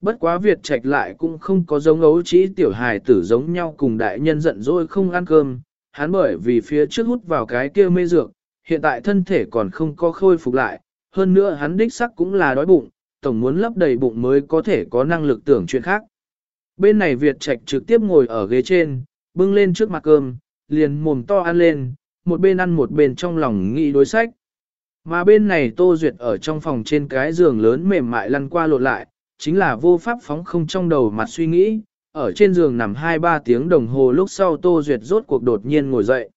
Bất quá Việt Trạch lại cũng không có giống ấu trĩ tiểu hài tử giống nhau cùng đại nhân giận dỗi không ăn cơm, hắn bởi vì phía trước hút vào cái kia mê dược, hiện tại thân thể còn không có khôi phục lại, hơn nữa hắn đích sắc cũng là đói bụng, tổng muốn lấp đầy bụng mới có thể có năng lực tưởng chuyện khác. Bên này Việt Trạch trực tiếp ngồi ở ghế trên, bưng lên trước mặt cơm, liền mồm to ăn lên, một bên ăn một bên trong lòng nghĩ đối sách. Mà bên này Tô Duyệt ở trong phòng trên cái giường lớn mềm mại lăn qua lộn lại, chính là vô pháp phóng không trong đầu mặt suy nghĩ, ở trên giường nằm 2-3 tiếng đồng hồ lúc sau Tô Duyệt rốt cuộc đột nhiên ngồi dậy.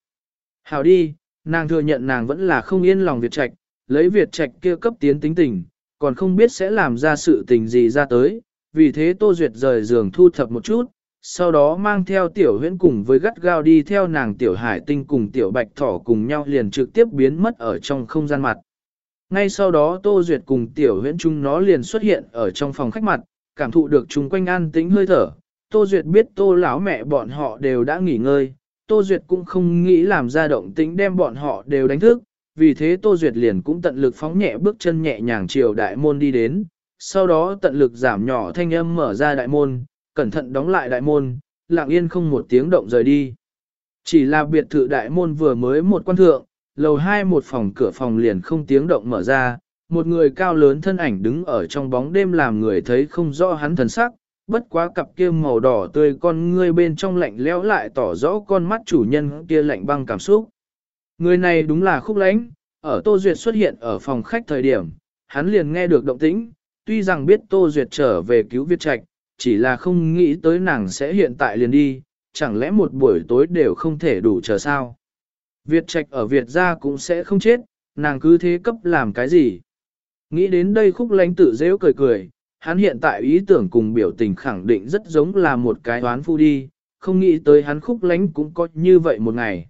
Hào đi, nàng thừa nhận nàng vẫn là không yên lòng Việt Trạch, lấy Việt Trạch kia cấp tiến tính tình, còn không biết sẽ làm ra sự tình gì ra tới, vì thế Tô Duyệt rời giường thu thập một chút, sau đó mang theo tiểu huyễn cùng với gắt gao đi theo nàng tiểu hải tinh cùng tiểu bạch thỏ cùng nhau liền trực tiếp biến mất ở trong không gian mặt. Ngay sau đó Tô Duyệt cùng tiểu huyễn chung nó liền xuất hiện ở trong phòng khách mặt, cảm thụ được chung quanh an tĩnh hơi thở. Tô Duyệt biết Tô lão mẹ bọn họ đều đã nghỉ ngơi, Tô Duyệt cũng không nghĩ làm ra động tĩnh đem bọn họ đều đánh thức, vì thế Tô Duyệt liền cũng tận lực phóng nhẹ bước chân nhẹ nhàng chiều đại môn đi đến, sau đó tận lực giảm nhỏ thanh âm mở ra đại môn, cẩn thận đóng lại đại môn, lặng yên không một tiếng động rời đi. Chỉ là biệt thự đại môn vừa mới một quan thượng, lầu hai một phòng cửa phòng liền không tiếng động mở ra, một người cao lớn thân ảnh đứng ở trong bóng đêm làm người thấy không rõ hắn thần sắc, bất quá cặp kia màu đỏ tươi con ngươi bên trong lạnh lẽo lại tỏ rõ con mắt chủ nhân kia lạnh băng cảm xúc. Người này đúng là khúc lánh, ở Tô Duyệt xuất hiện ở phòng khách thời điểm, hắn liền nghe được động tĩnh, tuy rằng biết Tô Duyệt trở về cứu Việt Trạch, chỉ là không nghĩ tới nàng sẽ hiện tại liền đi, chẳng lẽ một buổi tối đều không thể đủ chờ sao. Việt Trạch ở Việt gia cũng sẽ không chết, nàng cứ thế cấp làm cái gì. Nghĩ đến đây khúc lánh tự dễ cười cười, hắn hiện tại ý tưởng cùng biểu tình khẳng định rất giống là một cái oán phu đi, không nghĩ tới hắn khúc lánh cũng có như vậy một ngày.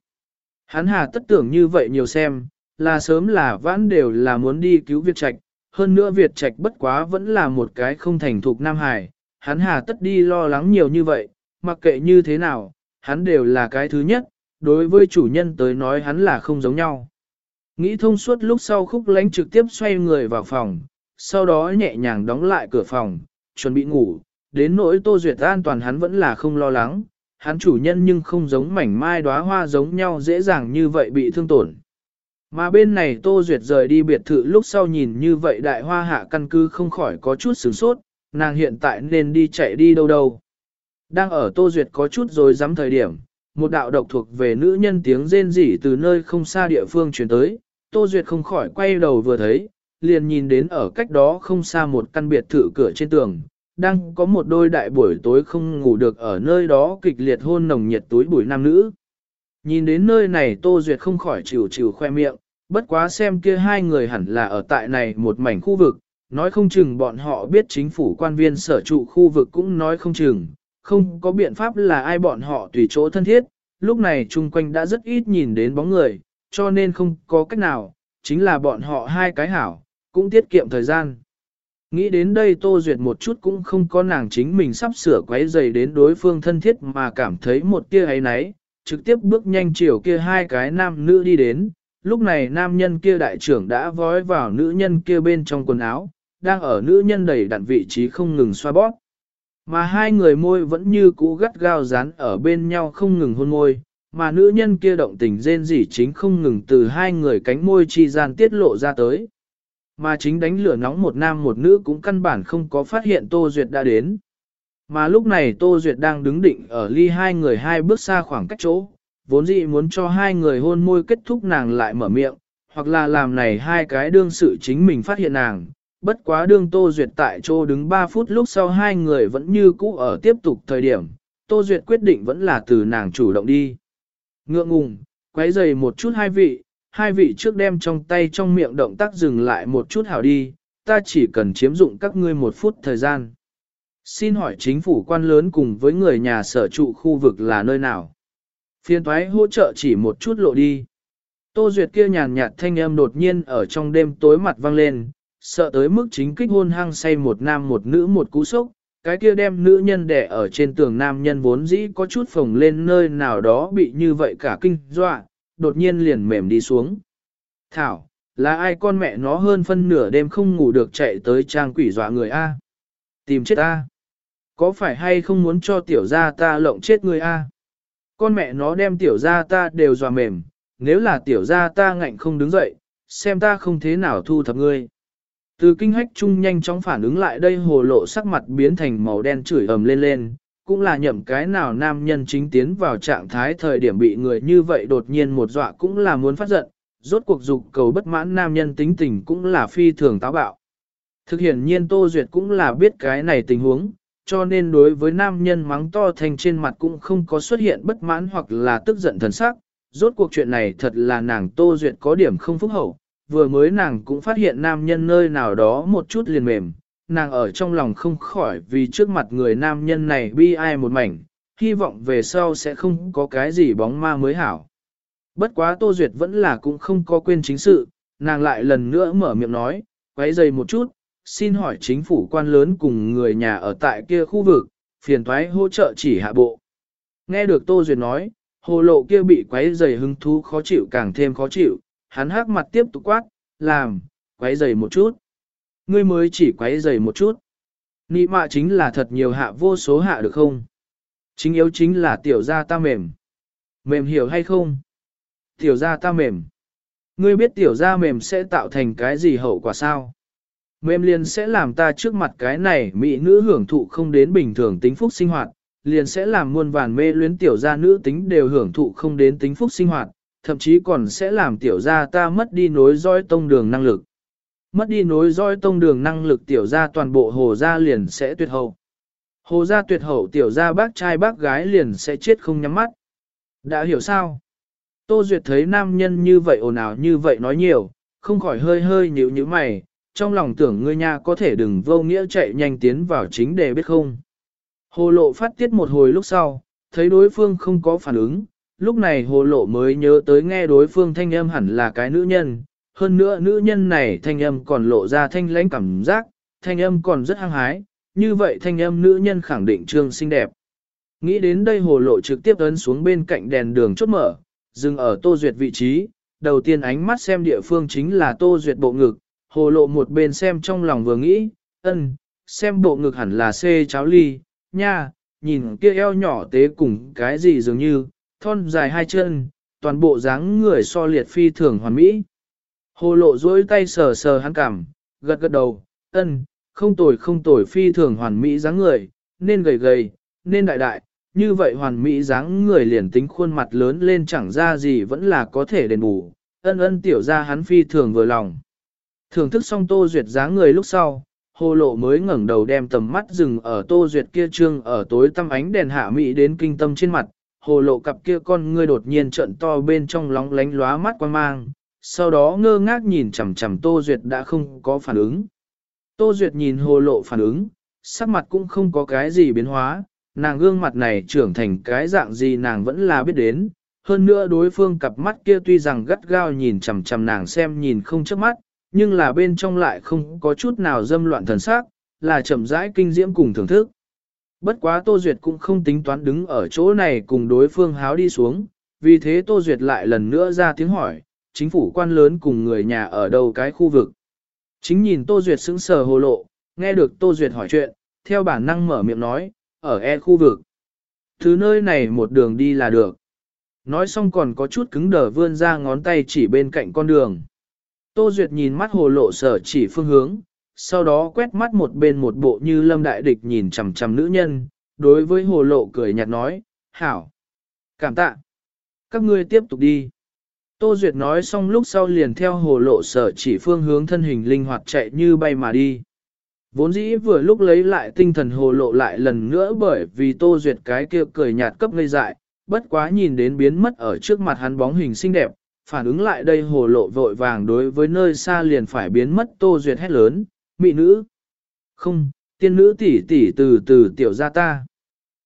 Hắn hà tất tưởng như vậy nhiều xem, là sớm là vãn đều là muốn đi cứu Việt Trạch, hơn nữa Việt Trạch bất quá vẫn là một cái không thành thục Nam Hải, hắn hà tất đi lo lắng nhiều như vậy, mặc kệ như thế nào, hắn đều là cái thứ nhất, đối với chủ nhân tới nói hắn là không giống nhau. Nghĩ thông suốt lúc sau khúc lánh trực tiếp xoay người vào phòng, sau đó nhẹ nhàng đóng lại cửa phòng, chuẩn bị ngủ, đến nỗi tô duyệt an toàn hắn vẫn là không lo lắng, hắn chủ nhân nhưng không giống mảnh mai đóa hoa giống nhau dễ dàng như vậy bị thương tổn. Mà bên này Tô Duyệt rời đi biệt thự lúc sau nhìn như vậy đại hoa hạ căn cứ không khỏi có chút sửng sốt, nàng hiện tại nên đi chạy đi đâu đâu. Đang ở Tô Duyệt có chút rồi dám thời điểm, một đạo độc thuộc về nữ nhân tiếng rên rỉ từ nơi không xa địa phương chuyển tới, Tô Duyệt không khỏi quay đầu vừa thấy, liền nhìn đến ở cách đó không xa một căn biệt thự cửa trên tường, đang có một đôi đại buổi tối không ngủ được ở nơi đó kịch liệt hôn nồng nhiệt túi bụi nam nữ. Nhìn đến nơi này Tô Duyệt không khỏi chịu chịu khoe miệng, bất quá xem kia hai người hẳn là ở tại này một mảnh khu vực, nói không chừng bọn họ biết chính phủ quan viên sở trụ khu vực cũng nói không chừng, không có biện pháp là ai bọn họ tùy chỗ thân thiết, lúc này chung quanh đã rất ít nhìn đến bóng người, cho nên không có cách nào, chính là bọn họ hai cái hảo, cũng tiết kiệm thời gian. Nghĩ đến đây Tô Duyệt một chút cũng không có nàng chính mình sắp sửa quấy dày đến đối phương thân thiết mà cảm thấy một tia ấy nấy, trực tiếp bước nhanh chiều kia hai cái nam nữ đi đến. Lúc này nam nhân kia đại trưởng đã vói vào nữ nhân kia bên trong quần áo, đang ở nữ nhân đầy đặn vị trí không ngừng xoa bóp. Mà hai người môi vẫn như cũ gắt gao dán ở bên nhau không ngừng hôn môi, mà nữ nhân kia động tình rên rỉ chính không ngừng từ hai người cánh môi chi gian tiết lộ ra tới. Mà chính đánh lửa nóng một nam một nữ cũng căn bản không có phát hiện Tô Duyệt đã đến. Mà lúc này Tô Duyệt đang đứng định ở ly hai người hai bước xa khoảng cách chỗ, vốn dĩ muốn cho hai người hôn môi kết thúc nàng lại mở miệng, hoặc là làm này hai cái đương sự chính mình phát hiện nàng. Bất quá đương Tô Duyệt tại chỗ đứng 3 phút lúc sau hai người vẫn như cũ ở tiếp tục thời điểm, Tô Duyệt quyết định vẫn là từ nàng chủ động đi. Ngượng ngùng, quấy giày một chút hai vị, hai vị trước đem trong tay trong miệng động tác dừng lại một chút hảo đi, ta chỉ cần chiếm dụng các ngươi một phút thời gian. Xin hỏi chính phủ quan lớn cùng với người nhà sở trụ khu vực là nơi nào? Phiên thoái hỗ trợ chỉ một chút lộ đi. Tô Duyệt kia nhàn nhạt thanh âm đột nhiên ở trong đêm tối mặt vang lên, sợ tới mức chính kích hôn hăng say một nam một nữ một cú sốc, cái kia đem nữ nhân đẻ ở trên tường nam nhân vốn dĩ có chút phồng lên nơi nào đó bị như vậy cả kinh dọa, đột nhiên liền mềm đi xuống. Thảo, là ai con mẹ nó hơn phân nửa đêm không ngủ được chạy tới trang quỷ dọa người A. tìm chết a, Có phải hay không muốn cho tiểu gia ta lộng chết người a? Con mẹ nó đem tiểu gia ta đều dọa mềm, nếu là tiểu gia ta ngạnh không đứng dậy, xem ta không thế nào thu thập ngươi. Từ kinh hách chung nhanh chóng phản ứng lại đây hồ lộ sắc mặt biến thành màu đen chửi ầm lên lên, cũng là nhậm cái nào nam nhân chính tiến vào trạng thái thời điểm bị người như vậy đột nhiên một dọa cũng là muốn phát giận, rốt cuộc dục cầu bất mãn nam nhân tính tình cũng là phi thường táo bạo. Thực hiện nhiên Tô Duyệt cũng là biết cái này tình huống, cho nên đối với nam nhân mắng to thành trên mặt cũng không có xuất hiện bất mãn hoặc là tức giận thần sắc. Rốt cuộc chuyện này thật là nàng Tô Duyệt có điểm không phúc hậu, vừa mới nàng cũng phát hiện nam nhân nơi nào đó một chút liền mềm, nàng ở trong lòng không khỏi vì trước mặt người nam nhân này bi ai một mảnh, hy vọng về sau sẽ không có cái gì bóng ma mới hảo. Bất quá Tô Duyệt vẫn là cũng không có quên chính sự, nàng lại lần nữa mở miệng nói, quấy dày một chút, xin hỏi chính phủ quan lớn cùng người nhà ở tại kia khu vực, phiền thoái hỗ trợ chỉ hạ bộ. Nghe được Tô Duyệt nói, hồ lộ kia bị quấy dày hứng thú khó chịu càng thêm khó chịu, hắn hắc mặt tiếp tục quát, làm, quấy dày một chút. Ngươi mới chỉ quấy dày một chút. Nị mạ chính là thật nhiều hạ vô số hạ được không? Chính yếu chính là tiểu gia ta mềm. Mềm hiểu hay không? Tiểu gia ta mềm. Ngươi biết tiểu gia mềm sẽ tạo thành cái gì hậu quả sao? Mềm liền sẽ làm ta trước mặt cái này mỹ nữ hưởng thụ không đến bình thường tính phúc sinh hoạt, liền sẽ làm muôn vàn mê luyến tiểu gia nữ tính đều hưởng thụ không đến tính phúc sinh hoạt, thậm chí còn sẽ làm tiểu gia ta mất đi nối dõi tông đường năng lực. Mất đi nối dõi tông đường năng lực tiểu gia toàn bộ hồ gia liền sẽ tuyệt hậu. Hồ gia tuyệt hậu tiểu gia bác trai bác gái liền sẽ chết không nhắm mắt. Đã hiểu sao? Tô Duyệt thấy nam nhân như vậy ồn ào như vậy nói nhiều, không khỏi hơi hơi nhíu như mày, trong lòng tưởng ngươi nha có thể đừng vô nghĩa chạy nhanh tiến vào chính đề biết không. Hồ lộ phát tiết một hồi lúc sau, thấy đối phương không có phản ứng, lúc này hồ lộ mới nhớ tới nghe đối phương thanh âm hẳn là cái nữ nhân, hơn nữa nữ nhân này thanh âm còn lộ ra thanh lãnh cảm giác, thanh âm còn rất hăng hái, như vậy thanh âm nữ nhân khẳng định trương xinh đẹp. Nghĩ đến đây hồ lộ trực tiếp ấn xuống bên cạnh đèn đường chốt mở, dừng ở Tô Duyệt vị trí, đầu tiên ánh mắt xem địa phương chính là Tô Duyệt bộ ngực, hồ lộ một bên xem trong lòng vừa nghĩ, ân, xem bộ ngực hẳn là xê cháo ly, nha, nhìn kia eo nhỏ tế cùng cái gì dường như, thon dài hai chân, toàn bộ dáng người so liệt phi thường hoàn mỹ. Hồ lộ duỗi tay sờ sờ hắn cảm, gật gật đầu, ân, không tồi không tồi phi thường hoàn mỹ dáng người, nên gầy gầy, nên đại đại, như vậy hoàn mỹ dáng người liền tính khuôn mặt lớn lên chẳng ra gì vẫn là có thể đền bù, ân ân tiểu ra hắn phi thường vừa lòng. Thưởng thức xong Tô Duyệt dáng người lúc sau, hồ lộ mới ngẩng đầu đem tầm mắt dừng ở Tô Duyệt kia trương ở tối tăm ánh đèn hạ mỹ đến kinh tâm trên mặt, hồ lộ cặp kia con ngươi đột nhiên trợn to bên trong lóng lánh lóa mắt quan mang, sau đó ngơ ngác nhìn chằm chằm Tô Duyệt đã không có phản ứng. Tô Duyệt nhìn hồ lộ phản ứng, sắc mặt cũng không có cái gì biến hóa, nàng gương mặt này trưởng thành cái dạng gì nàng vẫn là biết đến, hơn nữa đối phương cặp mắt kia tuy rằng gắt gao nhìn chằm chằm nàng xem nhìn không chớp mắt, nhưng là bên trong lại không có chút nào dâm loạn thần sắc, là chậm rãi kinh diễm cùng thưởng thức. Bất quá Tô Duyệt cũng không tính toán đứng ở chỗ này cùng đối phương háo đi xuống, vì thế Tô Duyệt lại lần nữa ra tiếng hỏi, chính phủ quan lớn cùng người nhà ở đâu cái khu vực. Chính nhìn Tô Duyệt sững sờ hồ lộ, nghe được Tô Duyệt hỏi chuyện, theo bản năng mở miệng nói, ở E khu vực. Thứ nơi này một đường đi là được. Nói xong còn có chút cứng đờ vươn ra ngón tay chỉ bên cạnh con đường. Tô Duyệt nhìn mắt hồ lộ sở chỉ phương hướng, sau đó quét mắt một bên một bộ như lâm đại địch nhìn chằm chằm nữ nhân, đối với hồ lộ cười nhạt nói, hảo, cảm tạ, các ngươi tiếp tục đi. Tô Duyệt nói xong lúc sau liền theo hồ lộ sở chỉ phương hướng thân hình linh hoạt chạy như bay mà đi. Vốn dĩ vừa lúc lấy lại tinh thần hồ lộ lại lần nữa bởi vì Tô Duyệt cái kia cười nhạt cấp ngây dại, bất quá nhìn đến biến mất ở trước mặt hắn bóng hình xinh đẹp, phản ứng lại đây hồ lộ vội vàng đối với nơi xa liền phải biến mất Tô Duyệt hét lớn, mị nữ. Không, tiên nữ tỷ tỷ từ từ tiểu ra ta.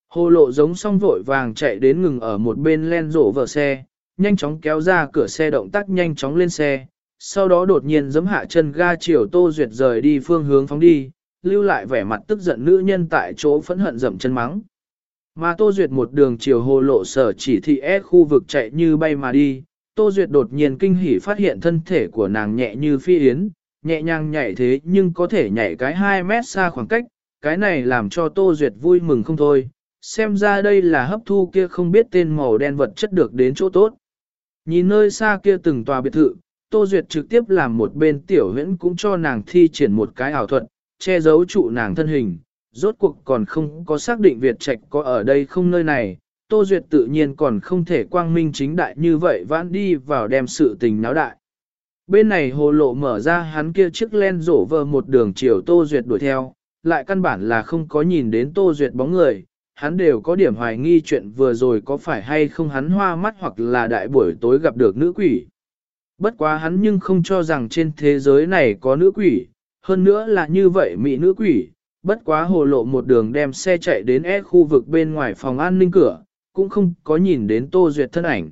Hồ lộ giống song vội vàng chạy đến ngừng ở một bên len rổ vợ xe, nhanh chóng kéo ra cửa xe động tác nhanh chóng lên xe, sau đó đột nhiên giấm hạ chân ga chiều Tô Duyệt rời đi phương hướng phóng đi, lưu lại vẻ mặt tức giận nữ nhân tại chỗ phẫn hận dậm chân mắng. Mà Tô Duyệt một đường chiều hồ lộ sở chỉ thị ép khu vực chạy như bay mà đi, Tô Duyệt đột nhiên kinh hỉ phát hiện thân thể của nàng nhẹ như phi yến, nhẹ nhàng nhảy thế nhưng có thể nhảy cái 2 mét xa khoảng cách, cái này làm cho Tô Duyệt vui mừng không thôi, xem ra đây là hấp thu kia không biết tên màu đen vật chất được đến chỗ tốt. Nhìn nơi xa kia từng tòa biệt thự, Tô Duyệt trực tiếp làm một bên tiểu huyễn cũng cho nàng thi triển một cái ảo thuật, che giấu trụ nàng thân hình, rốt cuộc còn không có xác định Việt Trạch có ở đây không nơi này, Tô Duyệt tự nhiên còn không thể quang minh chính đại như vậy vãn đi vào đem sự tình náo đại. Bên này hồ lộ mở ra hắn kia chiếc len rổ vờ một đường chiều Tô Duyệt đuổi theo, lại căn bản là không có nhìn đến Tô Duyệt bóng người, hắn đều có điểm hoài nghi chuyện vừa rồi có phải hay không hắn hoa mắt hoặc là đại buổi tối gặp được nữ quỷ. Bất quá hắn nhưng không cho rằng trên thế giới này có nữ quỷ, hơn nữa là như vậy mỹ nữ quỷ, bất quá hồ lộ một đường đem xe chạy đến e khu vực bên ngoài phòng an ninh cửa, cũng không có nhìn đến Tô Duyệt thân ảnh.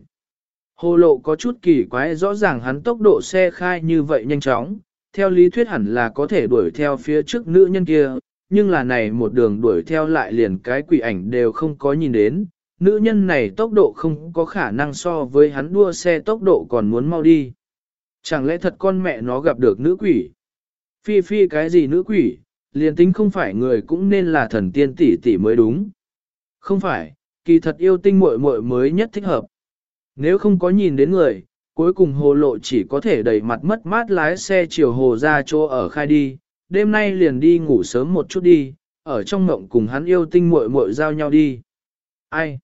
Hồ lộ có chút kỳ quái rõ ràng hắn tốc độ xe khai như vậy nhanh chóng, theo lý thuyết hẳn là có thể đuổi theo phía trước nữ nhân kia, nhưng là này một đường đuổi theo lại liền cái quỷ ảnh đều không có nhìn đến, nữ nhân này tốc độ không có khả năng so với hắn đua xe tốc độ còn muốn mau đi. Chẳng lẽ thật con mẹ nó gặp được nữ quỷ? Phi phi cái gì nữ quỷ, liền tính không phải người cũng nên là thần tiên tỷ tỷ mới đúng. Không phải, kỳ thật yêu tinh muội muội mới nhất thích hợp. Nếu không có nhìn đến người, cuối cùng hồ lộ chỉ có thể đẩy mặt mất mát lái xe chiều hồ ra chỗ ở khai đi, đêm nay liền đi ngủ sớm một chút đi, ở trong mộng cùng hắn yêu tinh muội muội giao nhau đi. Ai?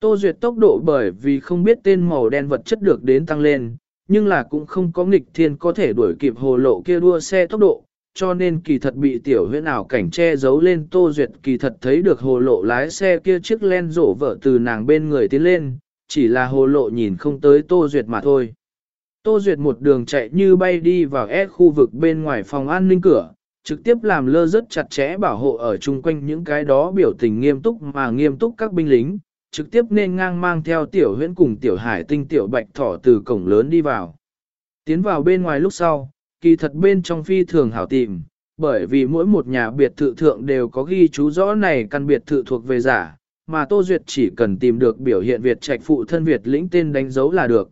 Tô Duyệt tốc độ bởi vì không biết tên màu đen vật chất được đến tăng lên, nhưng là cũng không có nghịch thiên có thể đuổi kịp hồ lộ kia đua xe tốc độ, cho nên kỳ thật bị tiểu huyễn ảo cảnh che giấu lên Tô Duyệt kỳ thật thấy được hồ lộ lái xe kia chiếc len rổ vợ từ nàng bên người tiến lên, chỉ là hồ lộ nhìn không tới Tô Duyệt mà thôi. Tô Duyệt một đường chạy như bay đi vào S khu vực bên ngoài phòng an ninh cửa, trực tiếp làm lơ rất chặt chẽ bảo hộ ở chung quanh những cái đó biểu tình nghiêm túc mà nghiêm túc các binh lính, trực tiếp nên ngang mang theo tiểu huyễn cùng tiểu hải tinh tiểu bạch thỏ từ cổng lớn đi vào. Tiến vào bên ngoài lúc sau, kỳ thật bên trong phi thường hảo tìm, bởi vì mỗi một nhà biệt thự thượng đều có ghi chú rõ này căn biệt thự thuộc về giả, mà Tô Duyệt chỉ cần tìm được biểu hiện Việt trạch phụ thân Việt lĩnh tên đánh dấu là được.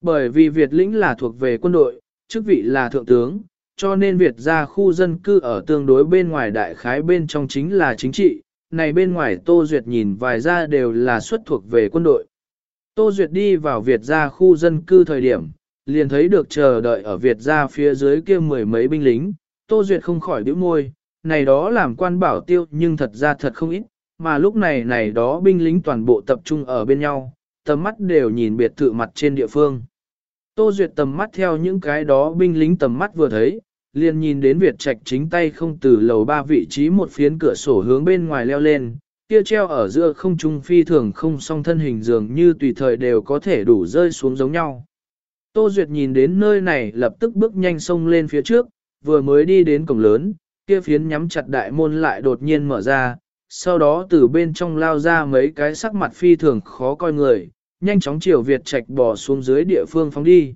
Bởi vì Việt lĩnh là thuộc về quân đội, chức vị là thượng tướng, cho nên Việt ra khu dân cư ở tương đối bên ngoài đại khái bên trong chính là chính trị, này bên ngoài Tô Duyệt nhìn vài ra đều là xuất thuộc về quân đội. Tô Duyệt đi vào Việt ra khu dân cư thời điểm, liền thấy được chờ đợi ở Việt ra phía dưới kia mười mấy binh lính, Tô Duyệt không khỏi đứa môi, này đó làm quan bảo tiêu nhưng thật ra thật không ít, mà lúc này này đó binh lính toàn bộ tập trung ở bên nhau, tầm mắt đều nhìn biệt thự mặt trên địa phương. Tô Duyệt tầm mắt theo những cái đó binh lính tầm mắt vừa thấy, liền nhìn đến Việt Trạch chính tay không từ lầu ba vị trí một phiến cửa sổ hướng bên ngoài leo lên, kia treo ở giữa không trung phi thường không song thân hình dường như tùy thời đều có thể đủ rơi xuống giống nhau. Tô Duyệt nhìn đến nơi này lập tức bước nhanh sông lên phía trước, vừa mới đi đến cổng lớn, kia phiến nhắm chặt đại môn lại đột nhiên mở ra, sau đó từ bên trong lao ra mấy cái sắc mặt phi thường khó coi người, nhanh chóng chiều Việt Trạch bò xuống dưới địa phương phóng đi.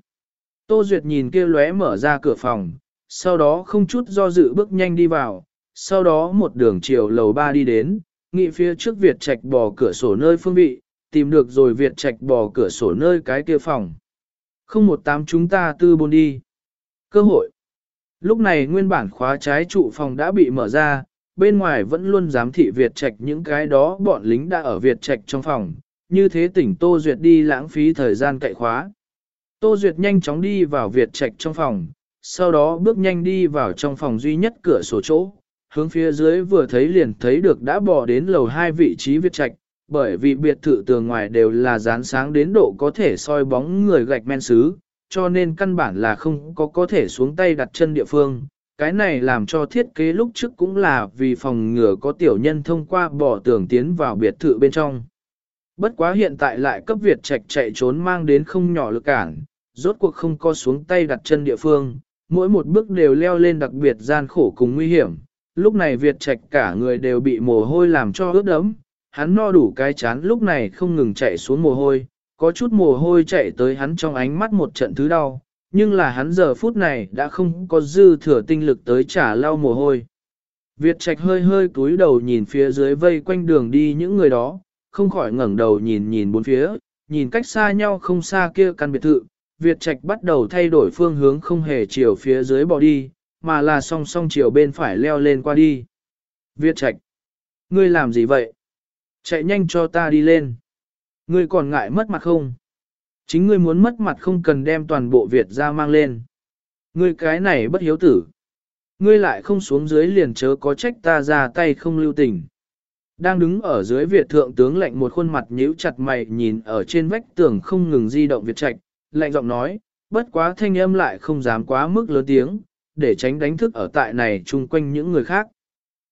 Tô Duyệt nhìn kia lóe mở ra cửa phòng, sau đó không chút do dự bước nhanh đi vào, sau đó một đường chiều lầu ba đi đến, nghị phía trước Việt Trạch bò cửa sổ nơi phương vị, tìm được rồi Việt Trạch bò cửa sổ nơi cái kia phòng. Không một tám chúng ta tư bôn đi. Cơ hội. Lúc này nguyên bản khóa trái trụ phòng đã bị mở ra, bên ngoài vẫn luôn giám thị Việt Trạch những cái đó bọn lính đã ở Việt Trạch trong phòng, như thế tỉnh Tô Duyệt đi lãng phí thời gian cậy khóa. Tô Duyệt nhanh chóng đi vào Việt Trạch trong phòng, sau đó bước nhanh đi vào trong phòng duy nhất cửa sổ chỗ, hướng phía dưới vừa thấy liền thấy được đã bỏ đến lầu hai vị trí Việt Trạch, bởi vì biệt thự tường ngoài đều là dán sáng đến độ có thể soi bóng người gạch men sứ, cho nên căn bản là không có có thể xuống tay đặt chân địa phương. Cái này làm cho thiết kế lúc trước cũng là vì phòng ngừa có tiểu nhân thông qua bỏ tường tiến vào biệt thự bên trong. Bất quá hiện tại lại cấp Việt Trạch chạy trốn mang đến không nhỏ lực cản, rốt cuộc không có xuống tay đặt chân địa phương, mỗi một bước đều leo lên đặc biệt gian khổ cùng nguy hiểm. Lúc này Việt Trạch cả người đều bị mồ hôi làm cho ướt đẫm, hắn no đủ cái chán lúc này không ngừng chạy xuống mồ hôi, có chút mồ hôi chạy tới hắn trong ánh mắt một trận thứ đau, nhưng là hắn giờ phút này đã không có dư thừa tinh lực tới trả lau mồ hôi. Việt Trạch hơi hơi cúi đầu nhìn phía dưới vây quanh đường đi những người đó, không khỏi ngẩng đầu nhìn nhìn bốn phía, nhìn cách xa nhau không xa kia căn biệt thự, Việt Trạch bắt đầu thay đổi phương hướng không hề chiều phía dưới bỏ đi, mà là song song chiều bên phải leo lên qua đi. Việt Trạch, ngươi làm gì vậy? Chạy nhanh cho ta đi lên. Ngươi còn ngại mất mặt không? Chính ngươi muốn mất mặt không cần đem toàn bộ Việt ra mang lên. Ngươi cái này bất hiếu tử. Ngươi lại không xuống dưới liền chớ có trách ta ra tay không lưu tình. Đang đứng ở dưới Việt thượng tướng lạnh một khuôn mặt nhíu chặt mày nhìn ở trên vách tường không ngừng di động Việt Trạch, lạnh giọng nói, bất quá thanh âm lại không dám quá mức lớn tiếng, để tránh đánh thức ở tại này chung quanh những người khác.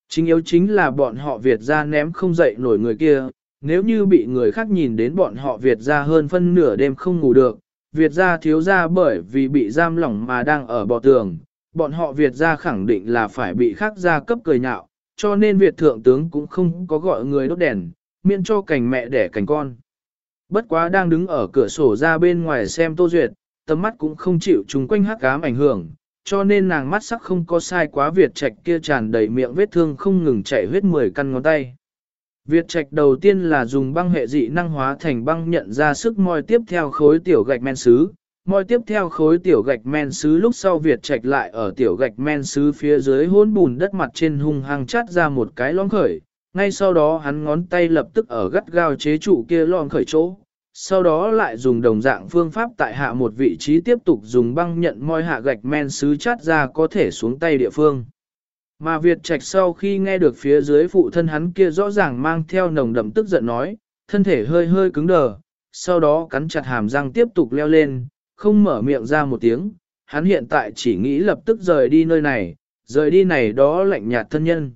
Chính yếu chính là bọn họ Việt ra ném không dậy nổi người kia, nếu như bị người khác nhìn đến bọn họ Việt ra hơn phân nửa đêm không ngủ được, Việt ra thiếu ra bởi vì bị giam lỏng mà đang ở bò tường, bọn họ Việt ra khẳng định là phải bị khác gia cấp cười nhạo, cho nên Việt thượng tướng cũng không có gọi người đốt đèn, miễn cho cảnh mẹ đẻ cảnh con. Bất quá đang đứng ở cửa sổ ra bên ngoài xem Tô Duyệt, tầm mắt cũng không chịu chung quanh hắc ám ảnh hưởng, cho nên nàng mắt sắc không có sai quá Việt Trạch kia tràn đầy miệng vết thương không ngừng chảy huyết mười căn ngón tay. Việt Trạch đầu tiên là dùng băng hệ dị năng hóa thành băng nhận ra sức moi tiếp theo khối tiểu gạch men sứ, moi tiếp theo khối tiểu gạch men sứ lúc sau Việt Trạch lại ở tiểu gạch men sứ phía dưới hỗn bùn đất mặt trên hung hăng chát ra một cái lõm khởi, ngay sau đó hắn ngón tay lập tức ở gắt gao chế trụ kia lõm khởi chỗ, sau đó lại dùng đồng dạng phương pháp tại hạ một vị trí tiếp tục dùng băng nhận moi hạ gạch men sứ chát ra có thể xuống tay địa phương. Mà Việt Trạch sau khi nghe được phía dưới phụ thân hắn kia rõ ràng mang theo nồng đậm tức giận nói, thân thể hơi hơi cứng đờ, sau đó cắn chặt hàm răng tiếp tục leo lên, không mở miệng ra một tiếng, hắn hiện tại chỉ nghĩ lập tức rời đi nơi này, rời đi này đó lạnh nhạt thân nhân.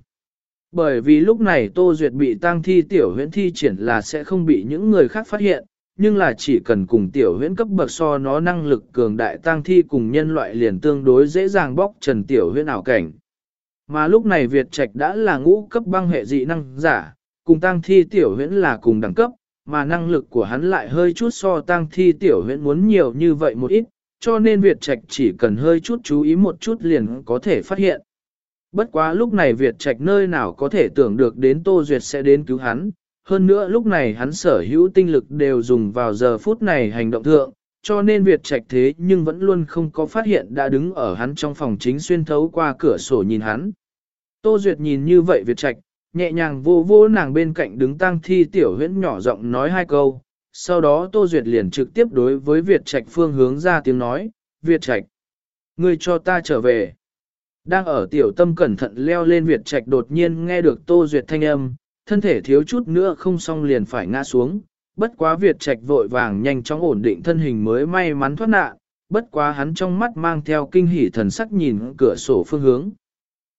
Bởi vì lúc này Tô Duyệt bị tang thi tiểu huyễn thi triển là sẽ không bị những người khác phát hiện, nhưng là chỉ cần cùng tiểu huyễn cấp bậc so nó năng lực cường đại tang thi cùng nhân loại liền tương đối dễ dàng bóc trần tiểu huyễn ảo cảnh. Mà lúc này Việt Trạch đã là ngũ cấp băng hệ dị năng giả, cùng tang thi tiểu huyễn là cùng đẳng cấp, mà năng lực của hắn lại hơi chút so tang thi tiểu huyễn muốn nhiều như vậy một ít, cho nên Việt Trạch chỉ cần hơi chút chú ý một chút liền có thể phát hiện. Bất quá lúc này Việt Trạch nơi nào có thể tưởng được đến Tô Duyệt sẽ đến cứu hắn, hơn nữa lúc này hắn sở hữu tinh lực đều dùng vào giờ phút này hành động thượng, cho nên Việt Trạch thế nhưng vẫn luôn không có phát hiện đã đứng ở hắn trong phòng chính xuyên thấu qua cửa sổ nhìn hắn. Tô Duyệt nhìn như vậy Việt Trạch, nhẹ nhàng vô vô nàng bên cạnh đứng tang thi tiểu huyễn nhỏ giọng nói hai câu, sau đó Tô Duyệt liền trực tiếp đối với Việt Trạch phương hướng ra tiếng nói, Việt Trạch, ngươi cho ta trở về. Đang ở tiểu tâm cẩn thận leo lên Việt Trạch đột nhiên nghe được Tô Duyệt thanh âm, thân thể thiếu chút nữa không xong liền phải ngã xuống, bất quá Việt Trạch vội vàng nhanh chóng ổn định thân hình mới may mắn thoát nạn, bất quá hắn trong mắt mang theo kinh hỉ thần sắc nhìn cửa sổ phương hướng.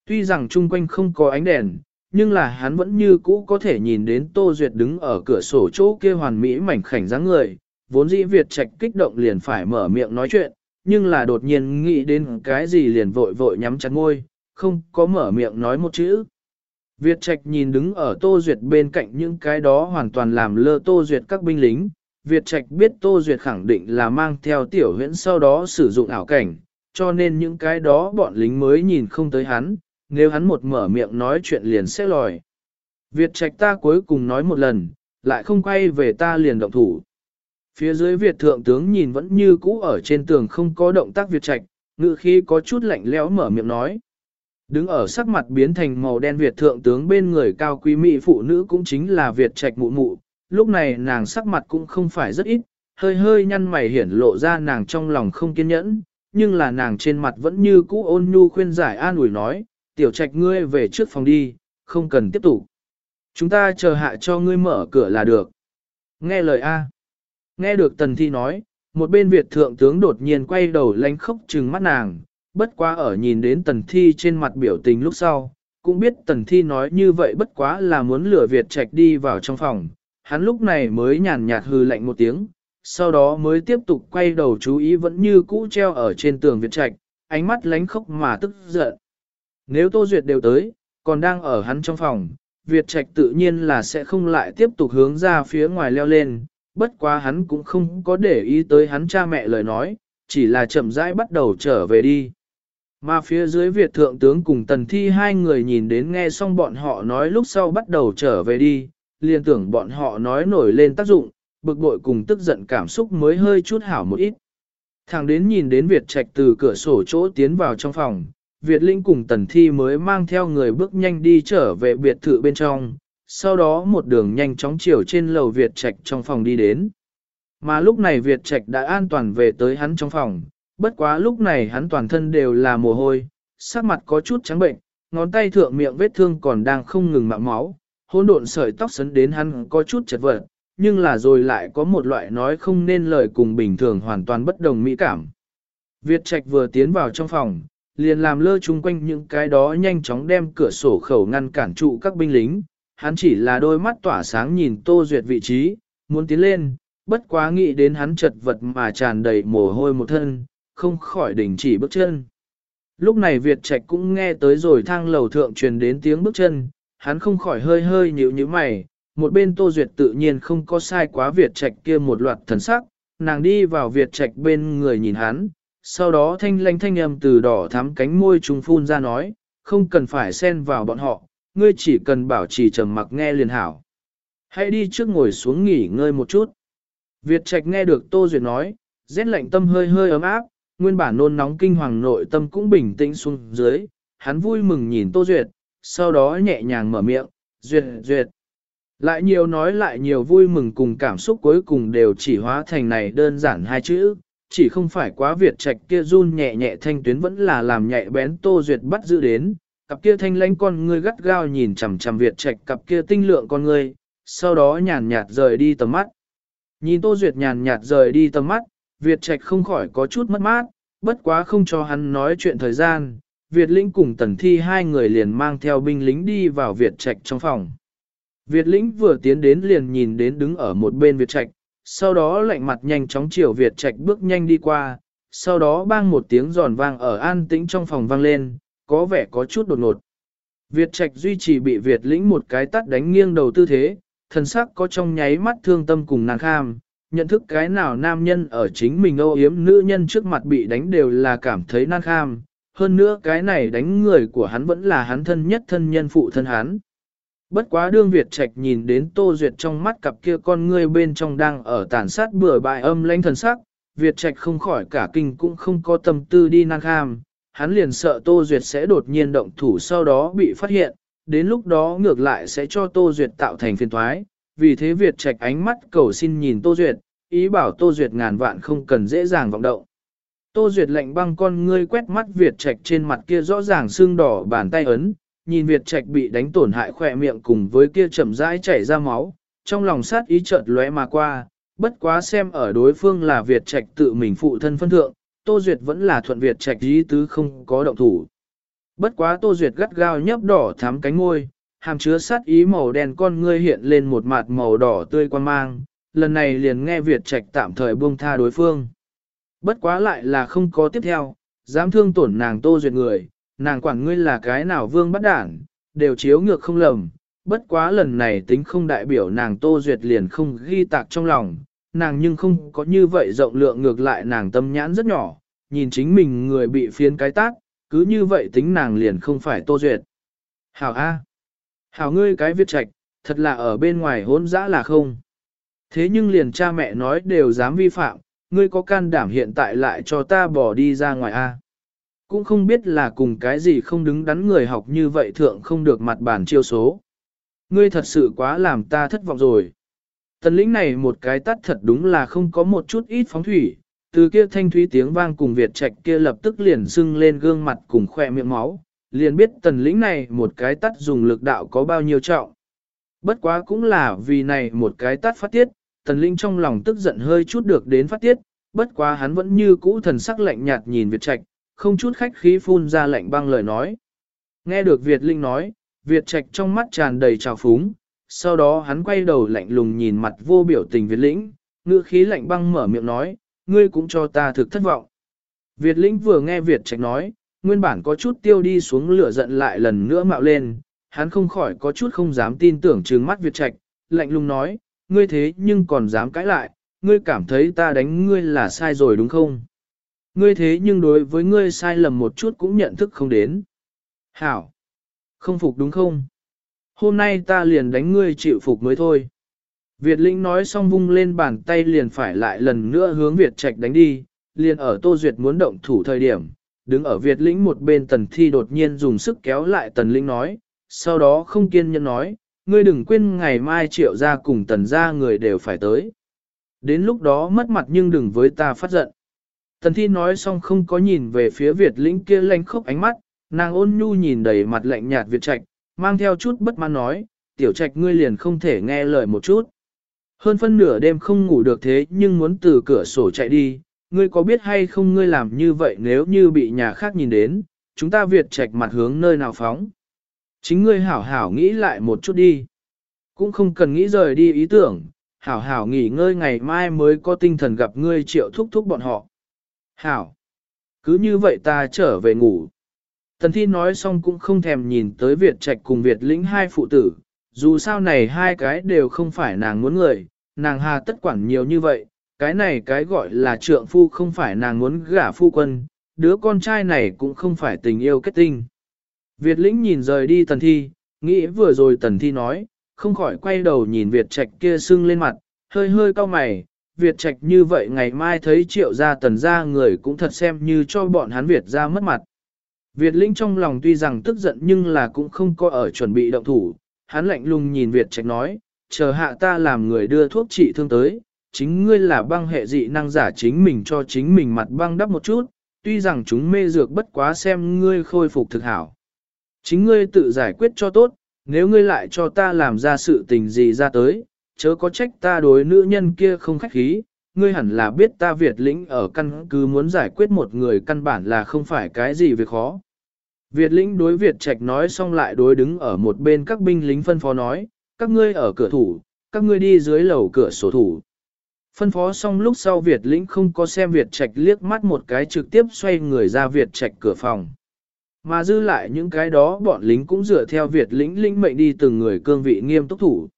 Tuy rằng chung quanh không có ánh đèn, nhưng là hắn vẫn như cũ có thể nhìn đến Tô Duyệt đứng ở cửa sổ chỗ kia hoàn mỹ mảnh khảnh dáng người, vốn dĩ Việt Trạch kích động liền phải mở miệng nói chuyện, nhưng là đột nhiên nghĩ đến cái gì liền vội vội nhắm chặt ngôi, không có mở miệng nói một chữ. Việt Trạch nhìn đứng ở Tô Duyệt bên cạnh những cái đó hoàn toàn làm lơ Tô Duyệt các binh lính. Việt Trạch biết Tô Duyệt khẳng định là mang theo tiểu huyễn sau đó sử dụng ảo cảnh, cho nên những cái đó bọn lính mới nhìn không tới hắn, nếu hắn một mở miệng nói chuyện liền sẽ lòi. Việt Trạch ta cuối cùng nói một lần, lại không quay về ta liền động thủ. Phía dưới Việt Thượng tướng nhìn vẫn như cũ ở trên tường không có động tác Việt Trạch, ngự khi có chút lạnh lẽo mở miệng nói. Đứng ở sắc mặt biến thành màu đen Việt thượng tướng bên người cao quý mỹ phụ nữ cũng chính là Việt trạch mụ mụ, lúc này nàng sắc mặt cũng không phải rất ít, hơi hơi nhăn mày hiển lộ ra nàng trong lòng không kiên nhẫn, nhưng là nàng trên mặt vẫn như cũ ôn nhu khuyên giải an ủi nói, tiểu trạch ngươi về trước phòng đi, không cần tiếp tục. Chúng ta chờ hạ cho ngươi mở cửa là được. Nghe lời A. Nghe được tần thi nói, một bên Việt thượng tướng đột nhiên quay đầu lánh khóc trừng mắt nàng, bất quá ở nhìn đến tần thi trên mặt biểu tình lúc sau, cũng biết tần thi nói như vậy bất quá là muốn lừa Việt Trạch đi vào trong phòng, hắn lúc này mới nhàn nhạt hư lạnh một tiếng, sau đó mới tiếp tục quay đầu chú ý vẫn như cũ treo ở trên tường Việt Trạch, ánh mắt lánh khóc mà tức giận. Nếu Tô Duyệt đều tới, còn đang ở hắn trong phòng, Việt Trạch tự nhiên là sẽ không lại tiếp tục hướng ra phía ngoài leo lên, bất quá hắn cũng không có để ý tới hắn cha mẹ lời nói, chỉ là chậm rãi bắt đầu trở về đi. Mà phía dưới Việt Thượng tướng cùng Tần Thi hai người nhìn đến nghe xong bọn họ nói lúc sau bắt đầu trở về đi, liền tưởng bọn họ nói nổi lên tác dụng, bực bội cùng tức giận cảm xúc mới hơi chút hảo một ít. Thằng đến nhìn đến Việt Trạch từ cửa sổ chỗ tiến vào trong phòng, Việt Linh cùng Tần Thi mới mang theo người bước nhanh đi trở về biệt thự bên trong, sau đó một đường nhanh chóng chiều trên lầu Việt Trạch trong phòng đi đến. Mà lúc này Việt Trạch đã an toàn về tới hắn trong phòng, bất quá lúc này hắn toàn thân đều là mồ hôi, sắc mặt có chút trắng bệnh, ngón tay thượng miệng vết thương còn đang không ngừng mạo máu, hỗn độn sợi tóc sấn đến hắn có chút chật vật, nhưng là rồi lại có một loại nói không nên lời cùng bình thường hoàn toàn bất đồng mỹ cảm. Việt Trạch vừa tiến vào trong phòng, liền làm lơ chung quanh những cái đó nhanh chóng đem cửa sổ khẩu ngăn cản trụ các binh lính, hắn chỉ là đôi mắt tỏa sáng nhìn Tô Duyệt vị trí, muốn tiến lên, bất quá nghĩ đến hắn chật vật mà tràn đầy mồ hôi một thân, không khỏi đình chỉ bước chân. Lúc này Việt Trạch cũng nghe tới rồi thang lầu thượng truyền đến tiếng bước chân, hắn không khỏi hơi hơi nhíu nhíu mày, một bên Tô Duyệt tự nhiên không có sai quá Việt Trạch kia một loạt thần sắc, nàng đi vào Việt Trạch bên người nhìn hắn, sau đó thanh lanh thanh âm từ đỏ thắm cánh môi trùng phun ra nói, không cần phải xen vào bọn họ, ngươi chỉ cần bảo trì trầm mặc nghe liền hảo. Hãy đi trước ngồi xuống nghỉ ngơi một chút. Việt Trạch nghe được Tô Duyệt nói, rét lạnh tâm hơi hơi ấm áp, nguyên bản nôn nóng kinh hoàng nội tâm cũng bình tĩnh xuống dưới, hắn vui mừng nhìn Tô Duyệt, sau đó nhẹ nhàng mở miệng, Duyệt, Duyệt. Lại nhiều nói lại nhiều vui mừng cùng cảm xúc cuối cùng đều chỉ hóa thành này đơn giản hai chữ, chỉ không phải quá Việt Trạch kia run nhẹ nhẹ thanh tuyến vẫn là làm nhạy bén Tô Duyệt bắt giữ đến, cặp kia thanh lãnh con ngươi gắt gao nhìn chằm chằm Việt Trạch cặp kia tinh lượng con ngươi, sau đó nhàn nhạt rời đi tầm mắt. Nhìn Tô Duyệt nhàn nhạt rời đi tầm mắt, Việt Trạch không khỏi có chút mất mát, bất quá không cho hắn nói chuyện thời gian, Việt Lĩnh cùng Tần Thi hai người liền mang theo binh lính đi vào Việt Trạch trong phòng. Việt Lĩnh vừa tiến đến liền nhìn đến đứng ở một bên Việt Trạch, sau đó lạnh mặt nhanh chóng chiều Việt Trạch bước nhanh đi qua, sau đó bang một tiếng giòn vang ở an tĩnh trong phòng vang lên, có vẻ có chút đột ngột. Việt Trạch duy trì bị Việt Lĩnh một cái tắt đánh nghiêng đầu tư thế, thần sắc có trong nháy mắt thương tâm cùng nàng kham, nhận thức cái nào nam nhân ở chính mình âu yếm nữ nhân trước mặt bị đánh đều là cảm thấy nan kham, hơn nữa cái này đánh người của hắn vẫn là hắn thân nhất thân nhân phụ thân hắn. Bất quá đương Việt Trạch nhìn đến Tô Duyệt trong mắt cặp kia con ngươi bên trong đang ở tàn sát bừa bại âm lãnh thần sắc, Việt Trạch không khỏi cả kinh cũng không có tâm tư đi năng kham, hắn liền sợ Tô Duyệt sẽ đột nhiên động thủ sau đó bị phát hiện, đến lúc đó ngược lại sẽ cho Tô Duyệt tạo thành phiền thoái, vì thế Việt Trạch ánh mắt cầu xin nhìn Tô Duyệt, ý bảo Tô Duyệt ngàn vạn không cần dễ dàng vọng động. Tô Duyệt lạnh băng con ngươi quét mắt Việt Trạch trên mặt kia rõ ràng sưng đỏ bàn tay ấn, nhìn Việt Trạch bị đánh tổn hại khỏe miệng cùng với kia chậm rãi chảy ra máu, trong lòng sát ý chợt lóe mà qua, bất quá xem ở đối phương là Việt Trạch tự mình phụ thân phân thượng, Tô Duyệt vẫn là thuận Việt Trạch ý tứ không có động thủ. Bất quá Tô Duyệt gắt gao nhấp đỏ thắm cánh môi, hàm chứa sát ý màu đen con ngươi hiện lên một mặt màu đỏ tươi quan mang, lần này liền nghe Việt Trạch tạm thời buông tha đối phương. Bất quá lại là không có tiếp theo, dám thương tổn nàng Tô Duyệt người, nàng quản ngươi là cái nào vương bắt đản, đều chiếu ngược không lầm, bất quá lần này tính không đại biểu nàng Tô Duyệt liền không ghi tạc trong lòng, nàng nhưng không có như vậy rộng lượng ngược lại nàng tâm nhãn rất nhỏ, nhìn chính mình người bị phiến cái tác, cứ như vậy tính nàng liền không phải Tô Duyệt. Hảo A. Hảo ngươi cái viết trạch, thật là ở bên ngoài hỗn dã là không. Thế nhưng liền cha mẹ nói đều dám vi phạm, ngươi có can đảm hiện tại lại cho ta bỏ đi ra ngoài A. Cũng không biết là cùng cái gì không đứng đắn người học như vậy thượng không được mặt bản chiêu số. Ngươi thật sự quá làm ta thất vọng rồi. Tần lĩnh này một cái tắt thật đúng là không có một chút ít phóng thủy, từ kia thanh thúy tiếng vang cùng Việt Trạch kia lập tức liền sưng lên gương mặt cùng khoe miệng máu, liền biết tần lĩnh này một cái tắt dùng lực đạo có bao nhiêu trọng. Bất quá cũng là vì này một cái tắt phát tiết, tần lĩnh trong lòng tức giận hơi chút được đến phát tiết, bất quá hắn vẫn như cũ thần sắc lạnh nhạt nhìn Việt Trạch, không chút khách khí phun ra lạnh băng lời nói. Nghe được Việt Linh nói, Việt Trạch trong mắt tràn đầy trào phúng, sau đó hắn quay đầu lạnh lùng nhìn mặt vô biểu tình Việt Lĩnh, ngữ khí lạnh băng mở miệng nói, ngươi cũng cho ta thực thất vọng. Việt Lĩnh vừa nghe Việt Trạch nói, nguyên bản có chút tiêu đi xuống lửa giận lại lần nữa mạo lên, hắn không khỏi có chút không dám tin tưởng trừng mắt Việt Trạch, lạnh lùng nói, ngươi thế nhưng còn dám cãi lại, ngươi cảm thấy ta đánh ngươi là sai rồi đúng không? Ngươi thế nhưng đối với ngươi sai lầm một chút cũng nhận thức không đến. Hảo! Không phục đúng không? Hôm nay ta liền đánh ngươi chịu phục mới thôi. Việt Linh nói xong vung lên bàn tay liền phải lại lần nữa hướng Việt Trạch đánh đi, liền ở Tô Duyệt muốn động thủ thời điểm, đứng ở Việt lĩnh một bên tần thi đột nhiên dùng sức kéo lại tần lĩnh nói, sau đó không kiên nhẫn nói, ngươi đừng quên ngày mai triệu ra cùng tần ra người đều phải tới. Đến lúc đó mất mặt nhưng đừng với ta phát giận. Tần thi nói xong không có nhìn về phía Việt lĩnh kia lanh khốc ánh mắt, nàng ôn nhu nhìn đầy mặt lạnh nhạt Việt trạch, mang theo chút bất mãn nói, tiểu trạch ngươi liền không thể nghe lời một chút. Hơn phân nửa đêm không ngủ được thế nhưng muốn từ cửa sổ chạy đi, ngươi có biết hay không ngươi làm như vậy nếu như bị nhà khác nhìn đến, chúng ta Việt trạch mặt hướng nơi nào phóng. Chính ngươi hảo hảo nghĩ lại một chút đi. Cũng không cần nghĩ rời đi ý tưởng, hảo hảo nghỉ ngơi ngày mai mới có tinh thần gặp ngươi triệu thúc thúc bọn họ. Hảo. Cứ như vậy ta trở về ngủ. Tần thi nói xong cũng không thèm nhìn tới Việt Trạch cùng Việt lĩnh hai phụ tử, dù sao này hai cái đều không phải nàng muốn người, nàng hà tất quản nhiều như vậy, cái này cái gọi là trượng phu không phải nàng muốn gả phu quân, đứa con trai này cũng không phải tình yêu kết tinh. Việt lĩnh nhìn rời đi tần thi, nghĩ vừa rồi tần thi nói, không khỏi quay đầu nhìn Việt Trạch kia sưng lên mặt, hơi hơi cau mày, Việt Trạch như vậy ngày mai thấy triệu gia tần gia người cũng thật xem như cho bọn hắn Việt gia mất mặt. Việt Linh trong lòng tuy rằng tức giận nhưng là cũng không có ở chuẩn bị động thủ, hắn lạnh lùng nhìn Việt Trạch nói, chờ hạ ta làm người đưa thuốc trị thương tới, chính ngươi là băng hệ dị năng giả chính mình cho chính mình mặt băng đắp một chút, tuy rằng chúng mê dược bất quá xem ngươi khôi phục thực hảo. Chính ngươi tự giải quyết cho tốt, nếu ngươi lại cho ta làm ra sự tình gì ra tới, chớ có trách ta đối nữ nhân kia không khách khí, ngươi hẳn là biết ta Việt lĩnh ở căn cứ muốn giải quyết một người căn bản là không phải cái gì việc khó. Việt lĩnh đối Việt Trạch nói xong lại đối đứng ở một bên các binh lính phân phó nói, các ngươi ở cửa thủ, các ngươi đi dưới lầu cửa sổ thủ. Phân phó xong lúc sau Việt lĩnh không có xem Việt Trạch liếc mắt một cái trực tiếp xoay người ra Việt Trạch cửa phòng. Mà dư lại những cái đó bọn lính cũng dựa theo Việt lĩnh lĩnh mệnh đi từng người cương vị nghiêm túc thủ.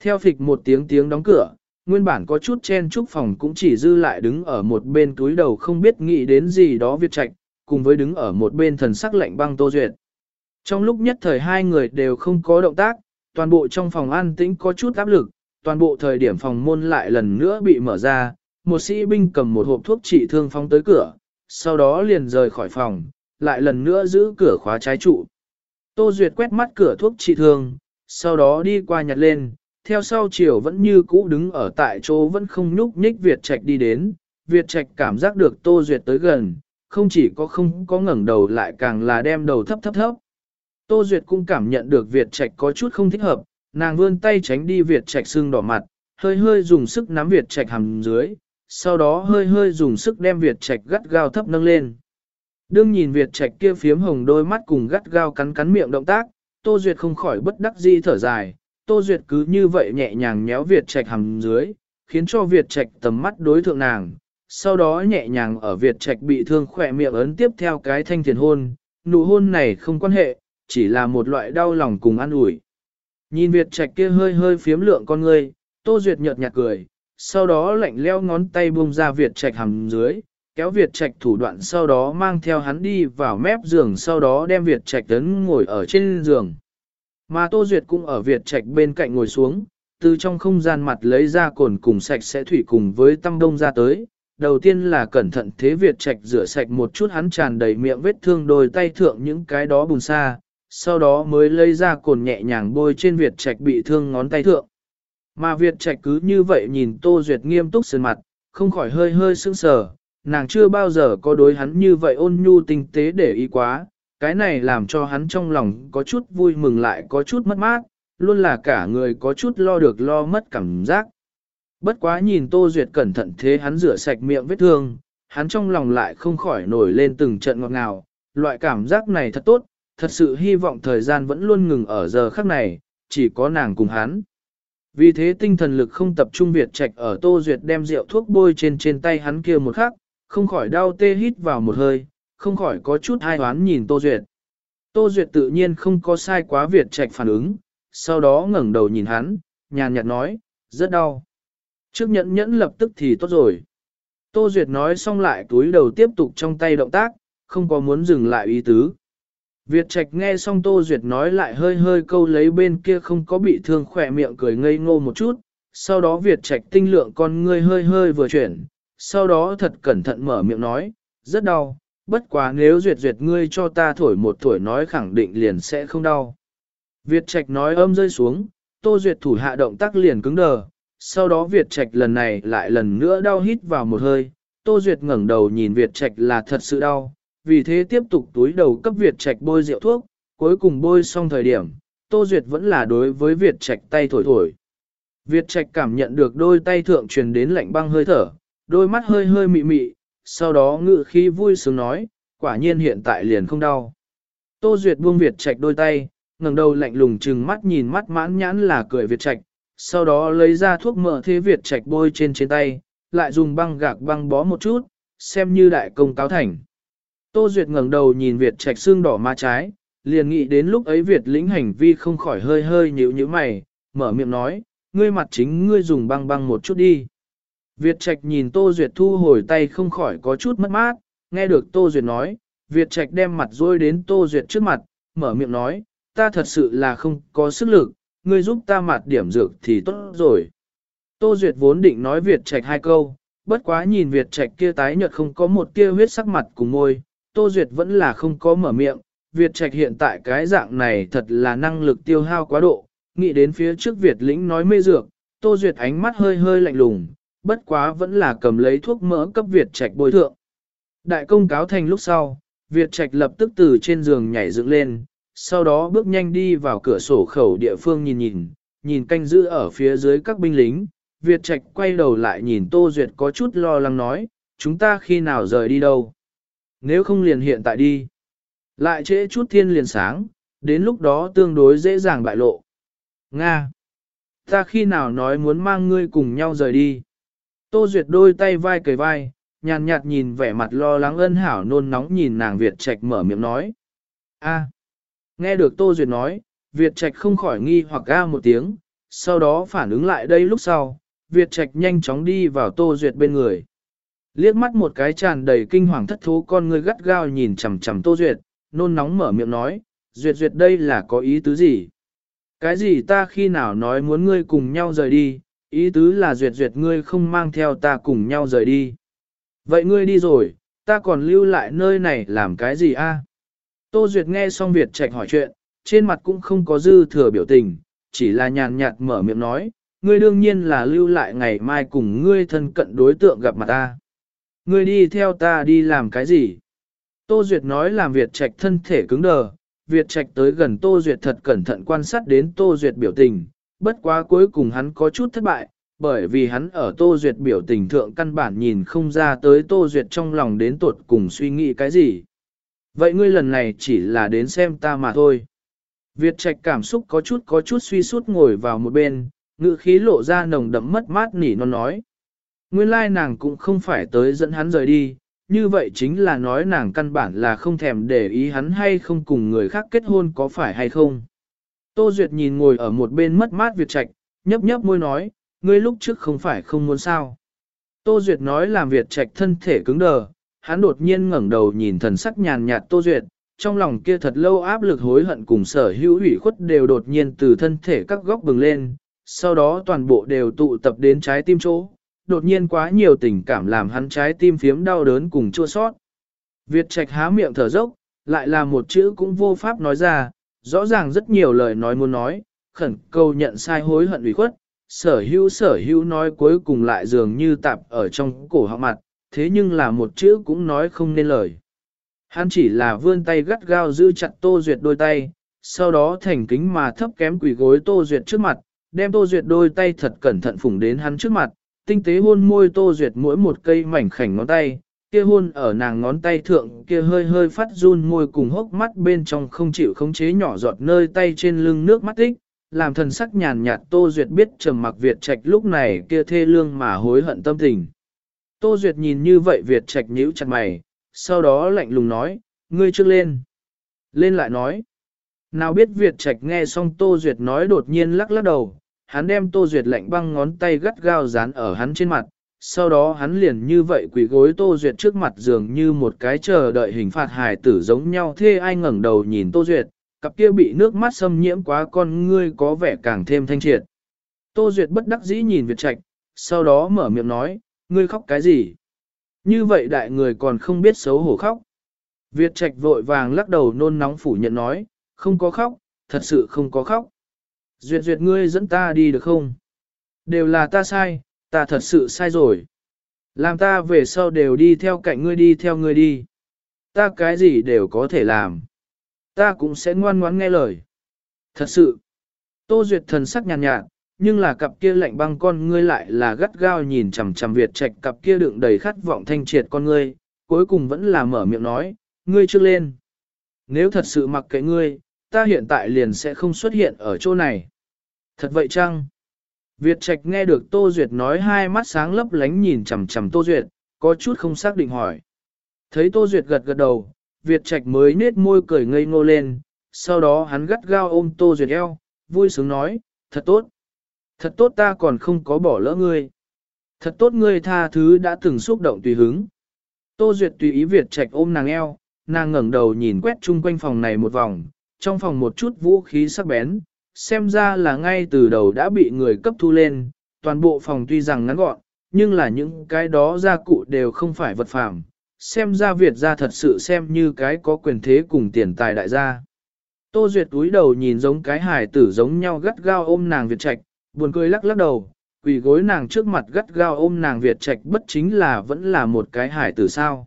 Theo phịch một tiếng tiếng đóng cửa, nguyên bản có chút chen trúc phòng cũng chỉ dư lại đứng ở một bên túi đầu không biết nghĩ đến gì đó Việt Trạch, cùng với đứng ở một bên thần sắc lạnh băng Tô Duyệt. Trong lúc nhất thời hai người đều không có động tác, toàn bộ trong phòng an tĩnh có chút áp lực, toàn bộ thời điểm phòng môn lại lần nữa bị mở ra, một sĩ binh cầm một hộp thuốc trị thương phóng tới cửa, sau đó liền rời khỏi phòng, lại lần nữa giữ cửa khóa trái trụ. Tô Duyệt quét mắt cửa thuốc trị thương, sau đó đi qua nhặt lên, theo sau chiều vẫn như cũ đứng ở tại chỗ vẫn không nhúc nhích Việt Trạch đi đến, Việt Trạch cảm giác được Tô Duyệt tới gần, không chỉ có không có ngẩng đầu lại càng là đem đầu thấp thấp thấp. Tô Duyệt cũng cảm nhận được Việt Trạch có chút không thích hợp, nàng vươn tay tránh đi Việt Trạch xương đỏ mặt, hơi hơi dùng sức nắm Việt Trạch hầm dưới, sau đó hơi hơi dùng sức đem Việt Trạch gắt gao thấp nâng lên. Đương nhìn Việt Trạch kia phiếm hồng đôi mắt cùng gắt gao cắn cắn miệng động tác, Tô Duyệt không khỏi bất đắc dĩ thở dài, Tô Duyệt cứ như vậy nhẹ nhàng nhéo Việt Trạch hầm dưới, khiến cho Việt Trạch tầm mắt đối thượng nàng, sau đó nhẹ nhàng ở Việt Trạch bị thương khỏe miệng ấn tiếp theo cái thanh thiền hôn, nụ hôn này không quan hệ, chỉ là một loại đau lòng cùng an ủi. Nhìn Việt Trạch kia hơi hơi phiếm lượng con ngươi, Tô Duyệt nhợt nhạt cười, sau đó lạnh leo ngón tay buông ra Việt Trạch hầm dưới, kéo Việt Trạch thủ đoạn sau đó mang theo hắn đi vào mép giường sau đó đem Việt Trạch tấn ngồi ở trên giường. Mà Tô Duyệt cũng ở Việt Trạch bên cạnh ngồi xuống, từ trong không gian mặt lấy ra cồn cùng sạch sẽ thủy cùng với tâm đông ra tới, đầu tiên là cẩn thận thế Việt Trạch rửa sạch một chút hắn tràn đầy miệng vết thương đôi tay thượng những cái đó bùn xa, sau đó mới lấy ra cồn nhẹ nhàng bôi trên Việt Trạch bị thương ngón tay thượng. Mà Việt Trạch cứ như vậy nhìn Tô Duyệt nghiêm túc sơn mặt, không khỏi hơi hơi sững sờ, nàng chưa bao giờ có đối hắn như vậy ôn nhu tinh tế để ý quá, cái này làm cho hắn trong lòng có chút vui mừng lại có chút mất mát, luôn là cả người có chút lo được lo mất cảm giác. Bất quá nhìn Tô Duyệt cẩn thận thế hắn rửa sạch miệng vết thương, hắn trong lòng lại không khỏi nổi lên từng trận ngọt ngào, loại cảm giác này thật tốt, thật sự hy vọng thời gian vẫn luôn ngừng ở giờ khắc này, chỉ có nàng cùng hắn. Vì thế tinh thần lực không tập trung Việt Trạch ở Tô Duyệt đem rượu thuốc bôi trên trên tay hắn kia một khắc, không khỏi đau tê hít vào một hơi, không khỏi có chút hai hoán nhìn Tô Duyệt. Tô Duyệt tự nhiên không có sai quá Việt Trạch phản ứng, sau đó ngẩng đầu nhìn hắn, nhàn nhạt nói, rất đau. Trước nhẫn nhẫn lập tức thì tốt rồi. Tô Duyệt nói xong lại túi đầu tiếp tục trong tay động tác, không có muốn dừng lại ý tứ. Việt Trạch nghe xong Tô Duyệt nói lại hơi hơi câu lấy bên kia không có bị thương khỏe miệng cười ngây ngô một chút, sau đó Việt Trạch tinh lượng con ngươi hơi hơi vừa chuyển, sau đó thật cẩn thận mở miệng nói, rất đau, bất quá nếu duyệt duyệt ngươi cho ta thổi một thổi nói khẳng định liền sẽ không đau. Việt Trạch nói âm rơi xuống, Tô Duyệt thủ hạ động tác liền cứng đờ, sau đó Việt Trạch lần này lại lần nữa đau hít vào một hơi, Tô Duyệt ngẩng đầu nhìn Việt Trạch là thật sự đau, vì thế tiếp tục túi đầu cấp Việt Trạch bôi rượu thuốc, cuối cùng bôi xong thời điểm, Tô Duyệt vẫn là đối với Việt Trạch tay thổi thổi. Việt Trạch cảm nhận được đôi tay thượng truyền đến lạnh băng hơi thở, đôi mắt hơi hơi mị mị, sau đó ngự khí vui sướng nói, quả nhiên hiện tại liền không đau. Tô Duyệt buông Việt Trạch đôi tay, ngẩng đầu lạnh lùng trừng mắt nhìn mắt mãn nhãn là cười Việt Trạch, sau đó lấy ra thuốc mỡ thế Việt Trạch bôi trên trên tay, lại dùng băng gạc băng bó một chút, xem như đại công cáo thành. Tô Duyệt ngẩng đầu nhìn Việt Trạch xương đỏ má trái, liền nghĩ đến lúc ấy Việt lĩnh hành vi không khỏi hơi hơi nhíu nhíu mày, mở miệng nói, ngươi mặt chính ngươi dùng băng băng một chút đi. Việt Trạch nhìn Tô Duyệt thu hồi tay không khỏi có chút mất mát, nghe được Tô Duyệt nói, Việt Trạch đem mặt rôi đến Tô Duyệt trước mặt, mở miệng nói, ta thật sự là không có sức lực, ngươi giúp ta mặt điểm dược thì tốt rồi. Tô Duyệt vốn định nói Việt Trạch hai câu, bất quá nhìn Việt Trạch kia tái nhợt không có một tia huyết sắc mặt cùng môi, Tô Duyệt vẫn là không có mở miệng, Việt Trạch hiện tại cái dạng này thật là năng lực tiêu hao quá độ, nghĩ đến phía trước Việt lĩnh nói mê dược, Tô Duyệt ánh mắt hơi hơi lạnh lùng, bất quá vẫn là cầm lấy thuốc mỡ cấp Việt Trạch bồi thượng. Đại công cáo thành lúc sau, Việt Trạch lập tức từ trên giường nhảy dựng lên, sau đó bước nhanh đi vào cửa sổ khẩu địa phương nhìn nhìn, nhìn canh giữ ở phía dưới các binh lính. Việt Trạch quay đầu lại nhìn Tô Duyệt có chút lo lắng nói, chúng ta khi nào rời đi đâu? Nếu không liền hiện tại đi. Lại trễ chút thiên liền sáng, đến lúc đó tương đối dễ dàng bại lộ. Nga! Ta khi nào nói muốn mang ngươi cùng nhau rời đi? Tô Duyệt đôi tay vai cầy vai, nhàn nhạt nhìn vẻ mặt lo lắng ân hảo nôn nóng nhìn nàng Việt Trạch mở miệng nói. A. Nghe được Tô Duyệt nói, Việt Trạch không khỏi nghi hoặc ga một tiếng, sau đó phản ứng lại đây lúc sau, Việt Trạch nhanh chóng đi vào Tô Duyệt bên người. Liếc mắt một cái tràn đầy kinh hoàng thất thố con người gắt gao nhìn chằm chằm Tô Duyệt, nôn nóng mở miệng nói, Duyệt Duyệt đây là có ý tứ gì? Cái gì ta khi nào nói muốn ngươi cùng nhau rời đi, ý tứ là Duyệt Duyệt ngươi không mang theo ta cùng nhau rời đi. Vậy ngươi đi rồi, ta còn lưu lại nơi này làm cái gì a? Tô Duyệt nghe xong Việt Trạch hỏi chuyện, trên mặt cũng không có dư thừa biểu tình, chỉ là nhàn nhạt mở miệng nói, ngươi đương nhiên là lưu lại ngày mai cùng ngươi thân cận đối tượng gặp mặt ta. Ngươi đi theo ta đi làm cái gì? Tô Duyệt nói làm Việt Trạch thân thể cứng đờ, Việt Trạch tới gần Tô Duyệt thật cẩn thận quan sát đến Tô Duyệt biểu tình, bất quá cuối cùng hắn có chút thất bại, bởi vì hắn ở Tô Duyệt biểu tình thượng căn bản nhìn không ra tới Tô Duyệt trong lòng đến tuột cùng suy nghĩ cái gì. Vậy ngươi lần này chỉ là đến xem ta mà thôi. Việt Trạch cảm xúc có chút có chút suy sút ngồi vào một bên, ngữ khí lộ ra nồng đậm mất mát nỉ non nói. Nguyên lai nàng cũng không phải tới dẫn hắn rời đi, như vậy chính là nói nàng căn bản là không thèm để ý hắn hay không cùng người khác kết hôn có phải hay không. Tô Duyệt nhìn ngồi ở một bên mất mát Việt Trạch, nhấp nhấp môi nói, ngươi lúc trước không phải không muốn sao. Tô Duyệt nói làm Việt Trạch thân thể cứng đờ, hắn đột nhiên ngẩng đầu nhìn thần sắc nhàn nhạt Tô Duyệt, trong lòng kia thật lâu áp lực hối hận cùng sở hữu ủy khuất đều đột nhiên từ thân thể các góc bừng lên, sau đó toàn bộ đều tụ tập đến trái tim chỗ, đột nhiên quá nhiều tình cảm làm hắn trái tim phiếm đau đớn cùng chua sót. Việt Trạch há miệng thở dốc, lại là một chữ cũng vô pháp nói ra, rõ ràng rất nhiều lời nói muốn nói, khẩn cầu nhận sai hối hận ủy khuất, sở hữu sở hữu nói cuối cùng lại dường như tạp ở trong cổ họng mặt, thế nhưng là một chữ cũng nói không nên lời. Hắn chỉ là vươn tay gắt gao giữ chặt Tô Duyệt đôi tay, sau đó thành kính mà thấp kém quỷ gối Tô Duyệt trước mặt, đem Tô Duyệt đôi tay thật cẩn thận phủng đến hắn trước mặt, tinh tế hôn môi Tô Duyệt mỗi một cây mảnh khảnh ngón tay, kia hôn ở nàng ngón tay thượng kia hơi hơi phát run môi cùng hốc mắt bên trong không chịu khống chế nhỏ giọt nơi tay trên lưng nước mắt tích, làm thần sắc nhàn nhạt Tô Duyệt biết trầm mặc Việt Trạch lúc này kia thê lương mà hối hận tâm tình. Tô Duyệt nhìn như vậy Việt Trạch nhíu chặt mày, sau đó lạnh lùng nói, ngươi trước lên. Lên lại nói. Nào biết Việt Trạch nghe xong Tô Duyệt nói đột nhiên lắc lắc đầu, hắn đem Tô Duyệt lạnh băng ngón tay gắt gao dán ở hắn trên mặt, sau đó hắn liền như vậy quỳ gối Tô Duyệt trước mặt dường như một cái chờ đợi hình phạt hài tử giống nhau thê ai ngẩng đầu nhìn Tô Duyệt, cặp kia bị nước mắt xâm nhiễm quá con ngươi có vẻ càng thêm thanh triệt. Tô Duyệt bất đắc dĩ nhìn Việt Trạch, sau đó mở miệng nói, ngươi khóc cái gì? Như vậy đại người còn không biết xấu hổ khóc. Việt Trạch vội vàng lắc đầu nôn nóng phủ nhận nói, không có khóc, thật sự không có khóc. Duyệt duyệt ngươi dẫn ta đi được không? Đều là ta sai, ta thật sự sai rồi. Làm ta về sau đều đi theo cạnh ngươi đi theo ngươi đi. Ta cái gì đều có thể làm. Ta cũng sẽ ngoan ngoãn nghe lời. Thật sự. Tô Duyệt thần sắc nhàn nhạt, nhạt, nhưng là cặp kia lạnh băng con ngươi lại là gắt gao nhìn chằm chằm Việt Trạch cặp kia đựng đầy khát vọng thanh triệt con ngươi, cuối cùng vẫn là mở miệng nói, ngươi trước lên. Nếu thật sự mặc kệ ngươi, ta hiện tại liền sẽ không xuất hiện ở chỗ này. Thật vậy chăng? Việt Trạch nghe được Tô Duyệt nói hai mắt sáng lấp lánh nhìn chằm chằm Tô Duyệt, có chút không xác định hỏi. Thấy Tô Duyệt gật gật đầu, Việt Trạch mới nết môi cười ngây ngô lên, sau đó hắn gắt gao ôm Tô Duyệt eo, vui sướng nói, thật tốt. Thật tốt ta còn không có bỏ lỡ ngươi. Thật tốt ngươi tha thứ đã từng xúc động tùy hứng. Tô Duyệt tùy ý Việt Trạch ôm nàng eo, nàng ngẩng đầu nhìn quét chung quanh phòng này một vòng, trong phòng một chút vũ khí sắc bén, xem ra là ngay từ đầu đã bị người cấp thu lên, toàn bộ phòng tuy rằng ngắn gọn, nhưng là những cái đó gia cụ đều không phải vật phẩm, xem ra Việt gia thật sự xem như cái có quyền thế cùng tiền tài đại gia. Tô Duyệt túi đầu nhìn giống cái hài tử giống nhau gắt gao ôm nàng Việt Trạch, buồn cười lắc lắc đầu, quỳ gối nàng trước mặt gắt gao ôm nàng Việt Trạch bất chính là vẫn là một cái hải tử sao.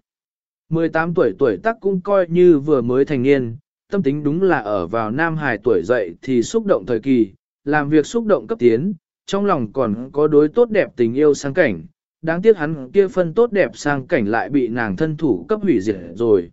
18 tuổi tuổi tác cũng coi như vừa mới thành niên, tâm tính đúng là ở vào nam hài tuổi dậy thì xúc động thời kỳ, làm việc xúc động cấp tiến, trong lòng còn có đối tốt đẹp tình yêu sang cảnh, đáng tiếc hắn kia phân tốt đẹp sang cảnh lại bị nàng thân thủ cấp hủy diệt rồi.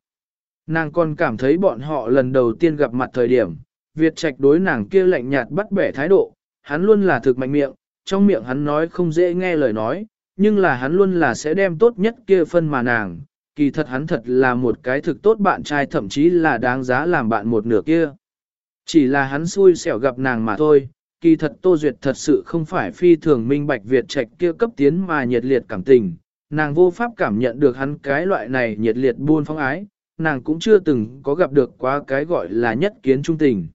Nàng còn cảm thấy bọn họ lần đầu tiên gặp mặt thời điểm, Việt Trạch đối nàng kia lạnh nhạt bắt bẻ thái độ, hắn luôn là thực mạnh miệng, trong miệng hắn nói không dễ nghe lời nói, nhưng là hắn luôn là sẽ đem tốt nhất kia phân mà nàng, kỳ thật hắn thật là một cái thực tốt bạn trai thậm chí là đáng giá làm bạn một nửa kia. Chỉ là hắn xui xẻo gặp nàng mà thôi, kỳ thật Tô Duyệt thật sự không phải phi thường minh bạch Việt trạch kia cấp tiến mà nhiệt liệt cảm tình, nàng vô pháp cảm nhận được hắn cái loại này nhiệt liệt buôn phong ái, nàng cũng chưa từng có gặp được quá cái gọi là nhất kiến trung tình.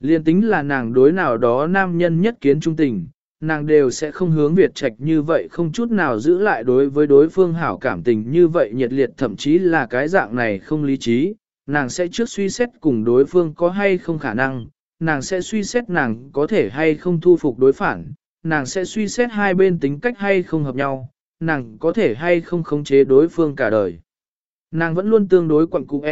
Liên tính là nàng đối nào đó nam nhân nhất kiến trung tình, nàng đều sẽ không hướng Việt Trạch như vậy không chút nào giữ lại đối với đối phương hảo cảm tình như vậy nhiệt liệt thậm chí là cái dạng này không lý trí, nàng sẽ trước suy xét cùng đối phương có hay không khả năng, nàng sẽ suy xét nàng có thể hay không thu phục đối phản, nàng sẽ suy xét hai bên tính cách hay không hợp nhau, nàng có thể hay không khống chế đối phương cả đời. Nàng vẫn luôn tương đối quặng cụ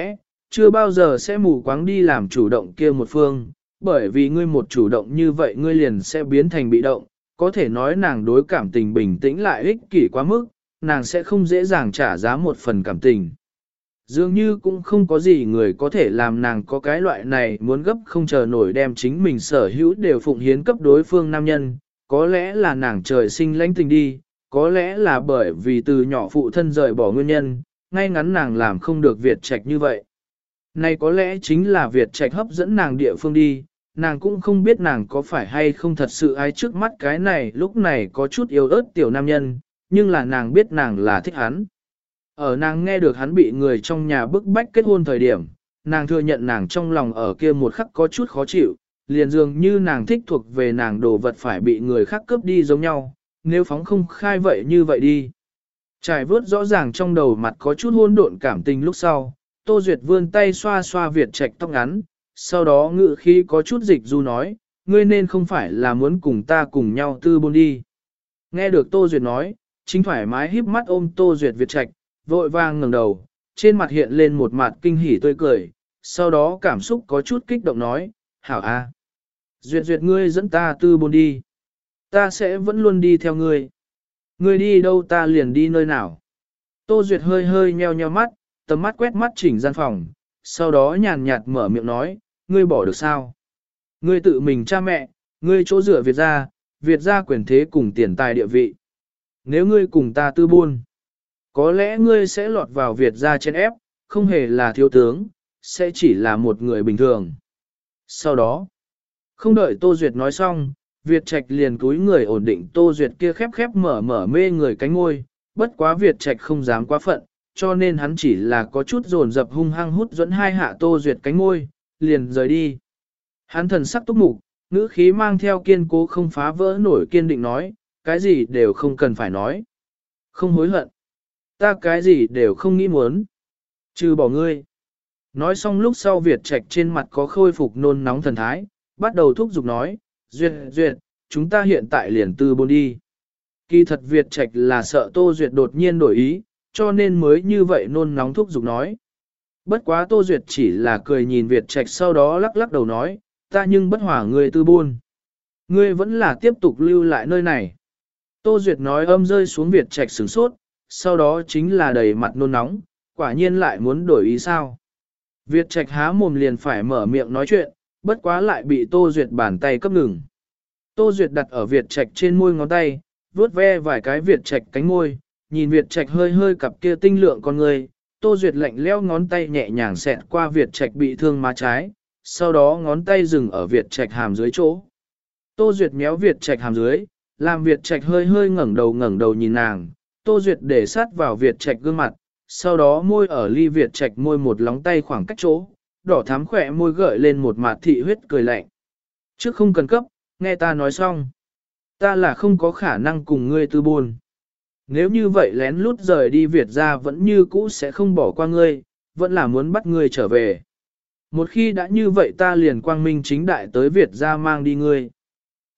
chưa bao giờ sẽ mù quáng đi làm chủ động kia một phương, bởi vì ngươi một chủ động như vậy ngươi liền sẽ biến thành bị động, có thể nói nàng đối cảm tình bình tĩnh lại ích kỷ quá mức, nàng sẽ không dễ dàng trả giá một phần cảm tình. Dường như cũng không có gì người có thể làm nàng có cái loại này muốn gấp không chờ nổi đem chính mình sở hữu đều phụng hiến cấp đối phương nam nhân, có lẽ là nàng trời sinh lãnh tình đi, có lẽ là bởi vì từ nhỏ phụ thân rời bỏ nguyên nhân, ngay ngắn nàng làm không được Việt Trạch như vậy. Này có lẽ chính là Việt Trạch hấp dẫn nàng địa phương đi, nàng cũng không biết nàng có phải hay không thật sự ai trước mắt cái này lúc này có chút yêu ớt tiểu nam nhân, nhưng là nàng biết nàng là thích hắn. Ở nàng nghe được hắn bị người trong nhà bức bách kết hôn thời điểm, nàng thừa nhận nàng trong lòng ở kia một khắc có chút khó chịu, liền dường như nàng thích thuộc về nàng đồ vật phải bị người khác cướp đi giống nhau, nếu phóng không khai vậy như vậy đi. Trải vớt rõ ràng trong đầu mặt có chút hôn độn cảm tình lúc sau, Tô Duyệt vươn tay xoa xoa Việt Trạch tóc ngắn, sau đó ngự khi có chút dịch du nói, ngươi nên không phải là muốn cùng ta cùng nhau tư bôn đi. Nghe được Tô Duyệt nói, chính thoải mái híp mắt ôm Tô Duyệt Việt Trạch, vội vàng ngẩng đầu, trên mặt hiện lên một mặt kinh hỉ tươi cười, sau đó cảm xúc có chút kích động nói, hảo a, Duyệt Duyệt ngươi dẫn ta tư bôn đi. Ta sẽ vẫn luôn đi theo ngươi. Ngươi đi đâu ta liền đi nơi nào. Tô Duyệt hơi hơi nheo nheo mắt, tầm mắt quét mắt chỉnh gian phòng, sau đó nhàn nhạt mở miệng nói, ngươi bỏ được sao? Ngươi tự mình cha mẹ, ngươi chỗ rửa Việt gia, Việt gia quyền thế cùng tiền tài địa vị. Nếu ngươi cùng ta tư buôn, có lẽ ngươi sẽ lọt vào Việt gia trên ép, không hề là thiếu tướng, sẽ chỉ là một người bình thường. Sau đó, không đợi Tô Duyệt nói xong, Việt Trạch liền cúi người ổn định Tô Duyệt kia khép khép mở mở mê người cánh ngôi, bất quá Việt Trạch không dám quá phận, cho nên hắn chỉ là có chút dồn dập hung hăng hút dẫn hai hạ Tô Duyệt cánh ngôi, liền rời đi. Hắn thần sắc túc mục, ngữ khí mang theo kiên cố không phá vỡ nổi kiên định nói, cái gì đều không cần phải nói. Không hối hận. Ta cái gì đều không nghĩ muốn. Trừ bỏ ngươi. Nói xong lúc sau Việt Trạch trên mặt có khôi phục nôn nóng thần thái, bắt đầu thúc giục nói, duyệt duyệt, chúng ta hiện tại liền tư bôn đi. Kỳ thật Việt Trạch là sợ Tô Duyệt đột nhiên đổi ý, cho nên mới như vậy nôn nóng thúc giục nói. Bất quá Tô Duyệt chỉ là cười nhìn Việt Trạch sau đó lắc lắc đầu nói, ta nhưng bất hỏa người tư buôn. Ngươi vẫn là tiếp tục lưu lại nơi này. Tô Duyệt nói âm rơi xuống Việt Trạch sửng sốt, sau đó chính là đầy mặt nôn nóng, quả nhiên lại muốn đổi ý sao. Việt Trạch há mồm liền phải mở miệng nói chuyện, bất quá lại bị Tô Duyệt bàn tay cấp ngừng. Tô Duyệt đặt ở Việt Trạch trên môi ngón tay, vuốt ve vài cái Việt Trạch cánh môi, nhìn Việt Trạch hơi hơi cặp kia tinh lượng con người, Tô Duyệt lạnh leo ngón tay nhẹ nhàng xẹt qua Việt Trạch bị thương má trái, sau đó ngón tay dừng ở Việt Trạch hàm dưới chỗ. Tô Duyệt méo Việt Trạch hàm dưới, làm Việt Trạch hơi hơi ngẩng đầu ngẩng đầu nhìn nàng, Tô Duyệt để sát vào Việt Trạch gương mặt, sau đó môi ở ly Việt Trạch môi một lóng tay khoảng cách chỗ, đỏ thắm khỏe môi gợi lên một mặt thị huyết cười lạnh. Trước không cần cấp, nghe ta nói xong. Ta là không có khả năng cùng ngươi tư buồn. Nếu như vậy lén lút rời đi Việt ra vẫn như cũ sẽ không bỏ qua ngươi, vẫn là muốn bắt ngươi trở về. Một khi đã như vậy ta liền quang minh chính đại tới Việt ra mang đi ngươi.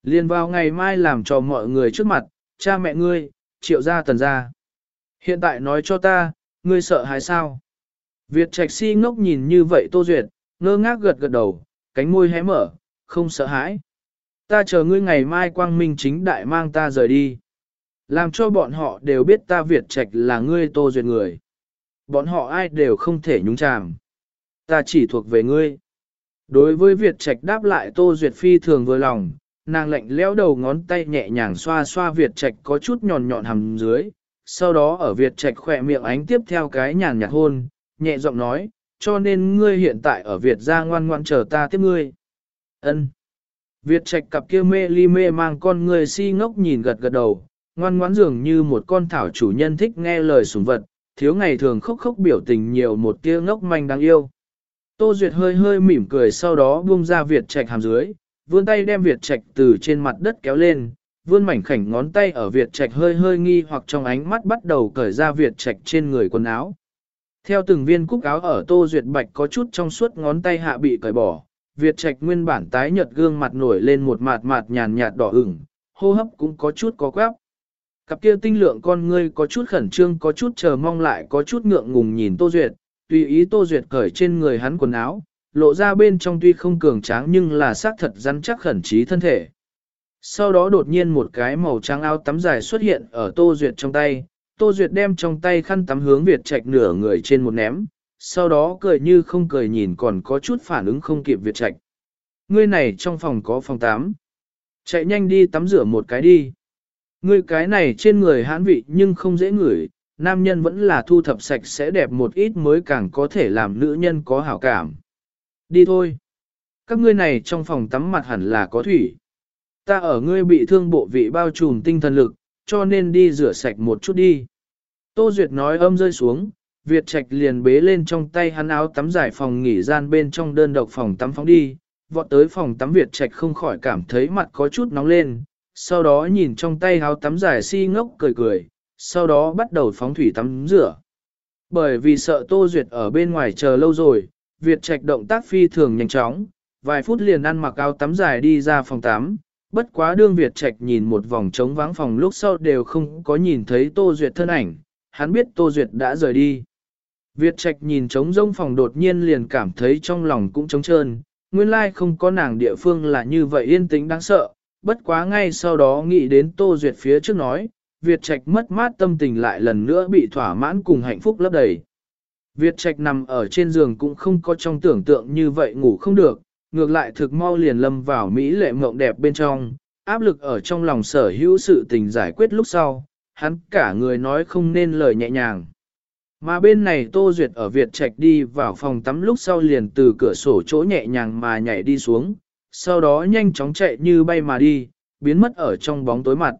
Liền vào ngày mai làm cho mọi người trước mặt, cha mẹ ngươi, triệu gia tần gia. Hiện tại nói cho ta, ngươi sợ hãi sao? Việt trạch si ngốc nhìn như vậy Tô Duyệt, ngơ ngác gật gật đầu, cánh môi hé mở, không sợ hãi. Ta chờ ngươi ngày mai quang minh chính đại mang ta rời đi. Làm cho bọn họ đều biết ta Việt trạch là ngươi Tô Duyệt người. Bọn họ ai đều không thể nhúng chàm. Ta chỉ thuộc về ngươi. Đối với Việt trạch đáp lại Tô Duyệt phi thường vừa lòng, nàng lạnh lẽo đầu ngón tay nhẹ nhàng xoa xoa Việt trạch có chút nhọn nhọn hầm dưới, sau đó ở Việt Trạch khỏe miệng ánh tiếp theo cái nhàn nhạt hôn, nhẹ giọng nói, cho nên ngươi hiện tại ở Việt ra ngoan ngoan chờ ta tiếp ngươi. Ân. Việt Trạch cặp kia mê ly mê mang con người si ngốc nhìn gật gật đầu, ngoan ngoãn dường như một con thảo chủ nhân thích nghe lời sủng vật, thiếu ngày thường khóc khóc biểu tình nhiều một tia ngốc manh đáng yêu. Tô Duyệt hơi hơi mỉm cười sau đó buông ra Việt Trạch hàm dưới, vươn tay đem Việt Trạch từ trên mặt đất kéo lên, vươn mảnh khảnh ngón tay ở Việt Trạch hơi hơi nghi hoặc trong ánh mắt bắt đầu cởi ra Việt Trạch trên người quần áo. Theo từng viên cúc áo ở Tô Duyệt Bạch có chút trong suốt ngón tay hạ bị cởi bỏ, Việt Trạch nguyên bản tái nhợt gương mặt nổi lên một mạt mạt nhàn nhạt đỏ ửng, hô hấp cũng có chút có quáp. Cặp kia tinh lượng con ngươi có chút khẩn trương có chút chờ mong lại có chút ngượng ngùng nhìn Tô Duyệt, tùy ý Tô Duyệt cởi trên người hắn quần áo, lộ ra bên trong tuy không cường tráng nhưng là xác thật rắn chắc khẩn trí thân thể. Sau đó đột nhiên một cái màu trắng áo tắm dài xuất hiện ở Tô Duyệt trong tay, Tô Duyệt đem trong tay khăn tắm hướng Việt Trạch nửa người trên một ném, sau đó cười như không cười nhìn còn có chút phản ứng không kịp Việt Trạch. Ngươi này trong phòng có phòng tắm. Chạy nhanh đi tắm rửa một cái đi. Ngươi cái này trên người hãn vị nhưng không dễ ngửi, nam nhân vẫn là thu thập sạch sẽ đẹp một ít mới càng có thể làm nữ nhân có hảo cảm. Đi thôi. Các ngươi này trong phòng tắm mặt hẳn là có thủy. Ta ở ngươi bị thương bộ vị bao trùm tinh thần lực, cho nên đi rửa sạch một chút đi. Tô Duyệt nói âm rơi xuống, Việt Trạch liền bế lên trong tay hắn áo tắm giải phòng nghỉ gian bên trong đơn độc phòng tắm phóng đi, vọt tới phòng tắm Việt Trạch không khỏi cảm thấy mặt có chút nóng lên, sau đó nhìn trong tay áo tắm dài si ngốc cười cười, sau đó bắt đầu phóng thủy tắm rửa. Bởi vì sợ Tô Duyệt ở bên ngoài chờ lâu rồi, Việt Trạch động tác phi thường nhanh chóng, vài phút liền ăn mặc áo tắm dài đi ra phòng tắm, bất quá đương Việt Trạch nhìn một vòng trống vắng phòng lúc sau đều không có nhìn thấy Tô Duyệt thân ảnh, hắn biết Tô Duyệt đã rời đi. Việt Trạch nhìn trống rông phòng đột nhiên liền cảm thấy trong lòng cũng trống trơn, nguyên lai không có nàng địa phương là như vậy yên tĩnh đáng sợ, bất quá ngay sau đó nghĩ đến Tô Duyệt phía trước nói, Việt Trạch mất mát tâm tình lại lần nữa bị thỏa mãn cùng hạnh phúc lấp đầy. Việt Trạch nằm ở trên giường cũng không có trong tưởng tượng như vậy ngủ không được, ngược lại thực mau liền lâm vào Mỹ lệ mộng đẹp bên trong, áp lực ở trong lòng sở hữu sự tình giải quyết lúc sau, hắn cả người nói không nên lời nhẹ nhàng. Mà bên này Tô Duyệt ở Việt Trạch đi vào phòng tắm lúc sau liền từ cửa sổ chỗ nhẹ nhàng mà nhảy đi xuống, sau đó nhanh chóng chạy như bay mà đi, biến mất ở trong bóng tối mặt.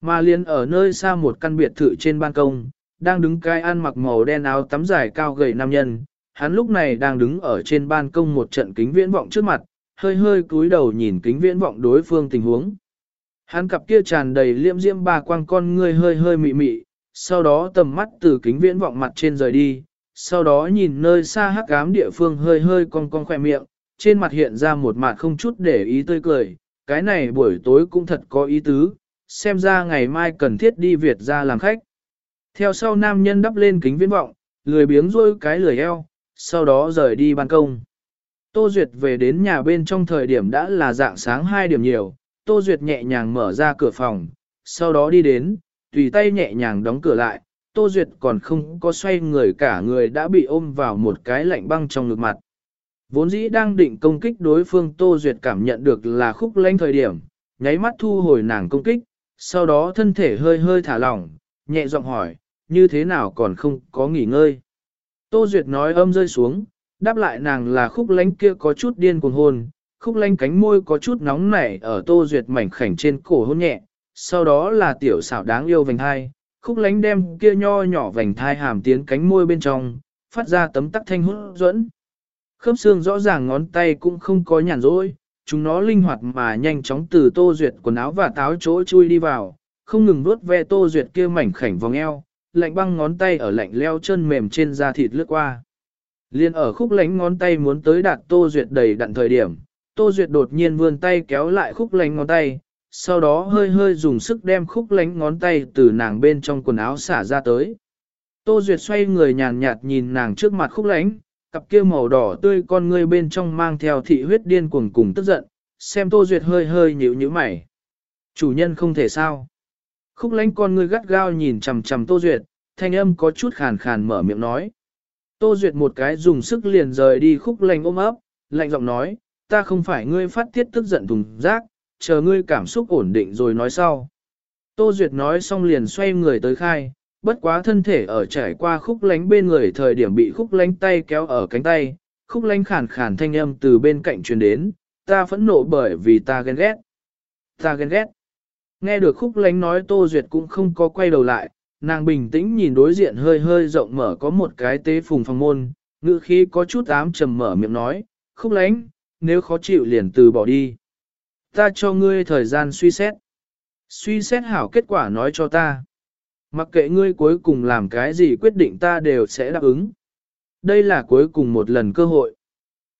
Mà liền ở nơi xa một căn biệt thự trên ban công, đang đứng cái ăn mặc màu đen áo tắm dài cao gầy nam nhân, hắn lúc này đang đứng ở trên ban công một trận kính viễn vọng trước mặt, hơi hơi cúi đầu nhìn kính viễn vọng đối phương tình huống. Hắn cặp kia tràn đầy liễm diễm ba quang con ngươi hơi hơi mị mị, sau đó tầm mắt từ kính viễn vọng mặt trên rời đi, sau đó nhìn nơi xa hắc ám địa phương hơi hơi cong cong khỏe miệng, trên mặt hiện ra một mặt không chút để ý tươi cười, cái này buổi tối cũng thật có ý tứ, xem ra ngày mai cần thiết đi Việt ra làm khách. Theo sau nam nhân đắp lên kính viễn vọng, lười biếng rôi cái lười eo, sau đó rời đi ban công. Tô Duyệt về đến nhà bên trong thời điểm đã là dạng sáng 2 điểm nhiều, Tô Duyệt nhẹ nhàng mở ra cửa phòng, sau đó đi đến, tùy tay nhẹ nhàng đóng cửa lại, Tô Duyệt còn không có xoay người cả người đã bị ôm vào một cái lạnh băng trong ngực mặt. Vốn dĩ đang định công kích đối phương Tô Duyệt cảm nhận được là khúc lanh thời điểm, nháy mắt thu hồi nàng công kích, sau đó thân thể hơi hơi thả lỏng, nhẹ giọng hỏi, như thế nào còn không có nghỉ ngơi. Tô Duyệt nói âm rơi xuống, đáp lại nàng là khúc lánh kia có chút điên cuồng hôn, khúc lánh cánh môi có chút nóng nảy ở Tô Duyệt mảnh khảnh trên cổ hôn nhẹ, sau đó là tiểu xảo đáng yêu vành hai, khúc lánh đem kia nho nhỏ vành thai hàm tiến cánh môi bên trong, phát ra tấm tắc thanh hút dẫn. Khớp xương rõ ràng ngón tay cũng không có nhàn rỗi, chúng nó linh hoạt mà nhanh chóng từ Tô Duyệt quần áo và táo chỗ chui đi vào, không ngừng vuốt ve Tô Duyệt kia mảnh khảnh vòng eo, lạnh băng ngón tay ở lạnh leo chân mềm trên da thịt lướt qua. Liên ở khúc lánh ngón tay muốn tới đạt Tô Duyệt đầy đặn thời điểm, Tô Duyệt đột nhiên vươn tay kéo lại khúc lánh ngón tay, sau đó hơi hơi dùng sức đem khúc lánh ngón tay từ nàng bên trong quần áo xả ra tới. Tô Duyệt xoay người nhàn nhạt nhìn nàng trước mặt khúc lánh, cặp kia màu đỏ tươi con ngươi bên trong mang theo thị huyết điên cuồng cùng tức giận, xem Tô Duyệt hơi hơi nhíu nhíu mày. Chủ nhân không thể sao. Khúc lánh con ngươi gắt gao nhìn chằm chằm Tô Duyệt, thanh âm có chút khàn khàn mở miệng nói. Tô Duyệt một cái dùng sức liền rời đi khúc lánh ôm ấp, lạnh giọng nói, ta không phải ngươi phát tiết tức giận thùng rác, chờ ngươi cảm xúc ổn định rồi nói sau. Tô Duyệt nói xong liền xoay người tới khai, bất quá thân thể ở trải qua khúc lánh bên người thời điểm bị khúc lánh tay kéo ở cánh tay, khúc lánh khản khản thanh âm từ bên cạnh truyền đến, ta phẫn nộ bởi vì ta ghen ghét. Ta ghen ghét. Nghe được khúc lánh nói Tô Duyệt cũng không có quay đầu lại, nàng bình tĩnh nhìn đối diện hơi hơi rộng mở có một cái tế phùng phòng môn, ngữ khí có chút ám trầm mở miệng nói, khúc lánh, nếu khó chịu liền từ bỏ đi. Ta cho ngươi thời gian suy xét. Suy xét hảo kết quả nói cho ta. Mặc kệ ngươi cuối cùng làm cái gì quyết định ta đều sẽ đáp ứng. Đây là cuối cùng một lần cơ hội.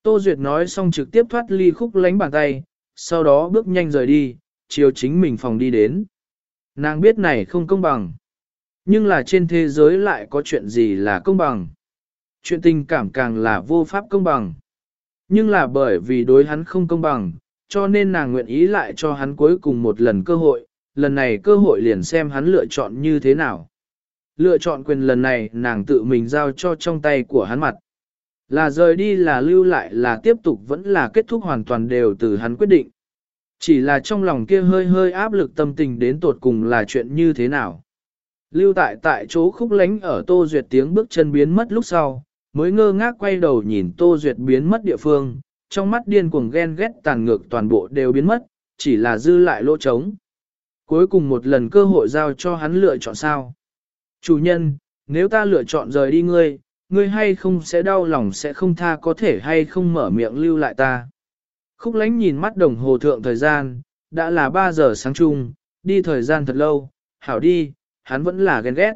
Tô Duyệt nói xong trực tiếp thoát ly khúc lánh bàn tay, sau đó bước nhanh rời đi, chiều chính mình phòng đi đến. Nàng biết này không công bằng. Nhưng là trên thế giới lại có chuyện gì là công bằng. Chuyện tình cảm càng là vô pháp công bằng. Nhưng là bởi vì đối hắn không công bằng, cho nên nàng nguyện ý lại cho hắn cuối cùng một lần cơ hội, lần này cơ hội liền xem hắn lựa chọn như thế nào. Lựa chọn quyền lần này nàng tự mình giao cho trong tay của hắn mặt. Là rời đi là lưu lại là tiếp tục vẫn là kết thúc hoàn toàn đều từ hắn quyết định. Chỉ là trong lòng kia hơi hơi áp lực tâm tình đến tột cùng là chuyện như thế nào. Lưu tại tại chỗ khúc lánh ở Tô Duyệt tiếng bước chân biến mất lúc sau, mới ngơ ngác quay đầu nhìn Tô Duyệt biến mất địa phương, trong mắt điên cuồng ghen ghét tàn ngược toàn bộ đều biến mất, chỉ là dư lại lỗ trống. Cuối cùng một lần cơ hội giao cho hắn lựa chọn sao. Chủ nhân, nếu ta lựa chọn rời đi ngươi, ngươi hay không sẽ đau lòng sẽ không tha có thể hay không mở miệng lưu lại ta. Khúc lánh nhìn mắt đồng hồ thượng thời gian, đã là 3 giờ sáng chung, đi thời gian thật lâu, hảo đi, hắn vẫn là ghen ghét.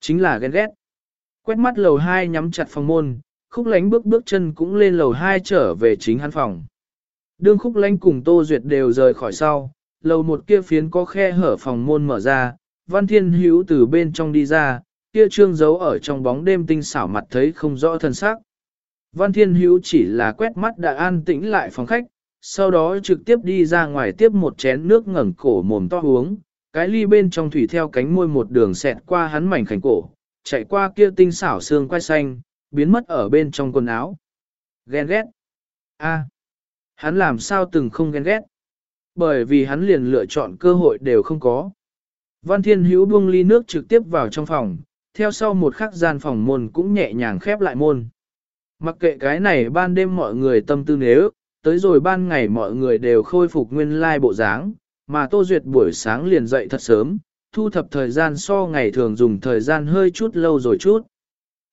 Chính là ghen ghét. Quét mắt lầu 2 nhắm chặt phòng môn, khúc lánh bước bước chân cũng lên lầu 2 trở về chính hắn phòng. Đương khúc lánh cùng Tô Duyệt đều rời khỏi sau, lầu một kia phiến có khe hở phòng môn mở ra, Văn Thiên Hữu từ bên trong đi ra, kia trương giấu ở trong bóng đêm tinh xảo mặt thấy không rõ thân sắc. Văn Thiên Hữu chỉ là quét mắt đã an tĩnh lại phòng khách, sau đó trực tiếp đi ra ngoài tiếp một chén nước ngẩng cổ mồm to uống, cái ly bên trong thủy theo cánh môi một đường xẹt qua hắn mảnh khảnh cổ, chạy qua kia tinh xảo xương quai xanh, biến mất ở bên trong quần áo. Ghen ghét. A. hắn làm sao từng không ghen ghét. Bởi vì hắn liền lựa chọn cơ hội đều không có. Văn Thiên Hữu buông ly nước trực tiếp vào trong phòng, theo sau một khắc gian phòng môn cũng nhẹ nhàng khép lại môn. Mặc kệ cái này ban đêm mọi người tâm tư nếu, tới rồi ban ngày mọi người đều khôi phục nguyên lai bộ dáng, mà Tô Duyệt buổi sáng liền dậy thật sớm, thu thập thời gian so ngày thường dùng thời gian hơi chút lâu rồi chút.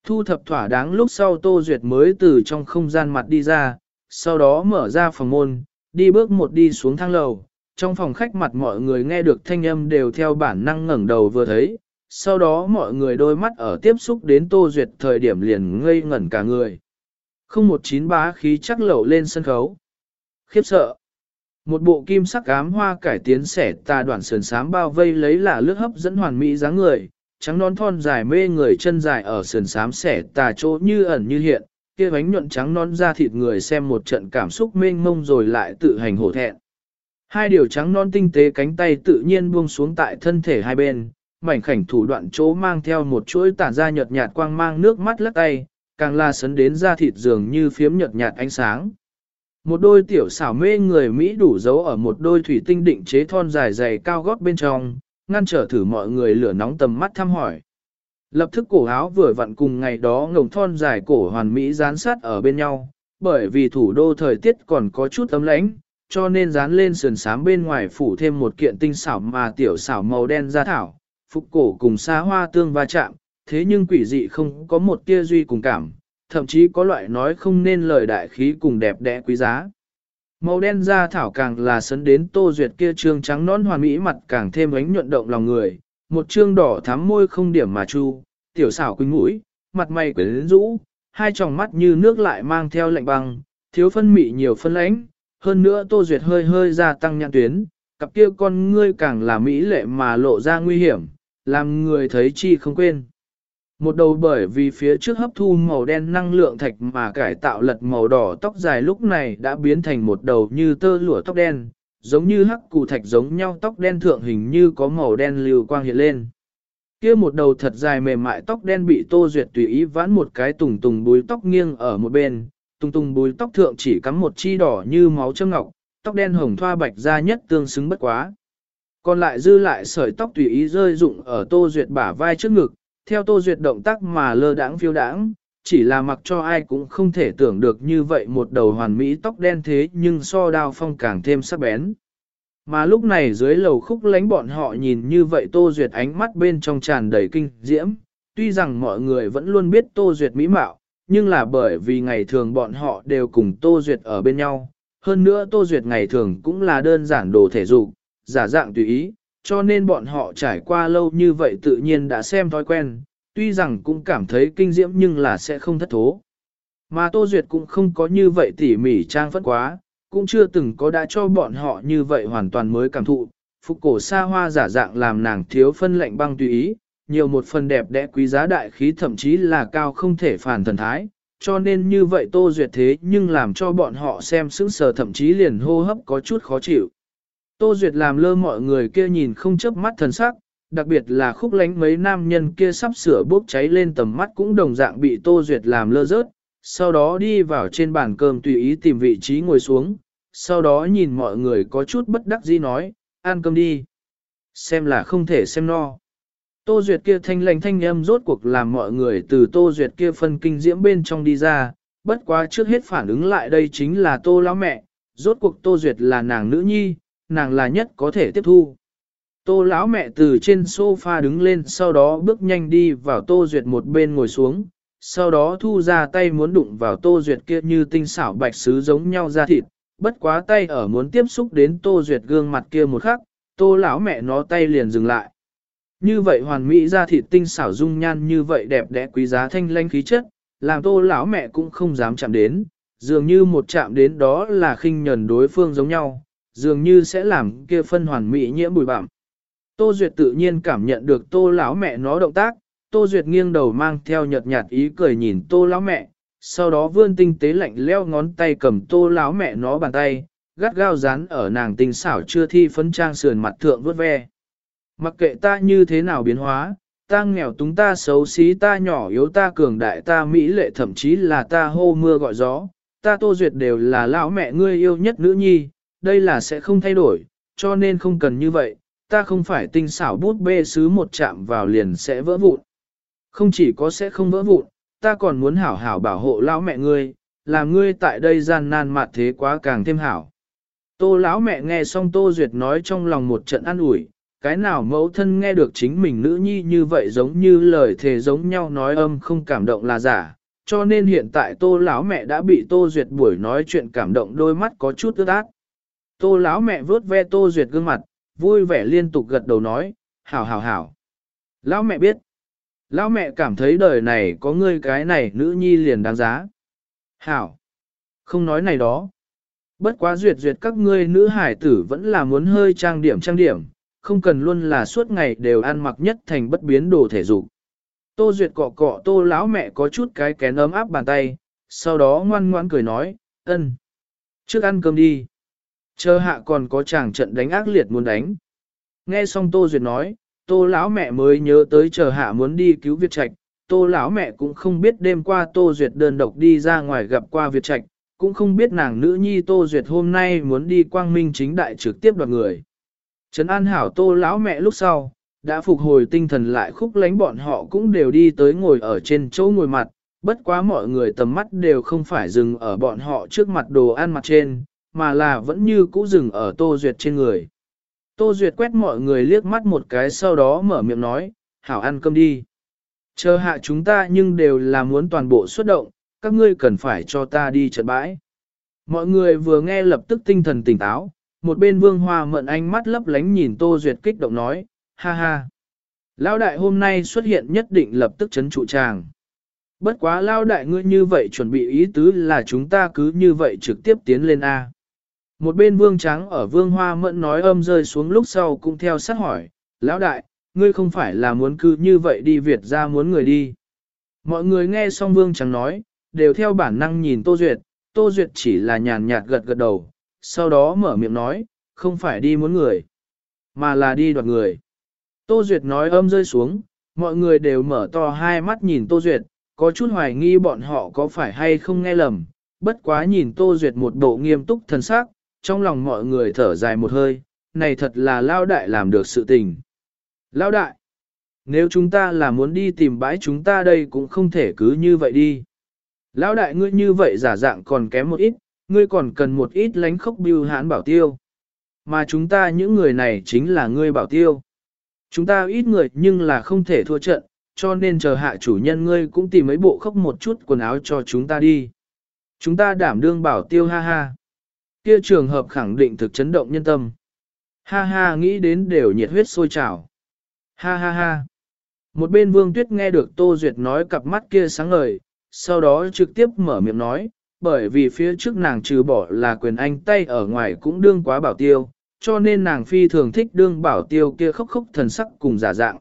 Thu thập thỏa đáng lúc sau Tô Duyệt mới từ trong không gian mặt đi ra, sau đó mở ra phòng môn, đi bước một đi xuống thang lầu. Trong phòng khách mặt mọi người nghe được thanh âm đều theo bản năng ngẩng đầu vừa thấy, sau đó mọi người đôi mắt ở tiếp xúc đến Tô Duyệt thời điểm liền ngây ngẩn cả người. Không một chín bá khí chắc lẩu lên sân khấu. Khiếp sợ. Một bộ kim sắc ám hoa cải tiến xẻ tà đoạn sườn sám bao vây lấy là lướt hấp dẫn hoàn mỹ dáng người, trắng non thon dài mê người chân dài ở sườn sám xẻ tà chỗ như ẩn như hiện, kia bánh nhuận trắng non da thịt người xem một trận cảm xúc mênh mông rồi lại tự hành hổ thẹn. Hai điều trắng non tinh tế cánh tay tự nhiên buông xuống tại thân thể hai bên, mảnh khảnh thủ đoạn chỗ mang theo một chuỗi tản ra nhợt nhạt quang mang nước mắt lắc tay, càng la sấn đến da thịt dường như phiếm nhợt nhạt ánh sáng. Một đôi tiểu xảo mê người Mỹ đủ dấu ở một đôi thủy tinh định chế thon dài dày cao gót bên trong, ngăn trở thử mọi người lửa nóng tầm mắt thăm hỏi. Lập thức cổ áo vừa vặn cùng ngày đó ngồng thon dài cổ hoàn Mỹ dán sát ở bên nhau, bởi vì thủ đô thời tiết còn có chút ấm lãnh, cho nên dán lên sườn sám bên ngoài phủ thêm một kiện tinh xảo mà tiểu xảo màu đen da thảo, phục cổ cùng xa hoa tương va chạm, thế nhưng quỷ dị không có một tia duy cùng cảm, thậm chí có loại nói không nên lời đại khí cùng đẹp đẽ quý giá. Màu đen da thảo càng là sấn đến tô duyệt kia trương trắng nón hoàn mỹ mặt càng thêm ánh nhuận động lòng người, một trương đỏ thắm môi không điểm mà chu, tiểu xảo quỳnh mũi, mặt mày quyến rũ, hai tròng mắt như nước lại mang theo lạnh băng, thiếu phân mị nhiều phân lãnh, hơn nữa tô duyệt hơi hơi gia tăng nhãn tuyến, cặp kia con ngươi càng là mỹ lệ mà lộ ra nguy hiểm, làm người thấy chi không quên. Một đầu bởi vì phía trước hấp thu màu đen năng lượng thạch mà cải tạo lật màu đỏ tóc dài lúc này đã biến thành một đầu như tơ lụa tóc đen, giống như hắc cụ thạch giống nhau tóc đen thượng hình như có màu đen lưu quang hiện lên kia một đầu thật dài mềm mại tóc đen bị tô duyệt tùy ý vãn một cái tùng tùng búi tóc nghiêng ở một bên, tùng tùng búi tóc thượng chỉ cắm một chi đỏ như máu châm ngọc, tóc đen hồng thoa bạch ra nhất tương xứng bất quá. Còn lại dư lại sợi tóc tùy ý rơi rụng ở tô duyệt bả vai trước ngực, theo Tô Duyệt động tác mà lơ đãng phiêu đãng, chỉ là mặc cho ai cũng không thể tưởng được như vậy một đầu hoàn mỹ tóc đen thế nhưng so đao phong càng thêm sắc bén. Mà lúc này dưới lầu khúc lánh bọn họ nhìn như vậy Tô Duyệt ánh mắt bên trong tràn đầy kinh diễm, tuy rằng mọi người vẫn luôn biết Tô Duyệt mỹ mạo, nhưng là bởi vì ngày thường bọn họ đều cùng Tô Duyệt ở bên nhau. Hơn nữa Tô Duyệt ngày thường cũng là đơn giản đồ thể dục, giả dạng tùy ý, cho nên bọn họ trải qua lâu như vậy tự nhiên đã xem thói quen, tuy rằng cũng cảm thấy kinh diễm nhưng là sẽ không thất thố. Mà Tô Duyệt cũng không có như vậy tỉ mỉ trang phất quá, cũng chưa từng có đã cho bọn họ như vậy hoàn toàn mới cảm thụ, phục cổ xa hoa giả dạng làm nàng thiếu phân lệnh băng tùy ý, nhiều một phần đẹp đẽ quý giá đại khí thậm chí là cao không thể phản thần thái, cho nên như vậy Tô Duyệt thế nhưng làm cho bọn họ xem sững sờ thậm chí liền hô hấp có chút khó chịu. Tô Duyệt làm lơ mọi người kia nhìn không chớp mắt thần sắc, đặc biệt là khúc lánh mấy nam nhân kia sắp sửa bốc cháy lên tầm mắt cũng đồng dạng bị Tô Duyệt làm lơ rớt, sau đó đi vào trên bàn cơm tùy ý tìm vị trí ngồi xuống, sau đó nhìn mọi người có chút bất đắc dĩ nói, ăn cơm đi. Xem là không thể xem no. Tô Duyệt kia thanh lành thanh âm rốt cuộc làm mọi người từ Tô Duyệt kia phân kinh diễm bên trong đi ra, bất quá trước hết phản ứng lại đây chính là Tô lão mẹ, rốt cuộc Tô Duyệt là nàng nữ nhi, nàng là nhất có thể tiếp thu. Tô lão mẹ từ trên sofa đứng lên sau đó bước nhanh đi vào Tô Duyệt một bên ngồi xuống, sau đó thu ra tay muốn đụng vào Tô Duyệt kia như tinh xảo bạch sứ giống nhau ra thịt, bất quá tay ở muốn tiếp xúc đến Tô Duyệt gương mặt kia một khắc, Tô lão mẹ nó tay liền dừng lại. Như vậy hoàn mỹ ra thịt tinh xảo dung nhan như vậy đẹp đẽ quý giá thanh lanh khí chất, làm Tô lão mẹ cũng không dám chạm đến, dường như một chạm đến đó là khinh nhẫn đối phương giống nhau, dường như sẽ làm kia phân hoàn mỹ nhiễm bụi bặm. Tô Duyệt tự nhiên cảm nhận được tô lão mẹ nó động tác, Tô Duyệt nghiêng đầu mang theo nhợt nhạt ý cười nhìn tô lão mẹ, sau đó vươn tinh tế lạnh leo ngón tay cầm tô lão mẹ nó bàn tay, gắt gao dán ở nàng tinh xảo chưa thi phấn trang sườn mặt thượng vớt ve. Mặc kệ ta như thế nào biến hóa, ta nghèo túng ta xấu xí ta nhỏ yếu ta cường đại ta mỹ lệ thậm chí là ta hô mưa gọi gió, ta tô duyệt đều là lão mẹ ngươi yêu nhất nữ nhi, đây là sẽ không thay đổi, cho nên không cần như vậy, ta không phải tinh xảo bút bê sứ một chạm vào liền sẽ vỡ vụn. Không chỉ có sẽ không vỡ vụn, ta còn muốn hảo hảo bảo hộ lão mẹ ngươi, làm ngươi tại đây gian nan mạt thế quá càng thêm hảo. Tô lão mẹ nghe xong Tô Duyệt nói trong lòng một trận an ủi, cái nào mẫu thân nghe được chính mình nữ nhi như vậy giống như lời thề giống nhau nói âm không cảm động là giả, cho nên hiện tại Tô lão mẹ đã bị Tô Duyệt buổi nói chuyện cảm động đôi mắt có chút ướt át. Tô lão mẹ vớt ve Tô Duyệt gương mặt, vui vẻ liên tục gật đầu nói, hảo hảo hảo. Lão mẹ biết. Lão mẹ cảm thấy đời này có ngươi cái này nữ nhi liền đáng giá. Hảo. Không nói này đó. Bất quá duyệt duyệt các ngươi nữ hải tử vẫn là muốn hơi trang điểm trang điểm, không cần luôn là suốt ngày đều ăn mặc nhất thành bất biến đồ thể dục. Tô duyệt cọ cọ tô lão mẹ có chút cái kén ấm áp bàn tay, sau đó ngoan ngoãn cười nói, ân. Trước ăn cơm đi. Chờ hạ còn có chàng trận đánh ác liệt muốn đánh. Nghe xong tô duyệt nói, tô lão mẹ mới nhớ tới chờ hạ muốn đi cứu Việt Trạch. Tô lão mẹ cũng không biết đêm qua Tô Duyệt đơn độc đi ra ngoài gặp qua Việt Trạch, cũng không biết nàng nữ nhi Tô Duyệt hôm nay muốn đi quang minh chính đại trực tiếp đoạt người. Trấn An Hảo Tô lão mẹ lúc sau, đã phục hồi tinh thần lại khúc lánh bọn họ cũng đều đi tới ngồi ở trên chỗ ngồi mặt, bất quá mọi người tầm mắt đều không phải dừng ở bọn họ trước mặt đồ ăn mặt trên, mà là vẫn như cũ dừng ở Tô Duyệt trên người. Tô Duyệt quét mọi người liếc mắt một cái sau đó mở miệng nói, hảo ăn cơm đi. Chờ hạ chúng ta nhưng đều là muốn toàn bộ xuất động, các ngươi cần phải cho ta đi trận bãi. Mọi người vừa nghe lập tức tinh thần tỉnh táo, một bên vương hoa mận ánh mắt lấp lánh nhìn Tô Duyệt kích động nói, ha ha. Lão đại hôm nay xuất hiện nhất định lập tức chấn trụ tràng. Bất quá lao đại ngươi như vậy chuẩn bị ý tứ là chúng ta cứ như vậy trực tiếp tiến lên A. Một bên vương trắng ở vương hoa mẫn nói âm rơi xuống lúc sau cũng theo sát hỏi, lão đại, ngươi không phải là muốn cứ như vậy đi Việt ra muốn người đi. Mọi người nghe xong vương trắng nói, đều theo bản năng nhìn Tô Duyệt, Tô Duyệt chỉ là nhàn nhạt gật gật đầu, sau đó mở miệng nói, không phải đi muốn người, mà là đi đoạt người. Tô Duyệt nói âm rơi xuống, mọi người đều mở to hai mắt nhìn Tô Duyệt, có chút hoài nghi bọn họ có phải hay không nghe lầm, bất quá nhìn Tô Duyệt một bộ nghiêm túc thần sắc, trong lòng mọi người thở dài một hơi, này thật là lao đại làm được sự tình. Lao đại, nếu chúng ta là muốn đi tìm bãi chúng ta đây cũng không thể cứ như vậy đi. Lão đại ngươi như vậy giả dạng còn kém một ít, ngươi còn cần một ít lánh khốc bưu hãn bảo tiêu. Mà chúng ta những người này chính là ngươi bảo tiêu. Chúng ta ít người nhưng là không thể thua trận, cho nên chờ hạ chủ nhân ngươi cũng tìm mấy bộ khốc một chút quần áo cho chúng ta đi. Chúng ta đảm đương bảo tiêu ha ha. Kia trường hợp khẳng định thực chấn động nhân tâm. Ha ha nghĩ đến đều nhiệt huyết sôi trào. Ha ha ha. Một bên vương tuyết nghe được Tô Duyệt nói cặp mắt kia sáng ngời, sau đó trực tiếp mở miệng nói, bởi vì phía trước nàng trừ bỏ là quyền anh tay ở ngoài cũng đương quá bảo tiêu, cho nên nàng phi thường thích đương bảo tiêu kia khóc khóc thần sắc cùng giả dạng.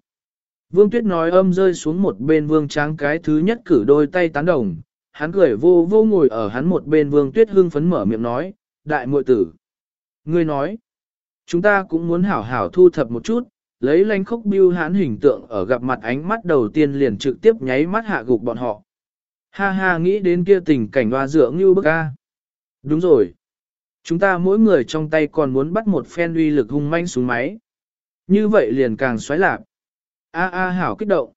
Vương Tuyết nói âm rơi xuống một bên vương tráng cái thứ nhất cử đôi tay tán đồng, hắn cười vô vô ngồi ở hắn một bên vương Tuyết hương phấn mở miệng nói, đại muội tử. Ngươi nói, chúng ta cũng muốn hảo hảo thu thập một chút, lấy lanh khốc biêu hãn hình tượng ở gặp mặt ánh mắt đầu tiên liền trực tiếp nháy mắt hạ gục bọn họ. Ha ha nghĩ đến kia tình cảnh hoa dưỡng như bức a. Đúng rồi. Chúng ta mỗi người trong tay còn muốn bắt một phen uy lực hung manh xuống máy. Như vậy liền càng xoáy lạc. A a hảo kích động.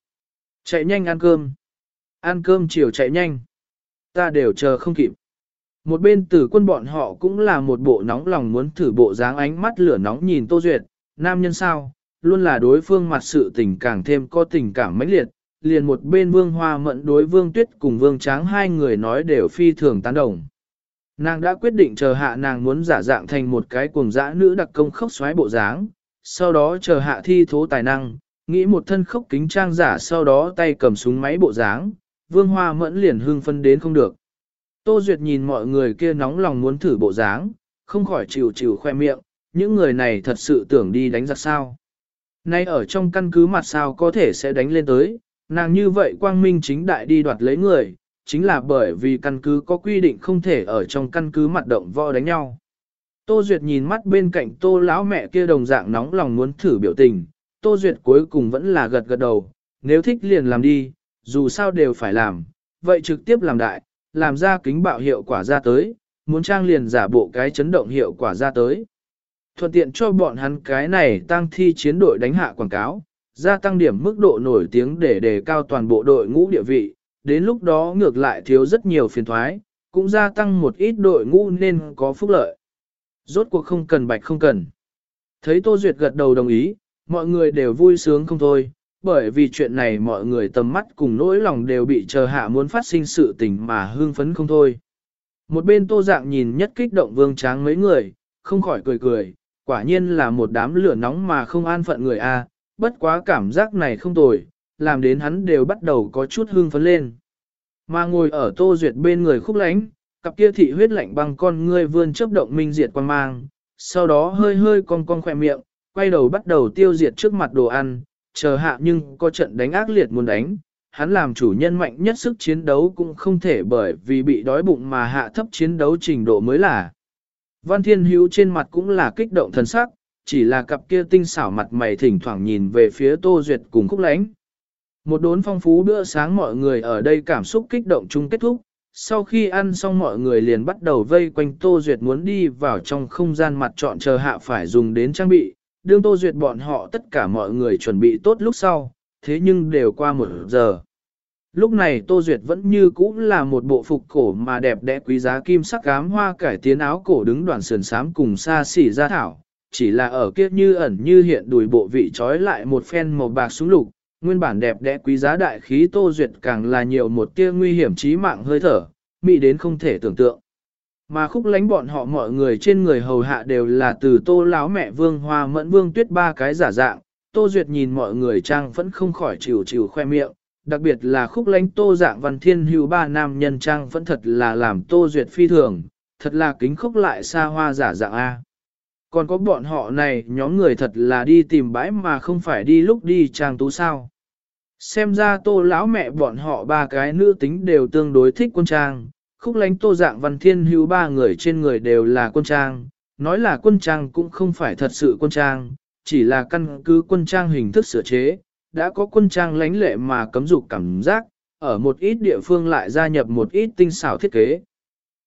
Chạy nhanh ăn cơm. Ăn cơm chiều chạy nhanh. Ta đều chờ không kịp. Một bên tử quân bọn họ cũng là một bộ nóng lòng muốn thử bộ dáng ánh mắt lửa nóng nhìn Tô Duyệt. Nam nhân sao, luôn là đối phương mặt sự tình càng thêm có tình cảm mãnh liệt, liền một bên vương hoa mận đối vương tuyết cùng vương tráng hai người nói đều phi thường tán đồng. Nàng đã quyết định chờ hạ nàng muốn giả dạng thành một cái cuồng dã nữ đặc công khốc xoáy bộ dáng, sau đó chờ hạ thi thố tài năng, nghĩ một thân khốc kính trang giả sau đó tay cầm súng máy bộ dáng, vương hoa mẫn liền hưng phân đến không được. Tô Duyệt nhìn mọi người kia nóng lòng muốn thử bộ dáng, không khỏi chịu chịu khoe miệng, những người này thật sự tưởng đi đánh giặc sao. Nay ở trong căn cứ mặt sao có thể sẽ đánh lên tới, Nàng như vậy quang minh chính đại đi đoạt lấy người, chính là bởi vì căn cứ có quy định không thể ở trong căn cứ mặt động võ đánh nhau. Tô Duyệt nhìn mắt bên cạnh tô lão mẹ kia đồng dạng nóng lòng muốn thử biểu tình, Tô Duyệt cuối cùng vẫn là gật gật đầu, nếu thích liền làm đi, dù sao đều phải làm, vậy trực tiếp làm đại, làm ra kính bạo hiệu quả ra tới, muốn trang liền giả bộ cái chấn động hiệu quả ra tới. Thuận tiện cho bọn hắn cái này tăng thi chiến đội đánh hạ quảng cáo, gia tăng điểm mức độ nổi tiếng để đề cao toàn bộ đội ngũ địa vị, đến lúc đó ngược lại thiếu rất nhiều phiền thoái, cũng gia tăng một ít đội ngũ nên có phúc lợi. Rốt cuộc không cần bạch không cần. Thấy Tô Duyệt gật đầu đồng ý, mọi người đều vui sướng không thôi, bởi vì chuyện này mọi người tầm mắt cùng nỗi lòng đều bị chờ hạ muốn phát sinh sự tình mà hương phấn không thôi. Một bên Tô Dạng nhìn nhất kích động vương tráng mấy người, không khỏi cười cười, quả nhiên là một đám lửa nóng mà không an phận người a bất quá cảm giác này không tồi, làm đến hắn đều bắt đầu có chút hương phấn lên. Mà ngồi ở tô duyệt bên người khúc lánh, cặp kia thị huyết lạnh băng con ngươi vươn chớp động minh diệt quan mang, sau đó hơi hơi cong cong khỏe miệng, quay đầu bắt đầu tiêu diệt trước mặt đồ ăn, chờ hạ nhưng có trận đánh ác liệt muốn đánh, hắn làm chủ nhân mạnh nhất sức chiến đấu cũng không thể bởi vì bị đói bụng mà hạ thấp chiến đấu trình độ mới là. Văn Thiên Hữu trên mặt cũng là kích động thần sắc, chỉ là cặp kia tinh xảo mặt mày thỉnh thoảng nhìn về phía Tô Duyệt cùng khúc lánh. Một đốn phong phú bữa sáng mọi người ở đây cảm xúc kích động chung kết thúc, sau khi ăn xong mọi người liền bắt đầu vây quanh Tô Duyệt muốn đi vào trong không gian mặt chọn chờ hạ phải dùng đến trang bị, đương Tô Duyệt bọn họ tất cả mọi người chuẩn bị tốt lúc sau, thế nhưng đều qua một giờ. Lúc này Tô Duyệt vẫn như cũ là một bộ phục cổ mà đẹp đẽ quý giá kim sắc cám hoa cải tiến áo cổ đứng đoàn sườn sám cùng xa xỉ ra thảo, chỉ là ở kiếp như ẩn như hiện đùi bộ vị trói lại một phen màu bạc xuống lục, nguyên bản đẹp đẽ quý giá đại khí Tô Duyệt càng là nhiều một tia nguy hiểm chí mạng hơi thở, mị đến không thể tưởng tượng. Mà khúc lánh bọn họ mọi người trên người hầu hạ đều là từ tô láo mẹ vương hoa mẫn vương tuyết ba cái giả dạng, tô duyệt nhìn mọi người trang vẫn không khỏi chịu chịu khoe miệng, đặc biệt là khúc lánh tô dạng văn thiên hữu ba nam nhân trang vẫn thật là làm tô duyệt phi thường, thật là kính khúc lại xa hoa giả dạng A. Còn có bọn họ này nhóm người thật là đi tìm bãi mà không phải đi lúc đi trang tú sao. Xem ra tô lão mẹ bọn họ ba cái nữ tính đều tương đối thích quân trang, khúc lánh tô dạng văn thiên hữu ba người trên người đều là quân trang, nói là quân trang cũng không phải thật sự quân trang, chỉ là căn cứ quân trang hình thức sửa chế, đã có quân trang lánh lệ mà cấm dục cảm giác, ở một ít địa phương lại gia nhập một ít tinh xảo thiết kế.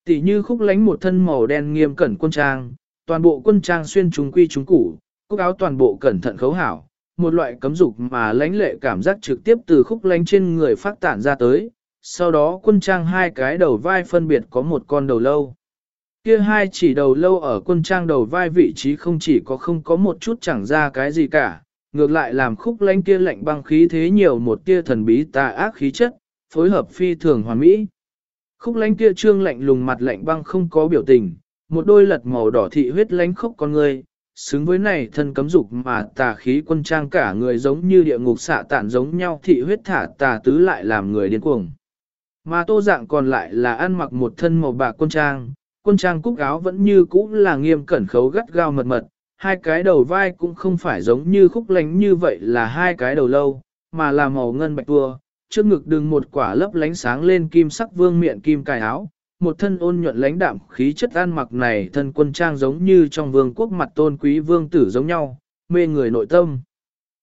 Tỷ như khúc lánh một thân màu đen nghiêm cẩn quân trang, toàn bộ quân trang xuyên trùng quy trúng củ, cúc áo toàn bộ cẩn thận khấu hảo, một loại cấm dục mà lãnh lệ cảm giác trực tiếp từ khúc lánh trên người phát tản ra tới, sau đó quân trang hai cái đầu vai phân biệt có một con đầu lâu. Kia hai chỉ đầu lâu ở quân trang đầu vai vị trí không chỉ có không có một chút chẳng ra cái gì cả, ngược lại làm khúc lánh kia lạnh băng khí thế nhiều một tia thần bí tà ác khí chất, phối hợp phi thường hoàn mỹ. Khúc lánh kia trương lạnh lùng mặt lạnh băng không có biểu tình, một đôi lật màu đỏ thị huyết lánh khốc con người, xứng với này thân cấm dục mà tà khí quân trang cả người giống như địa ngục xạ tản giống nhau thị huyết thả tà tứ lại làm người điên cuồng. Mà tô dạng còn lại là ăn mặc một thân màu bạc quân trang, quân trang cúc áo vẫn như cũ là nghiêm cẩn khấu gắt gao mật mật, hai cái đầu vai cũng không phải giống như khúc lánh như vậy là hai cái đầu lâu, mà là màu ngân bạch tua, trước ngực đừng một quả lấp lánh sáng lên kim sắc vương miệng kim cài áo, một thân ôn nhuận lãnh đạm khí chất ăn mặc này thân quân trang giống như trong vương quốc mặt tôn quý vương tử giống nhau, mê người nội tâm.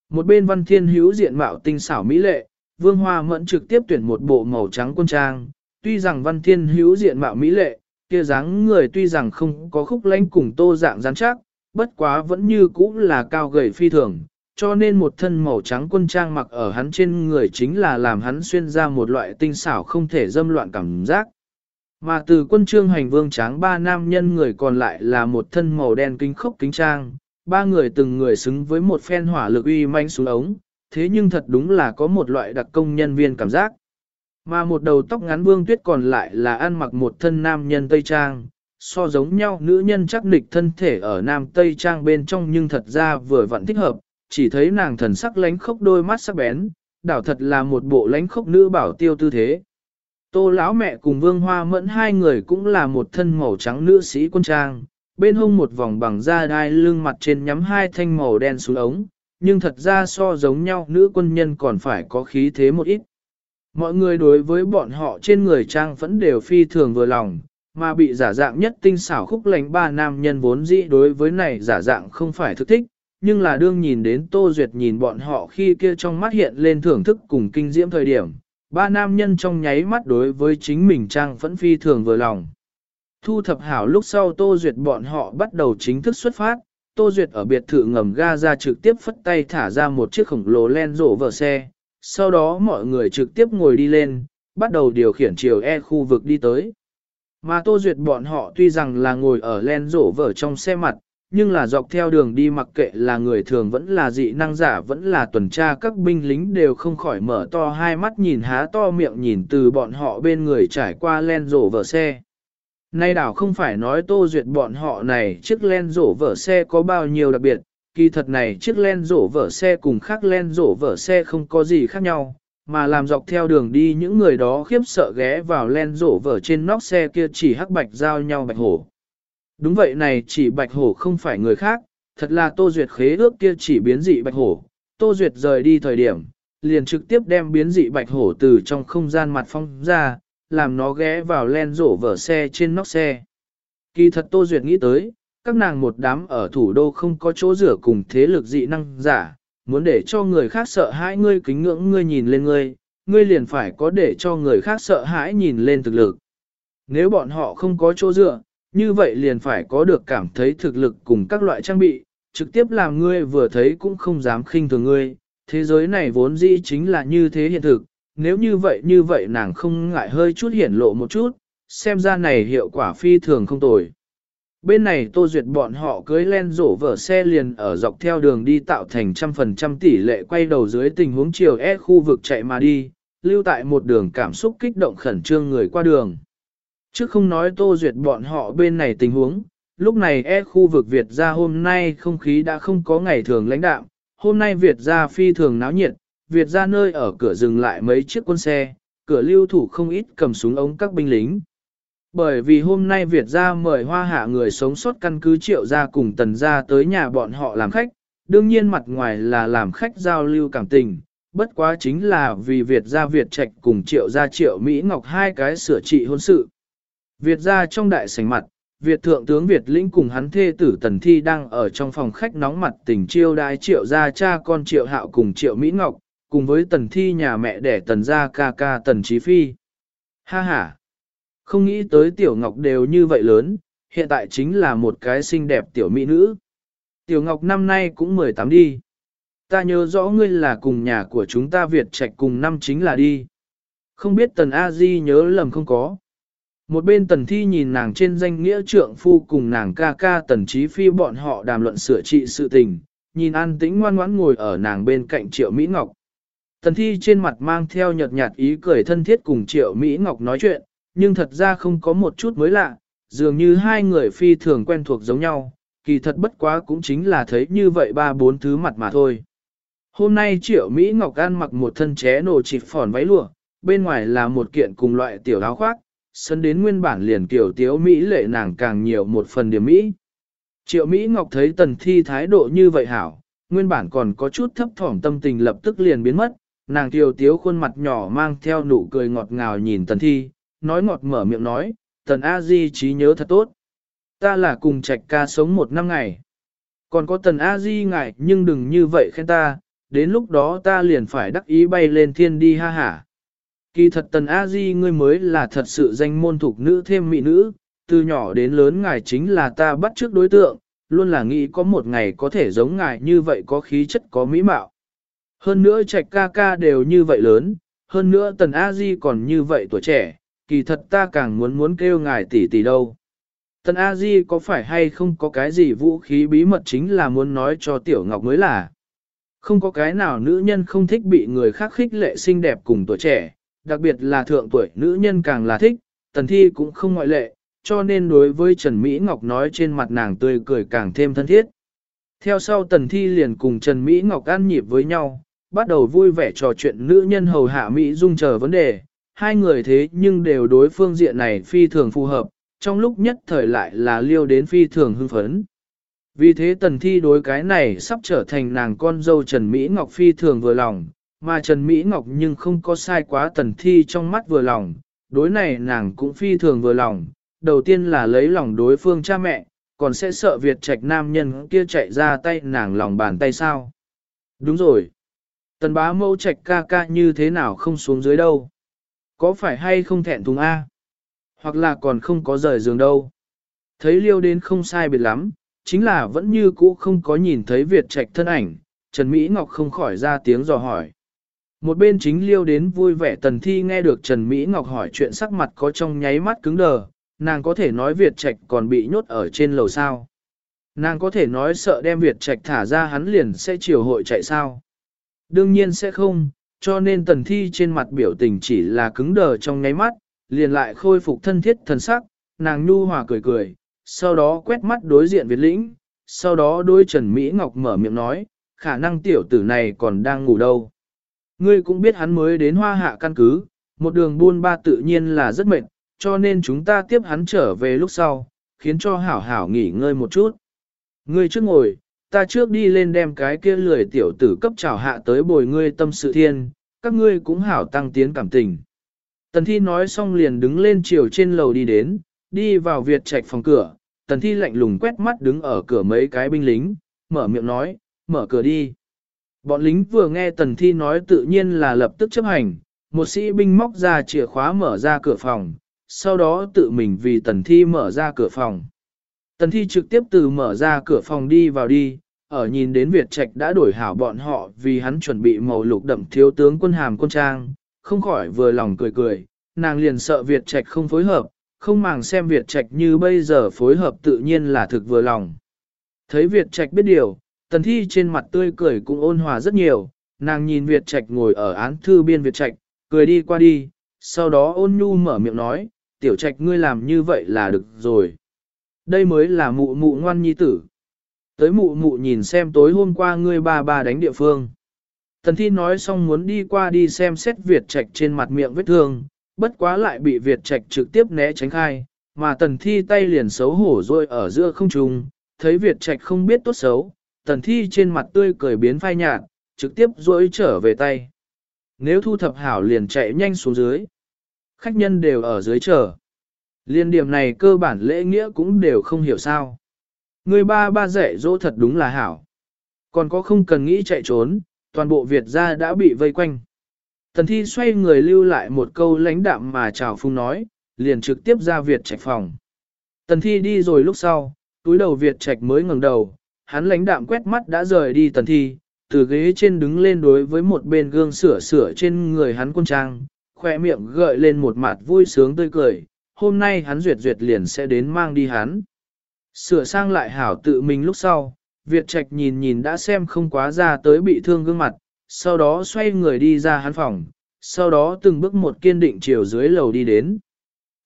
Một bên văn thiên hữu diện mạo tinh xảo mỹ lệ, vương hoa mẫn trực tiếp tuyển một bộ màu trắng quân trang, tuy rằng văn thiên hữu diện mạo mỹ lệ, kia dáng người tuy rằng không có khúc lãnh cùng tô dạng rắn chắc, bất quá vẫn như cũ là cao gầy phi thường, cho nên một thân màu trắng quân trang mặc ở hắn trên người chính là làm hắn xuyên ra một loại tinh xảo không thể dâm loạn cảm giác. Mà từ quân trương hành vương tráng ba nam nhân người còn lại là một thân màu đen kinh khốc kính trang, ba người từng người xứng với một phen hỏa lực uy manh xuống ống, thế nhưng thật đúng là có một loại đặc công nhân viên cảm giác. Mà một đầu tóc ngắn vương tuyết còn lại là ăn mặc một thân nam nhân Tây Trang, so giống nhau nữ nhân chắc nịch thân thể ở nam Tây Trang bên trong nhưng thật ra vừa vặn thích hợp, chỉ thấy nàng thần sắc lánh khốc đôi mắt sắc bén, đảo thật là một bộ lánh khốc nữ bảo tiêu tư thế. Tô lão mẹ cùng Vương Hoa Mẫn hai người cũng là một thân màu trắng nữ sĩ quân trang, bên hông một vòng bằng da đai lưng mặt trên nhắm hai thanh màu đen xuống ống, nhưng thật ra so giống nhau nữ quân nhân còn phải có khí thế một ít. Mọi người đối với bọn họ trên người trang vẫn đều phi thường vừa lòng, mà bị giả dạng nhất tinh xảo khúc lánh ba nam nhân vốn dĩ đối với này giả dạng không phải thực thích, nhưng là đương nhìn đến Tô Duyệt nhìn bọn họ khi kia trong mắt hiện lên thưởng thức cùng kinh diễm thời điểm, ba nam nhân trong nháy mắt đối với chính mình trang vẫn phi thường vừa lòng. Thu thập hảo lúc sau Tô Duyệt bọn họ bắt đầu chính thức xuất phát, Tô Duyệt ở biệt thự ngầm ga ra trực tiếp phất tay thả ra một chiếc khổng lồ len rổ vở xe, sau đó mọi người trực tiếp ngồi đi lên, bắt đầu điều khiển chiều E khu vực đi tới. Mà Tô Duyệt bọn họ tuy rằng là ngồi ở len rổ vở trong xe mặt, nhưng là dọc theo đường đi mặc kệ là người thường vẫn là dị năng giả vẫn là tuần tra các binh lính đều không khỏi mở to hai mắt nhìn há to miệng nhìn từ bọn họ bên người trải qua len rổ vở xe. Nay đảo không phải nói tô duyệt bọn họ này chiếc len rổ vở xe có bao nhiêu đặc biệt, kỳ thật này chiếc len rổ vở xe cùng khác len rổ vở xe không có gì khác nhau, mà làm dọc theo đường đi những người đó khiếp sợ ghé vào len rổ vở trên nóc xe kia chỉ hắc bạch giao nhau bạch hổ. Đúng vậy này chỉ bạch hổ không phải người khác, thật là Tô Duyệt khế ước kia chỉ biến dị bạch hổ. Tô Duyệt rời đi thời điểm, liền trực tiếp đem biến dị bạch hổ từ trong không gian mặt phong ra, làm nó ghé vào len rổ vở xe trên nóc xe. Kỳ thật Tô Duyệt nghĩ tới, các nàng một đám ở thủ đô không có chỗ rửa cùng thế lực dị năng giả, muốn để cho người khác sợ hãi ngươi kính ngưỡng ngươi nhìn lên ngươi, ngươi liền phải có để cho người khác sợ hãi nhìn lên thực lực. Nếu bọn họ không có chỗ dựa, như vậy liền phải có được cảm thấy thực lực cùng các loại trang bị, trực tiếp làm ngươi vừa thấy cũng không dám khinh thường ngươi. Thế giới này vốn dĩ chính là như thế hiện thực, nếu như vậy như vậy nàng không ngại hơi chút hiển lộ một chút, xem ra này hiệu quả phi thường không tồi. Bên này tô duyệt bọn họ cưới len rổ vở xe liền ở dọc theo đường đi tạo thành trăm phần trăm tỷ lệ quay đầu dưới tình huống chiều E khu vực chạy mà đi, lưu tại một đường cảm xúc kích động khẩn trương người qua đường. Chứ không nói tô duyệt bọn họ bên này tình huống, lúc này E khu vực Việt ra hôm nay không khí đã không có ngày thường lãnh đạm, hôm nay Việt ra phi thường náo nhiệt, Việt ra nơi ở cửa dừng lại mấy chiếc quân xe, cửa lưu thủ không ít cầm súng ống các binh lính. Bởi vì hôm nay Việt gia mời hoa hạ người sống sót căn cứ triệu gia cùng tần gia tới nhà bọn họ làm khách, đương nhiên mặt ngoài là làm khách giao lưu cảm tình, bất quá chính là vì Việt gia Việt trạch cùng triệu gia triệu Mỹ Ngọc hai cái sửa trị hôn sự. Việt gia trong đại sảnh mặt, Việt thượng tướng Việt lĩnh cùng hắn thê tử tần thi đang ở trong phòng khách nóng mặt tình chiêu đái triệu gia cha con triệu hạo cùng triệu Mỹ Ngọc, cùng với tần thi nhà mẹ đẻ tần gia ca ca tần trí phi. Ha ha! Không nghĩ tới tiểu ngọc đều như vậy lớn, hiện tại chính là một cái xinh đẹp tiểu mỹ nữ. Tiểu ngọc năm nay cũng 18 đi. Ta nhớ rõ ngươi là cùng nhà của chúng ta Việt Trạch cùng năm chính là đi. Không biết tần A-di nhớ lầm không có. Một bên tần thi nhìn nàng trên danh nghĩa trượng phu cùng nàng ca ca tần trí phi bọn họ đàm luận sửa trị sự tình, nhìn an tĩnh ngoan ngoãn ngồi ở nàng bên cạnh triệu Mỹ Ngọc. Tần thi trên mặt mang theo nhợt nhạt ý cười thân thiết cùng triệu Mỹ Ngọc nói chuyện, nhưng thật ra không có một chút mới lạ, dường như hai người phi thường quen thuộc giống nhau, kỳ thật bất quá cũng chính là thấy như vậy ba bốn thứ mặt mà thôi. Hôm nay triệu Mỹ Ngọc An mặc một thân ché nổ chịp phỏn váy lụa, bên ngoài là một kiện cùng loại tiểu áo khoác, sân đến nguyên bản liền kiểu tiếu Mỹ lệ nàng càng nhiều một phần điểm Mỹ. Triệu Mỹ Ngọc thấy tần thi thái độ như vậy hảo, nguyên bản còn có chút thấp thỏm tâm tình lập tức liền biến mất, nàng tiểu tiếu khuôn mặt nhỏ mang theo nụ cười ngọt ngào nhìn tần thi, nói ngọt mở miệng nói, tần A Di trí nhớ thật tốt. Ta là cùng trạch ca sống một năm ngày. Còn có tần A Di ngại nhưng đừng như vậy khen ta, đến lúc đó ta liền phải đắc ý bay lên thiên đi ha hả. Kỳ thật tần A Di ngươi mới là thật sự danh môn thuộc nữ thêm mỹ nữ, từ nhỏ đến lớn ngài chính là ta bắt trước đối tượng, luôn là nghĩ có một ngày có thể giống ngài như vậy có khí chất có mỹ mạo. Hơn nữa trạch ca ca đều như vậy lớn, hơn nữa tần A Di còn như vậy tuổi trẻ, kỳ thật ta càng muốn muốn kêu ngài tỷ tỷ đâu. Tần A Di có phải hay không có cái gì vũ khí bí mật chính là muốn nói cho Tiểu Ngọc mới là. Không có cái nào nữ nhân không thích bị người khác khích lệ xinh đẹp cùng tuổi trẻ, đặc biệt là thượng tuổi nữ nhân càng là thích, tần thi cũng không ngoại lệ, cho nên đối với Trần Mỹ Ngọc nói trên mặt nàng tươi cười càng thêm thân thiết. Theo sau tần thi liền cùng Trần Mỹ Ngọc ăn nhịp với nhau, bắt đầu vui vẻ trò chuyện nữ nhân hầu hạ Mỹ dung chờ vấn đề, hai người thế nhưng đều đối phương diện này phi thường phù hợp, trong lúc nhất thời lại là liêu đến phi thường hưng phấn. Vì thế tần thi đối cái này sắp trở thành nàng con dâu Trần Mỹ Ngọc phi thường vừa lòng, mà Trần Mỹ Ngọc nhưng không có sai quá tần thi trong mắt vừa lòng, đối này nàng cũng phi thường vừa lòng, đầu tiên là lấy lòng đối phương cha mẹ, còn sẽ sợ Việt trạch nam nhân kia chạy ra tay nàng lòng bàn tay sao. Đúng rồi. Tần bá mâu trạch ca ca như thế nào không xuống dưới đâu. Có phải hay không thẹn thùng A? Hoặc là còn không có rời giường đâu. Thấy liêu đến không sai biệt lắm, chính là vẫn như cũ không có nhìn thấy Việt trạch thân ảnh, Trần Mỹ Ngọc không khỏi ra tiếng dò hỏi. Một bên chính liêu đến vui vẻ tần thi nghe được Trần Mỹ Ngọc hỏi chuyện sắc mặt có trong nháy mắt cứng đờ, nàng có thể nói Việt Trạch còn bị nhốt ở trên lầu sao. Nàng có thể nói sợ đem Việt Trạch thả ra hắn liền sẽ chiều hội chạy sao. Đương nhiên sẽ không, cho nên tần thi trên mặt biểu tình chỉ là cứng đờ trong nháy mắt, liền lại khôi phục thân thiết thần sắc, nàng nhu hòa cười cười, sau đó quét mắt đối diện Việt lĩnh, sau đó đôi Trần Mỹ Ngọc mở miệng nói, khả năng tiểu tử này còn đang ngủ đâu. Ngươi cũng biết hắn mới đến hoa hạ căn cứ, một đường buôn ba tự nhiên là rất mệt, cho nên chúng ta tiếp hắn trở về lúc sau, khiến cho hảo hảo nghỉ ngơi một chút. Ngươi trước ngồi, ta trước đi lên đem cái kia lười tiểu tử cấp trào hạ tới bồi ngươi tâm sự thiên, các ngươi cũng hảo tăng tiến cảm tình. Tần thi nói xong liền đứng lên chiều trên lầu đi đến, đi vào Việt trạch phòng cửa, tần thi lạnh lùng quét mắt đứng ở cửa mấy cái binh lính, mở miệng nói, mở cửa đi. Bọn lính vừa nghe tần thi nói tự nhiên là lập tức chấp hành, một sĩ binh móc ra chìa khóa mở ra cửa phòng, sau đó tự mình vì tần thi mở ra cửa phòng. Tần thi trực tiếp từ mở ra cửa phòng đi vào đi, ở nhìn đến Việt Trạch đã đổi hảo bọn họ vì hắn chuẩn bị màu lục đậm thiếu tướng quân hàm quân trang, không khỏi vừa lòng cười cười, nàng liền sợ Việt Trạch không phối hợp, không màng xem Việt Trạch như bây giờ phối hợp tự nhiên là thực vừa lòng. Thấy Việt Trạch biết điều, tần thi trên mặt tươi cười cũng ôn hòa rất nhiều, nàng nhìn Việt Trạch ngồi ở án thư biên Việt Trạch, cười đi qua đi, sau đó ôn nhu mở miệng nói, tiểu Trạch ngươi làm như vậy là được rồi. Đây mới là mụ mụ ngoan nhi tử. Tới mụ mụ nhìn xem tối hôm qua ngươi ba ba đánh địa phương. Tần thi nói xong muốn đi qua đi xem xét Việt Trạch trên mặt miệng vết thương, bất quá lại bị Việt Trạch trực tiếp né tránh khai, mà tần thi tay liền xấu hổ rồi ở giữa không trung, thấy Việt Trạch không biết tốt xấu, tần thi trên mặt tươi cười biến phai nhạt, trực tiếp rỗi trở về tay. Nếu thu thập hảo liền chạy nhanh xuống dưới. Khách nhân đều ở dưới chờ. Liên điểm này cơ bản lễ nghĩa cũng đều không hiểu sao. Người ba ba dạy dỗ thật đúng là hảo. Còn có không cần nghĩ chạy trốn, toàn bộ Việt gia đã bị vây quanh. Tần thi xoay người lưu lại một câu lãnh đạm mà chào phung nói, liền trực tiếp ra Việt trạch phòng. Tần thi đi rồi lúc sau, túi đầu Việt trạch mới ngẩng đầu, hắn lãnh đạm quét mắt đã rời đi tần thi, từ ghế trên đứng lên đối với một bên gương sửa sửa trên người hắn quân trang, khoe miệng gợi lên một mặt vui sướng tươi cười, hôm nay hắn duyệt duyệt liền sẽ đến mang đi hắn. Sửa sang lại hảo tự mình lúc sau, Việt Trạch nhìn nhìn đã xem không quá ra tới bị thương gương mặt, sau đó xoay người đi ra hắn phòng, sau đó từng bước một kiên định chiều dưới lầu đi đến.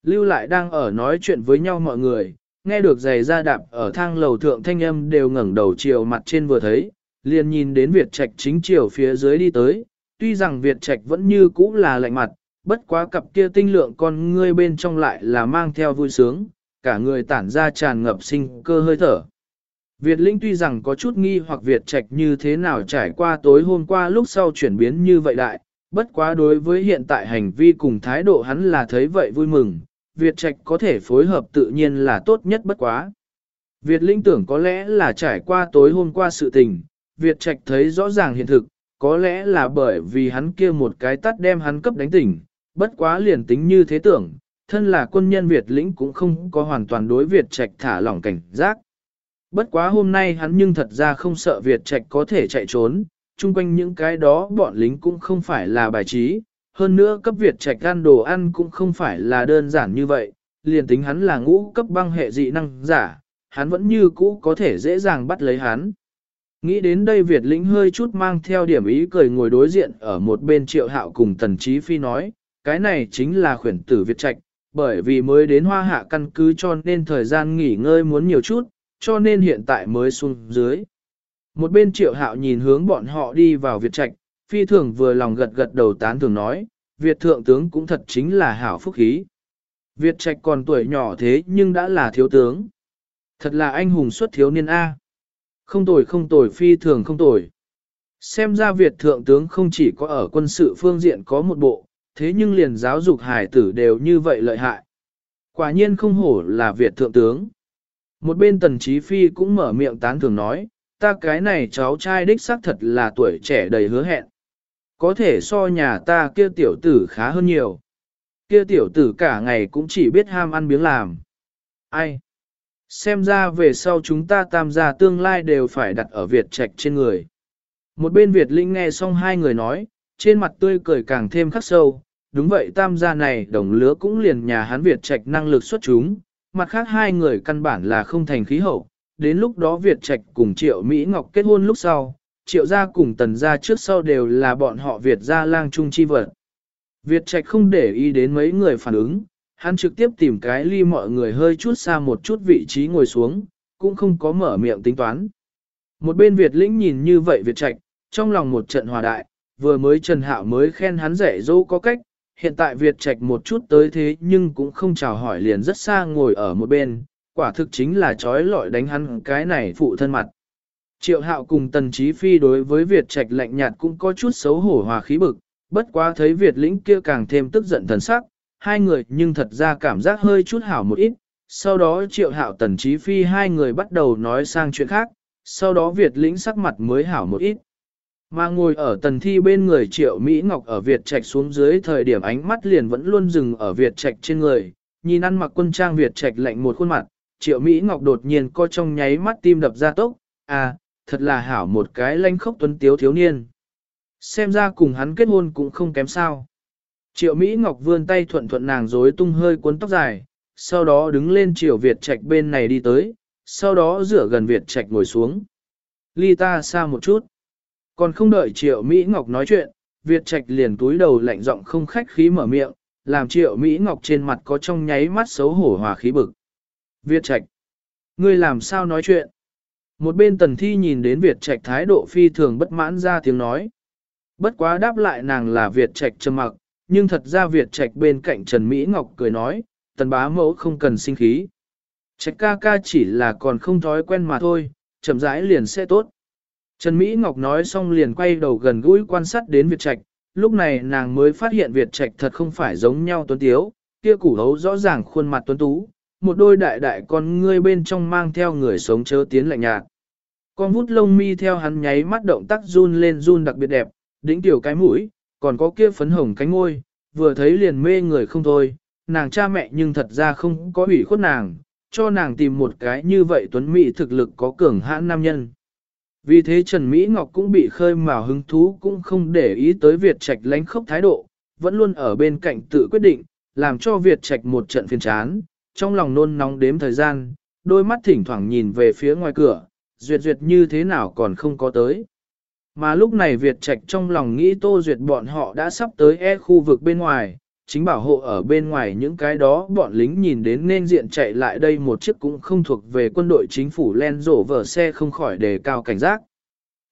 Lưu lại đang ở nói chuyện với nhau mọi người, nghe được giày ra đạp ở thang lầu thượng thanh âm đều ngẩng đầu chiều mặt trên vừa thấy, liền nhìn đến Việt Trạch chính chiều phía dưới đi tới, tuy rằng Việt Trạch vẫn như cũ là lạnh mặt, bất quá cặp kia tinh lượng con ngươi bên trong lại là mang theo vui sướng, cả người tản ra tràn ngập sinh cơ hơi thở. Việt Linh tuy rằng có chút nghi hoặc Việt Trạch như thế nào trải qua tối hôm qua lúc sau chuyển biến như vậy đại, bất quá đối với hiện tại hành vi cùng thái độ hắn là thấy vậy vui mừng, Việt Trạch có thể phối hợp tự nhiên là tốt nhất bất quá. Việt Linh tưởng có lẽ là trải qua tối hôm qua sự tình, Việt Trạch thấy rõ ràng hiện thực, có lẽ là bởi vì hắn kia một cái tắt đem hắn cấp đánh tỉnh, bất quá liền tính như thế tưởng, thân là quân nhân Việt lĩnh cũng không có hoàn toàn đối Việt Trạch thả lỏng cảnh giác. Bất quá hôm nay hắn nhưng thật ra không sợ Việt Trạch có thể chạy trốn, chung quanh những cái đó bọn lính cũng không phải là bài trí, hơn nữa cấp Việt Trạch ăn đồ ăn cũng không phải là đơn giản như vậy, liền tính hắn là ngũ cấp băng hệ dị năng giả, hắn vẫn như cũ có thể dễ dàng bắt lấy hắn. Nghĩ đến đây Việt lĩnh hơi chút mang theo điểm ý cười ngồi đối diện ở một bên triệu hạo cùng tần trí phi nói, cái này chính là khuyển tử Việt Trạch, bởi vì mới đến hoa hạ căn cứ cho nên thời gian nghỉ ngơi muốn nhiều chút, cho nên hiện tại mới xuống dưới. Một bên triệu hạo nhìn hướng bọn họ đi vào Việt Trạch, phi thường vừa lòng gật gật đầu tán thường nói, Việt thượng tướng cũng thật chính là hảo phúc khí. Việt Trạch còn tuổi nhỏ thế nhưng đã là thiếu tướng. Thật là anh hùng xuất thiếu niên A. Không tồi không tồi phi thường không tồi. Xem ra Việt thượng tướng không chỉ có ở quân sự phương diện có một bộ, thế nhưng liền giáo dục hải tử đều như vậy lợi hại. Quả nhiên không hổ là Việt thượng tướng. Một bên tần trí phi cũng mở miệng tán thường nói, ta cái này cháu trai đích xác thật là tuổi trẻ đầy hứa hẹn. Có thể so nhà ta kia tiểu tử khá hơn nhiều. Kia tiểu tử cả ngày cũng chỉ biết ham ăn biếng làm. Ai? Xem ra về sau chúng ta tam gia tương lai đều phải đặt ở Việt trạch trên người. Một bên Việt Linh nghe xong hai người nói, trên mặt tươi cười càng thêm khắc sâu. Đúng vậy tam gia này đồng lứa cũng liền nhà hán Việt trạch năng lực xuất chúng, mặt khác hai người căn bản là không thành khí hậu. Đến lúc đó Việt trạch cùng Triệu Mỹ Ngọc kết hôn lúc sau, Triệu gia cùng Tần gia trước sau đều là bọn họ Việt gia lang trung chi vật. Việt trạch không để ý đến mấy người phản ứng, hắn trực tiếp tìm cái ly mọi người hơi chút xa một chút vị trí ngồi xuống, cũng không có mở miệng tính toán. Một bên Việt lĩnh nhìn như vậy Việt trạch, trong lòng một trận hòa đại, vừa mới Trần Hạo mới khen hắn rẻ dỗ có cách, hiện tại Việt trạch một chút tới thế nhưng cũng không chào hỏi liền rất xa ngồi ở một bên, quả thực chính là trói lọi đánh hắn cái này phụ thân mặt. Triệu hạo cùng tần Chí phi đối với Việt trạch lạnh nhạt cũng có chút xấu hổ hòa khí bực, bất quá thấy Việt lĩnh kia càng thêm tức giận thần sắc, hai người nhưng thật ra cảm giác hơi chút hảo một ít, sau đó triệu hạo tần Chí phi hai người bắt đầu nói sang chuyện khác, sau đó Việt lĩnh sắc mặt mới hảo một ít. Mà ngồi ở tần thi bên người triệu Mỹ Ngọc ở Việt Trạch xuống dưới thời điểm ánh mắt liền vẫn luôn dừng ở Việt Trạch trên người, nhìn ăn mặc quân trang Việt Trạch lạnh một khuôn mặt, triệu Mỹ Ngọc đột nhiên co trong nháy mắt tim đập ra tốc, à, thật là hảo một cái lanh khốc tuấn tiếu thiếu niên. Xem ra cùng hắn kết hôn cũng không kém sao. Triệu Mỹ Ngọc vươn tay thuận thuận nàng rối tung hơi cuốn tóc dài, sau đó đứng lên triệu Việt Trạch bên này đi tới, sau đó rửa gần Việt Trạch ngồi xuống. Ly ta xa một chút. Còn không đợi Triệu Mỹ Ngọc nói chuyện, Việt Trạch liền túi đầu lạnh giọng không khách khí mở miệng, làm Triệu Mỹ Ngọc trên mặt có trong nháy mắt xấu hổ hòa khí bực. Việt Trạch, ngươi làm sao nói chuyện? Một bên tần thi nhìn đến Việt Trạch thái độ phi thường bất mãn ra tiếng nói. Bất quá đáp lại nàng là Việt Trạch trầm mặc, nhưng thật ra Việt Trạch bên cạnh Trần Mỹ Ngọc cười nói, tần bá mẫu không cần sinh khí. Trạch ca ca chỉ là còn không thói quen mà thôi, chậm rãi liền sẽ tốt. Trần Mỹ Ngọc nói xong liền quay đầu gần gũi quan sát đến Việt Trạch, lúc này nàng mới phát hiện Việt Trạch thật không phải giống nhau tuấn tiếu, kia củ hấu rõ ràng khuôn mặt tuấn tú, một đôi đại đại con ngươi bên trong mang theo người sống chớ tiến lạnh nhạt. Con vút lông mi theo hắn nháy mắt động tác run lên run đặc biệt đẹp, đỉnh tiểu cái mũi, còn có kia phấn hồng cánh ngôi, vừa thấy liền mê người không thôi, nàng cha mẹ nhưng thật ra không có ủy khuất nàng, cho nàng tìm một cái như vậy tuấn mỹ thực lực có cường hãn nam nhân. Vì thế Trần Mỹ Ngọc cũng bị khơi mào hứng thú cũng không để ý tới Việt Trạch lánh khốc thái độ, vẫn luôn ở bên cạnh tự quyết định, làm cho Việt Trạch một trận phiền chán, trong lòng nôn nóng đếm thời gian, đôi mắt thỉnh thoảng nhìn về phía ngoài cửa, duyệt duyệt như thế nào còn không có tới. Mà lúc này Việt Trạch trong lòng nghĩ Tô Duyệt bọn họ đã sắp tới e khu vực bên ngoài, chính bảo hộ ở bên ngoài những cái đó bọn lính nhìn đến nên diện chạy lại đây một chiếc cũng không thuộc về quân đội chính phủ len rổ vở xe không khỏi đề cao cảnh giác.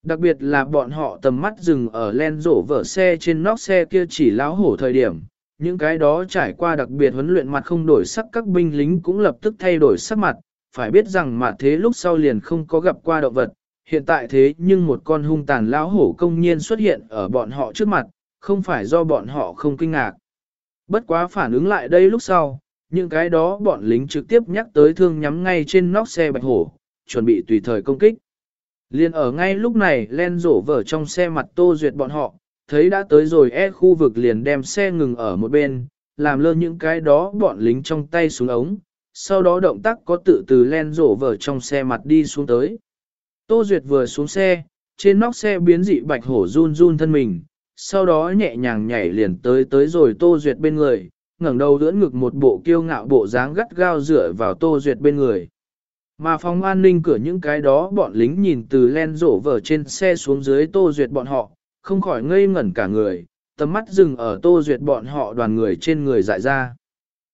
Đặc biệt là bọn họ tầm mắt dừng ở len rổ vở xe trên nóc xe kia chỉ láo hổ thời điểm, những cái đó trải qua đặc biệt huấn luyện mặt không đổi sắc các binh lính cũng lập tức thay đổi sắc mặt, phải biết rằng mà thế lúc sau liền không có gặp qua động vật, hiện tại thế nhưng một con hung tàn lão hổ công nhiên xuất hiện ở bọn họ trước mặt, không phải do bọn họ không kinh ngạc. Bất quá phản ứng lại đây lúc sau, những cái đó bọn lính trực tiếp nhắc tới thương nhắm ngay trên nóc xe bạch hổ, chuẩn bị tùy thời công kích. Liên ở ngay lúc này len rổ vở trong xe mặt tô duyệt bọn họ, thấy đã tới rồi e khu vực liền đem xe ngừng ở một bên, làm lơ những cái đó bọn lính trong tay xuống ống, sau đó động tác có tự từ len rổ vở trong xe mặt đi xuống tới. Tô Duyệt vừa xuống xe, trên nóc xe biến dị bạch hổ run run thân mình, sau đó nhẹ nhàng nhảy liền tới tới rồi Tô Duyệt bên người, ngẩng đầu ưỡn ngực một bộ kiêu ngạo bộ dáng gắt gao dựa vào Tô Duyệt bên người. Mà phòng an ninh cửa những cái đó bọn lính nhìn từ len rổ vở trên xe xuống dưới Tô Duyệt bọn họ, không khỏi ngây ngẩn cả người, tầm mắt dừng ở Tô Duyệt bọn họ đoàn người trên người dại ra.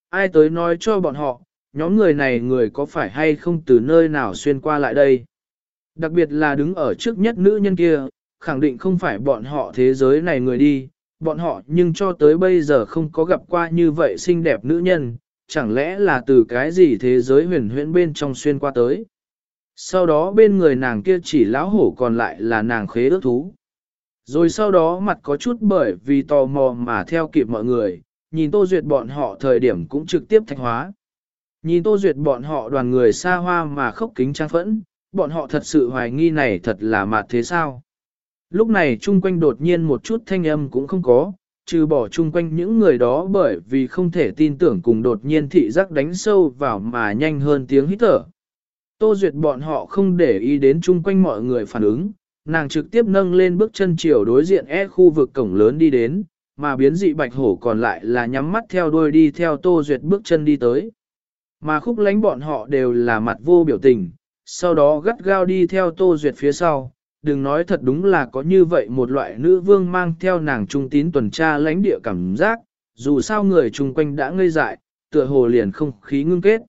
Ai tới nói cho bọn họ, nhóm người này người có phải hay không từ nơi nào xuyên qua lại đây? Đặc biệt là đứng ở trước nhất nữ nhân kia, khẳng định không phải bọn họ thế giới này người đi, bọn họ nhưng cho tới bây giờ không có gặp qua như vậy xinh đẹp nữ nhân, chẳng lẽ là từ cái gì thế giới huyền huyễn bên trong xuyên qua tới. Sau đó bên người nàng kia chỉ lão hổ còn lại là nàng khế ước thú. Rồi sau đó mặt có chút bởi vì tò mò mà theo kịp mọi người, nhìn Tô Duyệt bọn họ thời điểm cũng trực tiếp thạch hóa. Nhìn Tô Duyệt bọn họ đoàn người xa hoa mà khóc kính trang phẫn, bọn họ thật sự hoài nghi này thật là mặt thế sao. Lúc này chung quanh đột nhiên một chút thanh âm cũng không có, trừ bỏ chung quanh những người đó bởi vì không thể tin tưởng cùng đột nhiên thị giác đánh sâu vào mà nhanh hơn tiếng hít thở. Tô Duyệt bọn họ không để ý đến chung quanh mọi người phản ứng, nàng trực tiếp nâng lên bước chân chiều đối diện e khu vực cổng lớn đi đến, mà biến dị bạch hổ còn lại là nhắm mắt theo đuôi đi theo Tô Duyệt bước chân đi tới. Mà khúc lánh bọn họ đều là mặt vô biểu tình, sau đó gắt gao đi theo Tô Duyệt phía sau. Đừng nói thật đúng là có như vậy một loại nữ vương mang theo nàng trung tín tuần tra lãnh địa cảm giác, dù sao người chung quanh đã ngây dại, tựa hồ liền không khí ngưng kết.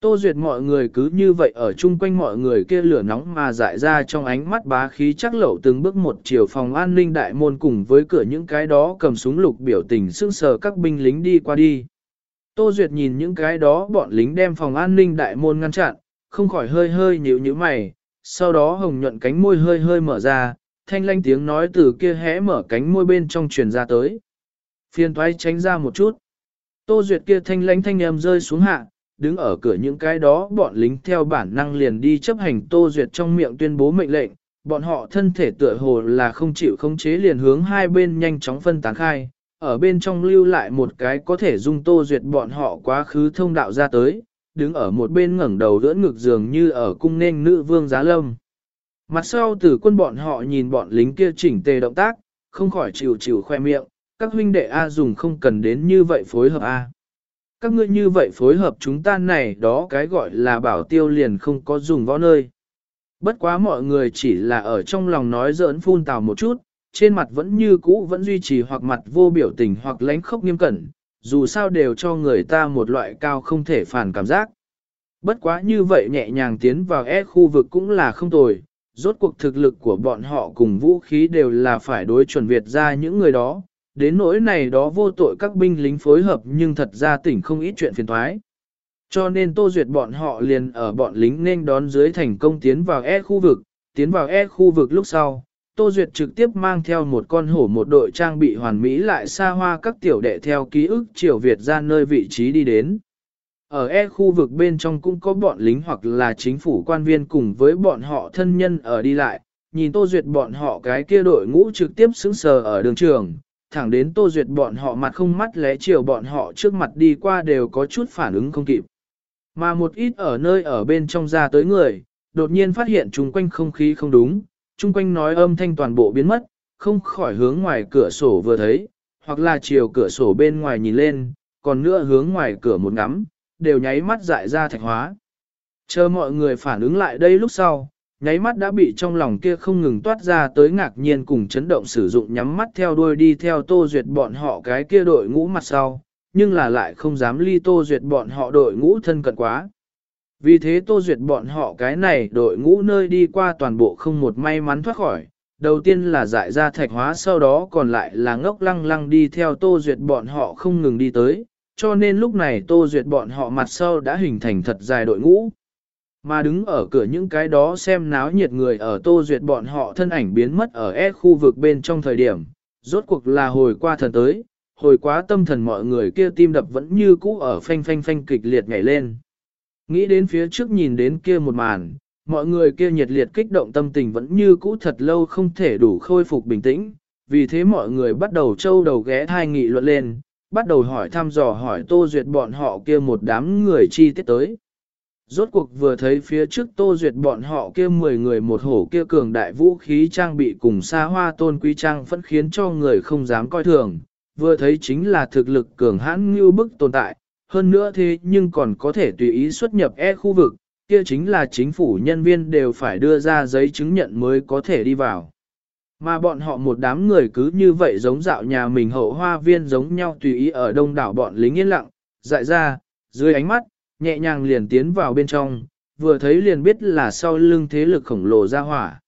Tô Duyệt mọi người cứ như vậy ở chung quanh mọi người kia lửa nóng mà dại ra trong ánh mắt bá khí chắc lẩu từng bước một chiều phòng an ninh đại môn cùng với cửa những cái đó cầm súng lục biểu tình sững sờ các binh lính đi qua đi. Tô Duyệt nhìn những cái đó bọn lính đem phòng an ninh đại môn ngăn chặn, không khỏi hơi hơi nhíu nhíu mày, sau đó hồng nhuận cánh môi hơi hơi mở ra, thanh lanh tiếng nói từ kia hé mở cánh môi bên trong truyền ra tới. phiền thoái tránh ra một chút. Tô Duyệt kia thanh lanh thanh em rơi xuống hạ, đứng ở cửa những cái đó bọn lính theo bản năng liền đi chấp hành Tô Duyệt trong miệng tuyên bố mệnh lệnh, bọn họ thân thể tựa hồ là không chịu khống chế liền hướng hai bên nhanh chóng phân tán khai, ở bên trong lưu lại một cái có thể dung Tô Duyệt bọn họ quá khứ thông đạo ra tới, đứng ở một bên ngẩng đầu đỡ ngực dường như ở cung nên nữ vương giá lâm. Mặt sau tử quân bọn họ nhìn bọn lính kia chỉnh tề động tác, không khỏi chịu chịu khoe miệng, các huynh đệ A dùng không cần đến như vậy phối hợp A. Các ngươi như vậy phối hợp chúng ta này đó cái gọi là bảo tiêu liền không có dùng võ nơi. Bất quá mọi người chỉ là ở trong lòng nói giỡn phun tào một chút, trên mặt vẫn như cũ vẫn duy trì hoặc mặt vô biểu tình hoặc lánh khốc nghiêm cẩn, dù sao đều cho người ta một loại cao không thể phản cảm giác. Bất quá như vậy nhẹ nhàng tiến vào E khu vực cũng là không tồi, rốt cuộc thực lực của bọn họ cùng vũ khí đều là phải đối chuẩn Việt ra những người đó, đến nỗi này đó vô tội các binh lính phối hợp nhưng thật ra tỉnh không ít chuyện phiền thoái. Cho nên Tô Duyệt bọn họ liền ở bọn lính nên đón dưới thành công tiến vào E khu vực, tiến vào E khu vực lúc sau. Tô Duyệt trực tiếp mang theo một con hổ một đội trang bị hoàn mỹ lại xa hoa các tiểu đệ theo ký ức triều Việt ra nơi vị trí đi đến. Ở E khu vực bên trong cũng có bọn lính hoặc là chính phủ quan viên cùng với bọn họ thân nhân ở đi lại, nhìn Tô Duyệt bọn họ cái kia đội ngũ trực tiếp xứng sờ ở đường trường, thẳng đến Tô Duyệt bọn họ mặt không mắt lé chiều bọn họ trước mặt đi qua đều có chút phản ứng không kịp. Mà một ít ở nơi ở bên trong ra tới người, đột nhiên phát hiện chung quanh không khí không đúng, chung quanh nói âm thanh toàn bộ biến mất, không khỏi hướng ngoài cửa sổ vừa thấy, hoặc là chiều cửa sổ bên ngoài nhìn lên, còn nữa hướng ngoài cửa một ngắm, đều nháy mắt dại ra thạch hóa. Chờ mọi người phản ứng lại đây lúc sau, nháy mắt đã bị trong lòng kia không ngừng toát ra tới ngạc nhiên cùng chấn động sử dụng nhắm mắt theo đuôi đi theo tô duyệt bọn họ cái kia đội ngũ mặt sau, nhưng là lại không dám ly tô duyệt bọn họ đội ngũ thân cận quá. Vì thế tô duyệt bọn họ cái này đội ngũ nơi đi qua toàn bộ không một may mắn thoát khỏi, đầu tiên là giải ra thạch hóa sau đó còn lại là ngốc lăng lăng đi theo tô duyệt bọn họ không ngừng đi tới, cho nên lúc này tô duyệt bọn họ mặt sau đã hình thành thật dài đội ngũ. Mà đứng ở cửa những cái đó xem náo nhiệt người ở tô duyệt bọn họ thân ảnh biến mất ở E khu vực bên trong thời điểm, rốt cuộc là hồi qua thần tới, hồi quá tâm thần mọi người kia tim đập vẫn như cũ ở phanh phanh phanh kịch liệt nhảy lên. Nghĩ đến phía trước nhìn đến kia một màn, mọi người kia nhiệt liệt kích động tâm tình vẫn như cũ thật lâu không thể đủ khôi phục bình tĩnh, vì thế mọi người bắt đầu trâu đầu ghé thai nghị luận lên, bắt đầu hỏi thăm dò hỏi Tô Duyệt bọn họ kia một đám người chi tiết tới. Rốt cuộc vừa thấy phía trước Tô Duyệt bọn họ kia 10 người một hổ kia cường đại vũ khí trang bị cùng xa hoa tôn quý trang vẫn khiến cho người không dám coi thường, vừa thấy chính là thực lực cường hãn như bức tồn tại, hơn nữa thế nhưng còn có thể tùy ý xuất nhập e khu vực, kia chính là chính phủ nhân viên đều phải đưa ra giấy chứng nhận mới có thể đi vào. Mà bọn họ một đám người cứ như vậy giống dạo nhà mình hậu hoa viên giống nhau tùy ý ở đông đảo bọn lính yên lặng, dại ra, dưới ánh mắt, nhẹ nhàng liền tiến vào bên trong, vừa thấy liền biết là sau lưng thế lực khổng lồ ra hỏa.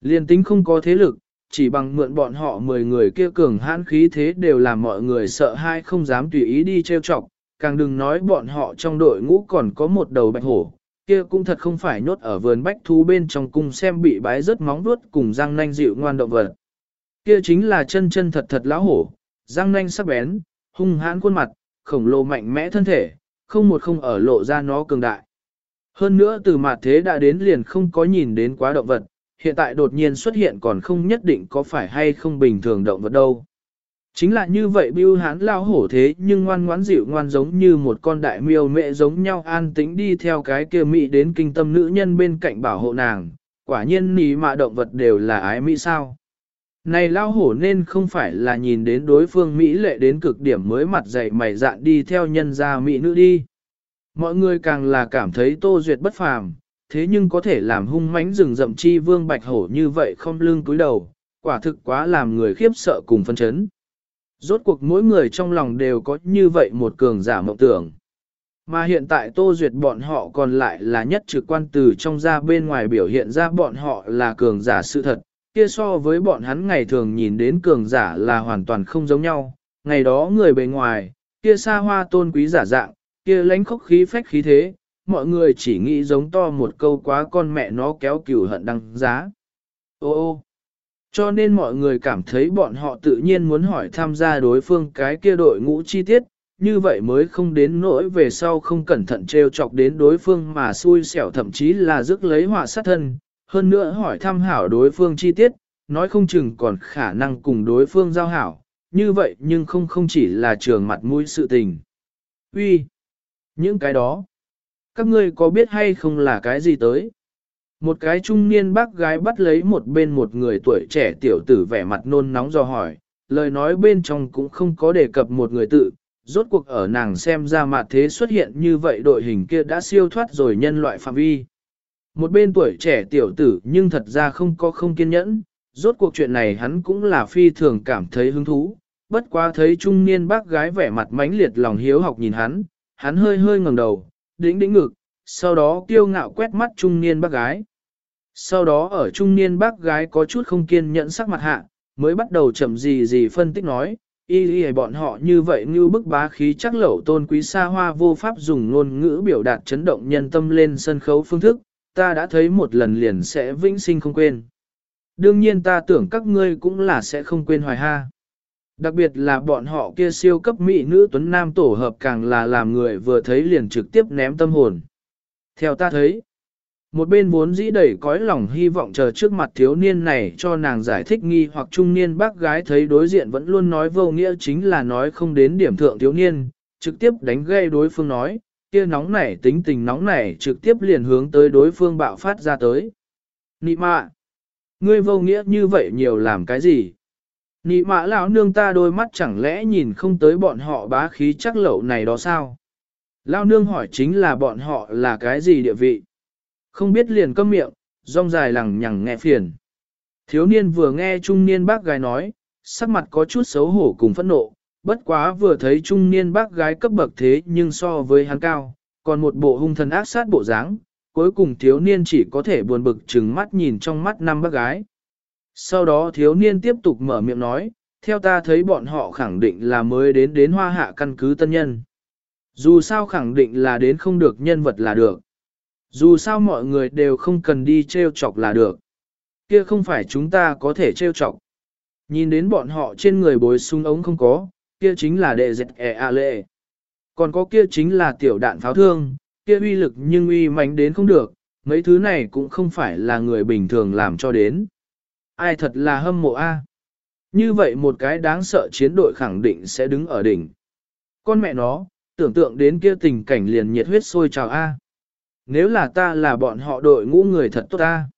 Liền tính không có thế lực, chỉ bằng mượn bọn họ 10 người kia cường hãn khí thế đều làm mọi người sợ hai không dám tùy ý đi trêu chọc, càng đừng nói bọn họ trong đội ngũ còn có một đầu bạch hổ, kia cũng thật không phải nhốt ở vườn bách thú bên trong cung xem bị bái rớt móng vuốt cùng răng nanh dịu ngoan động vật. Kia chính là chân chân thật thật lão hổ, răng nanh sắc bén, hung hãn khuôn mặt, khổng lồ mạnh mẽ thân thể, không một không ở lộ ra nó cường đại. Hơn nữa từ mặt thế đã đến liền không có nhìn đến quá động vật, hiện tại đột nhiên xuất hiện còn không nhất định có phải hay không bình thường động vật đâu. Chính là như vậy bưu hán lao hổ thế nhưng ngoan ngoãn dịu ngoan giống như một con đại miêu mẹ giống nhau an tĩnh đi theo cái kia mỹ đến kinh tâm nữ nhân bên cạnh bảo hộ nàng, quả nhiên nì mạ động vật đều là ái mỹ sao. Này lao hổ nên không phải là nhìn đến đối phương Mỹ lệ đến cực điểm mới mặt dày mày dạn đi theo nhân gia Mỹ nữ đi. Mọi người càng là cảm thấy tô duyệt bất phàm, thế nhưng có thể làm hung mãnh rừng rậm chi vương bạch hổ như vậy không lương cúi đầu, quả thực quá làm người khiếp sợ cùng phân chấn. Rốt cuộc mỗi người trong lòng đều có như vậy một cường giả mộng tưởng. Mà hiện tại Tô Duyệt bọn họ còn lại là nhất trực quan từ trong ra bên ngoài biểu hiện ra bọn họ là cường giả sự thật, kia so với bọn hắn ngày thường nhìn đến cường giả là hoàn toàn không giống nhau, ngày đó người bề ngoài, kia xa hoa tôn quý giả dạng, kia lãnh khốc khí phách khí thế, mọi người chỉ nghĩ giống to một câu quá con mẹ nó kéo cửu hận đăng giá. Ô ô, cho nên mọi người cảm thấy bọn họ tự nhiên muốn hỏi tham gia đối phương cái kia đội ngũ chi tiết, như vậy mới không đến nỗi về sau không cẩn thận trêu chọc đến đối phương mà xui xẻo thậm chí là rước lấy họa sát thân, hơn nữa hỏi thăm hảo đối phương chi tiết, nói không chừng còn khả năng cùng đối phương giao hảo, như vậy nhưng không không chỉ là trường mặt mũi sự tình. Uy, Những cái đó, các ngươi có biết hay không là cái gì tới? Một cái trung niên bác gái bắt lấy một bên một người tuổi trẻ tiểu tử vẻ mặt nôn nóng do hỏi, lời nói bên trong cũng không có đề cập một người tự, rốt cuộc ở nàng xem ra mặt thế xuất hiện như vậy đội hình kia đã siêu thoát rồi nhân loại phạm vi. Một bên tuổi trẻ tiểu tử nhưng thật ra không có không kiên nhẫn, rốt cuộc chuyện này hắn cũng là phi thường cảm thấy hứng thú, bất quá thấy trung niên bác gái vẻ mặt mãnh liệt lòng hiếu học nhìn hắn, hắn hơi hơi ngẩng đầu, đĩnh đĩnh ngực, sau đó kiêu ngạo quét mắt trung niên bác gái. Sau đó ở trung niên bác gái có chút không kiên nhẫn sắc mặt hạ, mới bắt đầu chậm gì gì phân tích nói, y y bọn họ như vậy như bức bá khí chắc lẩu tôn quý xa hoa vô pháp dùng ngôn ngữ biểu đạt chấn động nhân tâm lên sân khấu phương thức, ta đã thấy một lần liền sẽ vĩnh sinh không quên. Đương nhiên ta tưởng các ngươi cũng là sẽ không quên hoài ha. Đặc biệt là bọn họ kia siêu cấp mỹ nữ tuấn nam tổ hợp càng là làm người vừa thấy liền trực tiếp ném tâm hồn. Theo ta thấy, một bên vốn dĩ đầy cõi lòng hy vọng chờ trước mặt thiếu niên này cho nàng giải thích nghi hoặc trung niên bác gái thấy đối diện vẫn luôn nói vô nghĩa chính là nói không đến điểm thượng thiếu niên, trực tiếp đánh gây đối phương nói, kia nóng nảy tính tình nóng nảy trực tiếp liền hướng tới đối phương bạo phát ra tới. Nị mạ, ngươi vô nghĩa như vậy nhiều làm cái gì? Nị mạ lão nương ta đôi mắt chẳng lẽ nhìn không tới bọn họ bá khí chắc lậu này đó sao? Lao nương hỏi chính là bọn họ là cái gì địa vị? Không biết liền câm miệng, rong dài lằng nhằng nghe phiền. Thiếu niên vừa nghe trung niên bác gái nói, sắc mặt có chút xấu hổ cùng phẫn nộ, bất quá vừa thấy trung niên bác gái cấp bậc thế nhưng so với hắn cao, còn một bộ hung thần ác sát bộ dáng, cuối cùng thiếu niên chỉ có thể buồn bực trừng mắt nhìn trong mắt năm bác gái. Sau đó thiếu niên tiếp tục mở miệng nói, theo ta thấy bọn họ khẳng định là mới đến đến hoa hạ căn cứ tân nhân. Dù sao khẳng định là đến không được nhân vật là được. Dù sao mọi người đều không cần đi treo chọc là được. Kia không phải chúng ta có thể treo chọc. Nhìn đến bọn họ trên người bối súng ống không có, kia chính là đệ dệt ẻ à lệ. Còn có kia chính là tiểu đạn pháo thương, kia uy lực nhưng uy mạnh đến không được, mấy thứ này cũng không phải là người bình thường làm cho đến. Ai thật là hâm mộ a. À? Như vậy một cái đáng sợ chiến đội khẳng định sẽ đứng ở đỉnh. Con mẹ nó, tưởng tượng đến kia tình cảnh liền nhiệt huyết sôi trào a nếu là ta là bọn họ đội ngũ người thật tốt ta.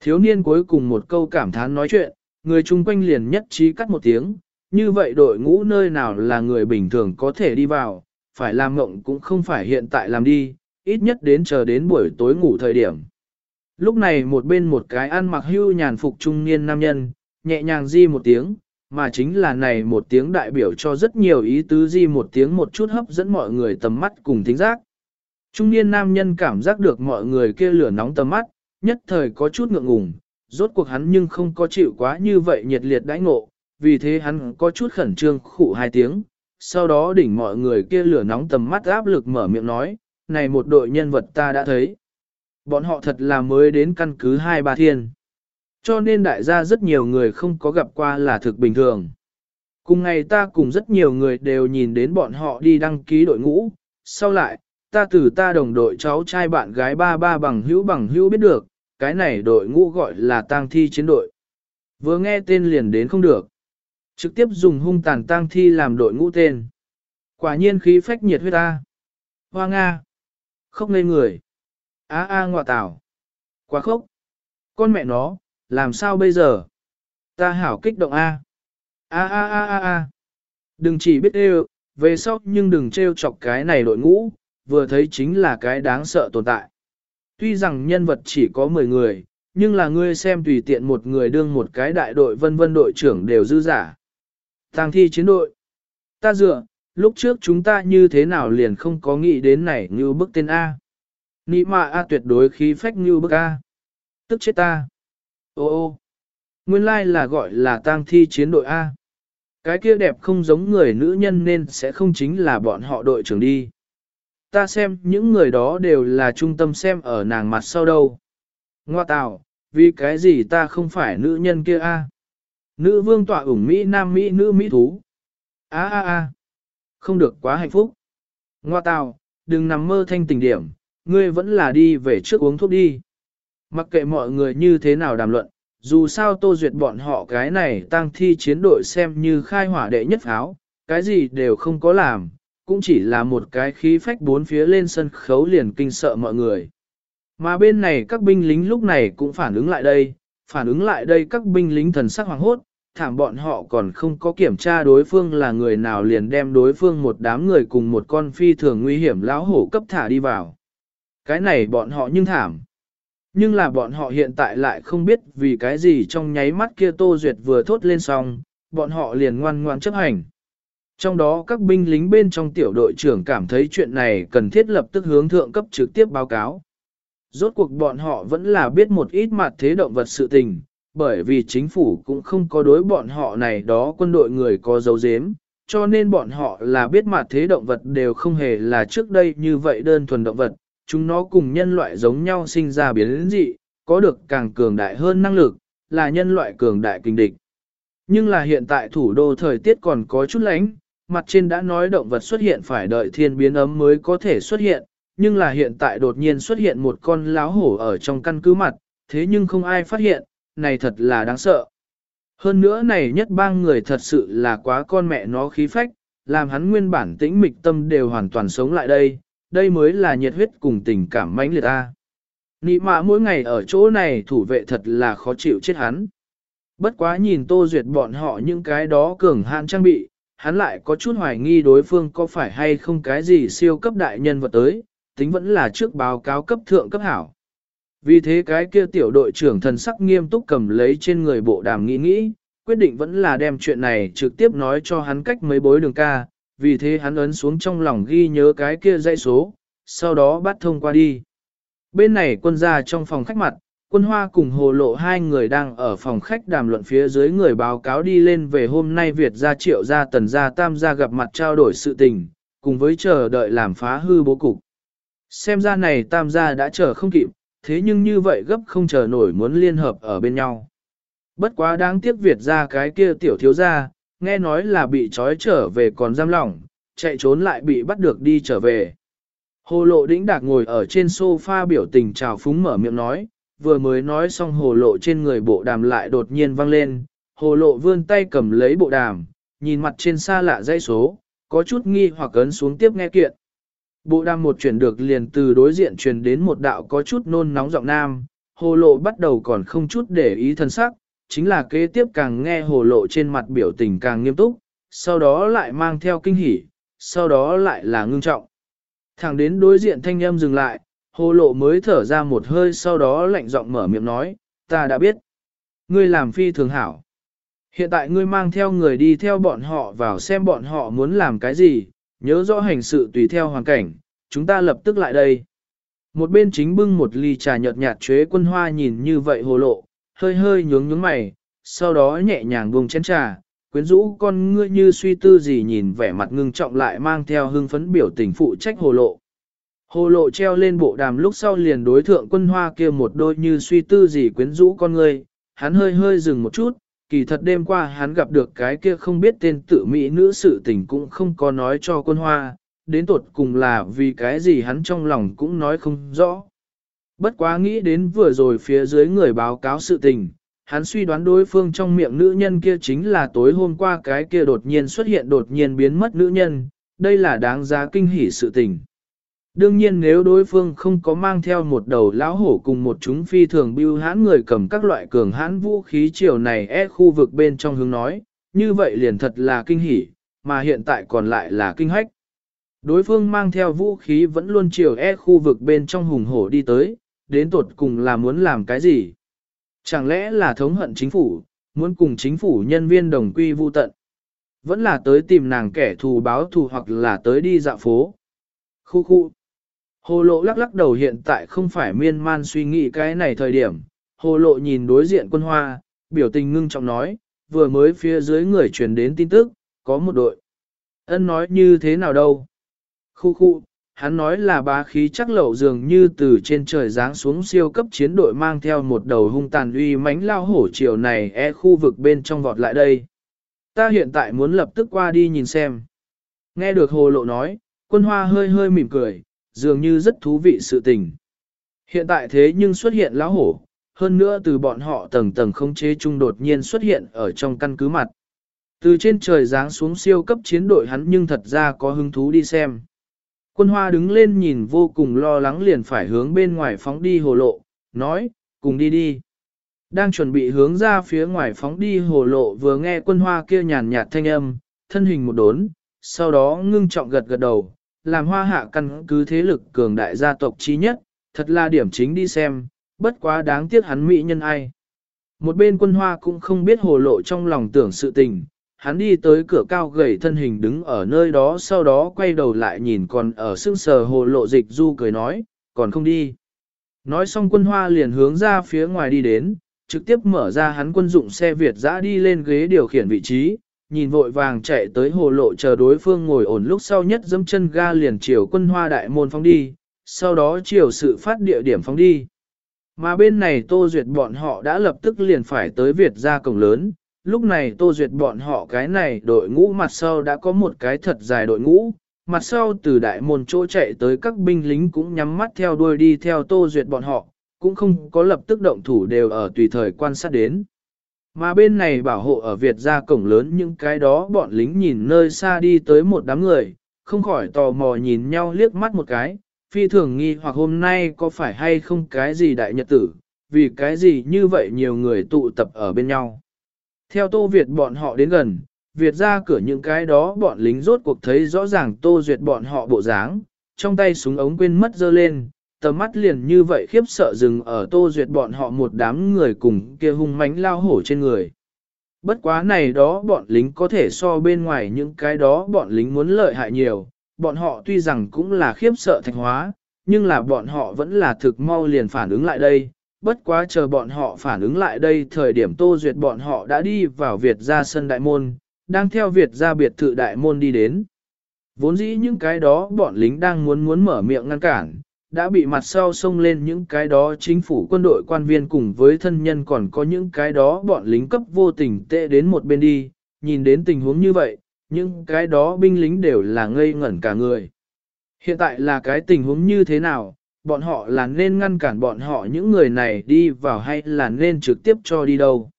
Thiếu niên cuối cùng một câu cảm thán nói chuyện, người chung quanh liền nhất trí cắt một tiếng, như vậy đội ngũ nơi nào là người bình thường có thể đi vào, phải làm ngộng cũng không phải hiện tại làm đi, ít nhất đến chờ đến buổi tối ngủ thời điểm. Lúc này một bên một cái ăn mặc hưu nhàn phục trung niên nam nhân, nhẹ nhàng di một tiếng, mà chính là này một tiếng đại biểu cho rất nhiều ý tứ di một tiếng một chút hấp dẫn mọi người tầm mắt cùng thính giác. Trung niên nam nhân cảm giác được mọi người kia lửa nóng tầm mắt, nhất thời có chút ngượng ngùng, rốt cuộc hắn nhưng không có chịu quá như vậy nhiệt liệt đãi ngộ, vì thế hắn có chút khẩn trương khụ hai tiếng, sau đó đỉnh mọi người kia lửa nóng tầm mắt áp lực mở miệng nói, này một đội nhân vật ta đã thấy. Bọn họ thật là mới đến căn cứ hai ba thiên. Cho nên đại gia rất nhiều người không có gặp qua là thực bình thường. Cùng ngày ta cùng rất nhiều người đều nhìn đến bọn họ đi đăng ký đội ngũ, sau lại, ta từ ta đồng đội cháu trai bạn gái ba ba bằng hữu bằng hữu biết được, cái này đội ngũ gọi là tang thi chiến đội. Vừa nghe tên liền đến không được. Trực tiếp dùng hung tàn tang thi làm đội ngũ tên. Quả nhiên khí phách nhiệt huyết ta. Hoa Nga. không ngây người. Á a ngọa tảo. Quá khốc. Con mẹ nó, làm sao bây giờ? Ta hảo kích động A. A a a a a. Đừng chỉ biết yêu, về sau nhưng đừng trêu chọc cái này đội ngũ, vừa thấy chính là cái đáng sợ tồn tại. Tuy rằng nhân vật chỉ có 10 người, nhưng là ngươi xem tùy tiện một người đương một cái đại đội vân vân đội trưởng đều dư giả. Tang thi chiến đội. Ta dựa, lúc trước chúng ta như thế nào liền không có nghĩ đến này như bức tên A. Nị mạ A tuyệt đối khí phách như bức A. Tức chết ta. Ô ô. Nguyên lai like là gọi là tang thi chiến đội A. Cái kia đẹp không giống người nữ nhân nên sẽ không chính là bọn họ đội trưởng đi. Ta xem những người đó đều là trung tâm xem ở nàng mặt sau đâu. Ngoa tạo, vì cái gì ta không phải nữ nhân kia a? Nữ vương tọa ủng Mỹ Nam Mỹ nữ Mỹ thú. a a a không được quá hạnh phúc. Ngoa tạo, đừng nằm mơ thanh tình điểm, ngươi vẫn là đi về trước uống thuốc đi. Mặc kệ mọi người như thế nào đàm luận, dù sao tô duyệt bọn họ cái này tăng thi chiến đội xem như khai hỏa đệ nhất áo, cái gì đều không có làm, cũng chỉ là một cái khí phách bốn phía lên sân khấu liền kinh sợ mọi người. Mà bên này các binh lính lúc này cũng phản ứng lại đây, phản ứng lại đây các binh lính thần sắc hoàng hốt, thảm bọn họ còn không có kiểm tra đối phương là người nào liền đem đối phương một đám người cùng một con phi thường nguy hiểm lão hổ cấp thả đi vào. Cái này bọn họ nhưng thảm. Nhưng là bọn họ hiện tại lại không biết vì cái gì trong nháy mắt kia Tô Duyệt vừa thốt lên xong, bọn họ liền ngoan ngoan chấp hành. Trong đó các binh lính bên trong tiểu đội trưởng cảm thấy chuyện này cần thiết lập tức hướng thượng cấp trực tiếp báo cáo. Rốt cuộc bọn họ vẫn là biết một ít mặt thế động vật sự tình, bởi vì chính phủ cũng không có đối bọn họ này đó quân đội người có dấu dếm, cho nên bọn họ là biết mặt thế động vật đều không hề là trước đây như vậy đơn thuần động vật, chúng nó cùng nhân loại giống nhau sinh ra biến dị, có được càng cường đại hơn năng lực, là nhân loại cường đại kinh địch. Nhưng là hiện tại thủ đô thời tiết còn có chút lánh, mặt trên đã nói động vật xuất hiện phải đợi thiên biến ấm mới có thể xuất hiện, nhưng là hiện tại đột nhiên xuất hiện một con láo hổ ở trong căn cứ mặt, thế nhưng không ai phát hiện, này thật là đáng sợ. Hơn nữa này nhất bang người thật sự là quá con mẹ nó khí phách, làm hắn nguyên bản tĩnh mịch tâm đều hoàn toàn sống lại đây, đây mới là nhiệt huyết cùng tình cảm mãnh liệt ta. Nị mạ mỗi ngày ở chỗ này thủ vệ thật là khó chịu chết hắn. Bất quá nhìn tô duyệt bọn họ những cái đó cường hạn trang bị, hắn lại có chút hoài nghi đối phương có phải hay không cái gì siêu cấp đại nhân vật tới, tính vẫn là trước báo cáo cấp thượng cấp hảo. Vì thế cái kia tiểu đội trưởng thần sắc nghiêm túc cầm lấy trên người bộ đàm nghĩ nghĩ, quyết định vẫn là đem chuyện này trực tiếp nói cho hắn cách mấy bối đường ca, vì thế hắn ấn xuống trong lòng ghi nhớ cái kia dãy số, sau đó bắt thông qua đi. Bên này quân gia trong phòng khách mặt, quân hoa cùng hồ lộ hai người đang ở phòng khách đàm luận phía dưới người báo cáo đi lên về hôm nay Việt gia triệu gia tần gia tam gia gặp mặt trao đổi sự tình, cùng với chờ đợi làm phá hư bố cục. Xem ra này tam gia đã chờ không kịp, thế nhưng như vậy gấp không chờ nổi muốn liên hợp ở bên nhau. Bất quá đáng tiếc Việt gia cái kia tiểu thiếu gia, nghe nói là bị trói trở về còn giam lỏng, chạy trốn lại bị bắt được đi trở về. Hồ lộ đĩnh đạc ngồi ở trên sofa biểu tình trào phúng mở miệng nói, vừa mới nói xong hồ lộ trên người bộ đàm lại đột nhiên vang lên, hồ lộ vươn tay cầm lấy bộ đàm, nhìn mặt trên xa lạ dây số, có chút nghi hoặc ấn xuống tiếp nghe kiện. Bộ đàm một chuyển được liền từ đối diện truyền đến một đạo có chút nôn nóng giọng nam, hồ lộ bắt đầu còn không chút để ý thân sắc, chính là kế tiếp càng nghe hồ lộ trên mặt biểu tình càng nghiêm túc, sau đó lại mang theo kinh hỉ, sau đó lại là ngưng trọng. Thẳng đến đối diện thanh âm dừng lại, hồ lộ mới thở ra một hơi sau đó lạnh giọng mở miệng nói, ta đã biết. Ngươi làm phi thường hảo. Hiện tại ngươi mang theo người đi theo bọn họ vào xem bọn họ muốn làm cái gì, nhớ rõ hành sự tùy theo hoàn cảnh, chúng ta lập tức lại đây. Một bên chính bưng một ly trà nhợt nhạt chế quân hoa nhìn như vậy hồ lộ, hơi hơi nhướng nhướng mày, sau đó nhẹ nhàng buông chén trà, quyến rũ con ngươi như suy tư gì nhìn vẻ mặt ngưng trọng lại mang theo hưng phấn biểu tình phụ trách hồ lộ. Hồ lộ treo lên bộ đàm lúc sau liền đối thượng quân hoa kia một đôi như suy tư gì quyến rũ con ngươi, hắn hơi hơi dừng một chút, kỳ thật đêm qua hắn gặp được cái kia không biết tên tự mỹ nữ sự tình cũng không có nói cho quân hoa, đến tột cùng là vì cái gì hắn trong lòng cũng nói không rõ. Bất quá nghĩ đến vừa rồi phía dưới người báo cáo sự tình, hắn suy đoán đối phương trong miệng nữ nhân kia chính là tối hôm qua cái kia đột nhiên xuất hiện đột nhiên biến mất nữ nhân, đây là đáng giá kinh hỉ sự tình. Đương nhiên nếu đối phương không có mang theo một đầu lão hổ cùng một chúng phi thường bưu hãn người cầm các loại cường hãn vũ khí chiều này e khu vực bên trong hướng nói, như vậy liền thật là kinh hỉ, mà hiện tại còn lại là kinh hách. Đối phương mang theo vũ khí vẫn luôn chiều e khu vực bên trong hùng hổ đi tới, đến tột cùng là muốn làm cái gì? Chẳng lẽ là thống hận chính phủ, muốn cùng chính phủ nhân viên đồng quy vu tận? Vẫn là tới tìm nàng kẻ thù báo thù hoặc là tới đi dạo phố. Khu khu. Hồ lộ lắc lắc đầu hiện tại không phải miên man suy nghĩ cái này thời điểm. Hồ lộ nhìn đối diện quân hoa, biểu tình ngưng trọng nói, vừa mới phía dưới người truyền đến tin tức, có một đội. Ân nói như thế nào đâu? Khu khu, hắn nói là bá khí chắc lậu dường như từ trên trời giáng xuống siêu cấp chiến đội mang theo một đầu hung tàn uy mãnh lao hổ chiều này e khu vực bên trong vọt lại đây. Ta hiện tại muốn lập tức qua đi nhìn xem. Nghe được hồ lộ nói, quân hoa hơi hơi mỉm cười, dường như rất thú vị sự tình. Hiện tại thế nhưng xuất hiện lão hổ, hơn nữa từ bọn họ tầng tầng không chế chung đột nhiên xuất hiện ở trong căn cứ mặt. Từ trên trời giáng xuống siêu cấp chiến đội hắn nhưng thật ra có hứng thú đi xem. Quân hoa đứng lên nhìn vô cùng lo lắng liền phải hướng bên ngoài phóng đi hồ lộ, nói, cùng đi đi. Đang chuẩn bị hướng ra phía ngoài phóng đi hồ lộ vừa nghe quân hoa kia nhàn nhạt thanh âm, thân hình một đốn, sau đó ngưng trọng gật gật đầu, làm hoa hạ căn cứ thế lực cường đại gia tộc trí nhất, thật là điểm chính đi xem, bất quá đáng tiếc hắn mỹ nhân ai. Một bên quân hoa cũng không biết hồ lộ trong lòng tưởng sự tình, hắn đi tới cửa cao gầy thân hình đứng ở nơi đó sau đó quay đầu lại nhìn còn ở sưng sờ hồ lộ dịch du cười nói, còn không đi. Nói xong quân hoa liền hướng ra phía ngoài đi đến, trực tiếp mở ra hắn quân dụng xe Việt dã đi lên ghế điều khiển vị trí, nhìn vội vàng chạy tới hồ lộ chờ đối phương ngồi ổn lúc sau nhất dẫm chân ga liền chiều quân hoa đại môn phóng đi, sau đó chiều sự phát địa điểm phóng đi. Mà bên này Tô Duyệt bọn họ đã lập tức liền phải tới Việt ra cổng lớn, lúc này Tô Duyệt bọn họ cái này đội ngũ mặt sau đã có một cái thật dài đội ngũ, mặt sau từ đại môn chỗ chạy tới các binh lính cũng nhắm mắt theo đuôi đi theo Tô Duyệt bọn họ, cũng không có lập tức động thủ đều ở tùy thời quan sát đến. Mà bên này bảo hộ ở Việt ra cổng lớn những cái đó bọn lính nhìn nơi xa đi tới một đám người, không khỏi tò mò nhìn nhau liếc mắt một cái, phi thường nghi hoặc hôm nay có phải hay không cái gì đại nhật tử, vì cái gì như vậy nhiều người tụ tập ở bên nhau. Theo Tô Việt bọn họ đến gần, Việt ra cửa những cái đó bọn lính rốt cuộc thấy rõ ràng Tô Duyệt bọn họ bộ dáng, trong tay súng ống quên mất dơ lên, tầm mắt liền như vậy khiếp sợ dừng ở Tô Duyệt bọn họ một đám người cùng kia hung mãnh lao hổ trên người. Bất quá này đó bọn lính có thể so bên ngoài những cái đó bọn lính muốn lợi hại nhiều, bọn họ tuy rằng cũng là khiếp sợ thạch hóa, nhưng là bọn họ vẫn là thực mau liền phản ứng lại đây, bất quá chờ bọn họ phản ứng lại đây thời điểm tô duyệt bọn họ đã đi vào Việt ra sân đại môn, đang theo Việt ra biệt thự đại môn đi đến. Vốn dĩ những cái đó bọn lính đang muốn muốn mở miệng ngăn cản, đã bị mặt sau xông lên những cái đó chính phủ quân đội quan viên cùng với thân nhân còn có những cái đó bọn lính cấp vô tình tệ đến một bên đi, nhìn đến tình huống như vậy, những cái đó binh lính đều là ngây ngẩn cả người. Hiện tại là cái tình huống như thế nào, bọn họ là nên ngăn cản bọn họ những người này đi vào hay là nên trực tiếp cho đi đâu.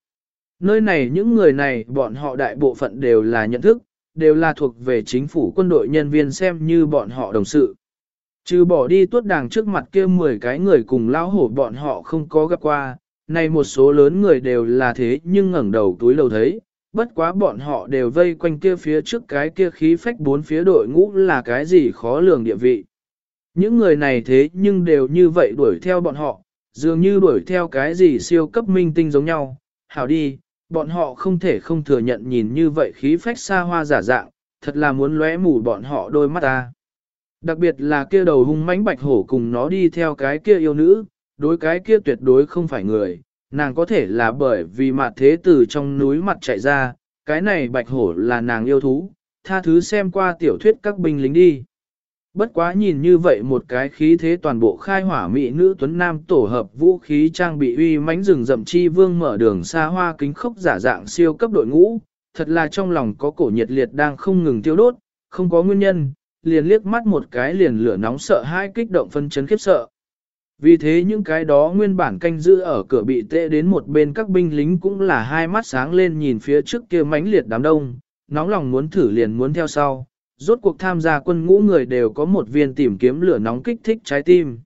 Nơi này những người này bọn họ đại bộ phận đều là nhận thức, đều là thuộc về chính phủ quân đội nhân viên xem như bọn họ đồng sự. Trừ bỏ đi tuốt đàng trước mặt kia 10 cái người cùng lão hổ bọn họ không có gặp qua, này một số lớn người đều là thế nhưng ngẩng đầu túi lầu thấy, bất quá bọn họ đều vây quanh kia phía trước cái kia khí phách bốn phía đội ngũ là cái gì khó lường địa vị. Những người này thế nhưng đều như vậy đuổi theo bọn họ, dường như đuổi theo cái gì siêu cấp minh tinh giống nhau. Hảo đi, bọn họ không thể không thừa nhận nhìn như vậy khí phách xa hoa giả dạng, thật là muốn lóe mù bọn họ đôi mắt ta. Đặc biệt là kia đầu hung mãnh bạch hổ cùng nó đi theo cái kia yêu nữ, đối cái kia tuyệt đối không phải người, nàng có thể là bởi vì mặt thế từ trong núi mặt chạy ra, cái này bạch hổ là nàng yêu thú, tha thứ xem qua tiểu thuyết các binh lính đi. Bất quá nhìn như vậy một cái khí thế toàn bộ khai hỏa mỹ nữ tuấn nam tổ hợp vũ khí trang bị uy mãnh rừng rậm chi vương mở đường xa hoa kính khốc giả dạng siêu cấp đội ngũ, thật là trong lòng có cổ nhiệt liệt đang không ngừng tiêu đốt, không có nguyên nhân, liền liếc mắt một cái liền lửa nóng sợ hai kích động phân chấn khiếp sợ. Vì thế những cái đó nguyên bản canh giữ ở cửa bị tệ đến một bên các binh lính cũng là hai mắt sáng lên nhìn phía trước kia mãnh liệt đám đông, nóng lòng muốn thử liền muốn theo sau. Rốt cuộc tham gia quân ngũ người đều có một viên tìm kiếm lửa nóng kích thích trái tim.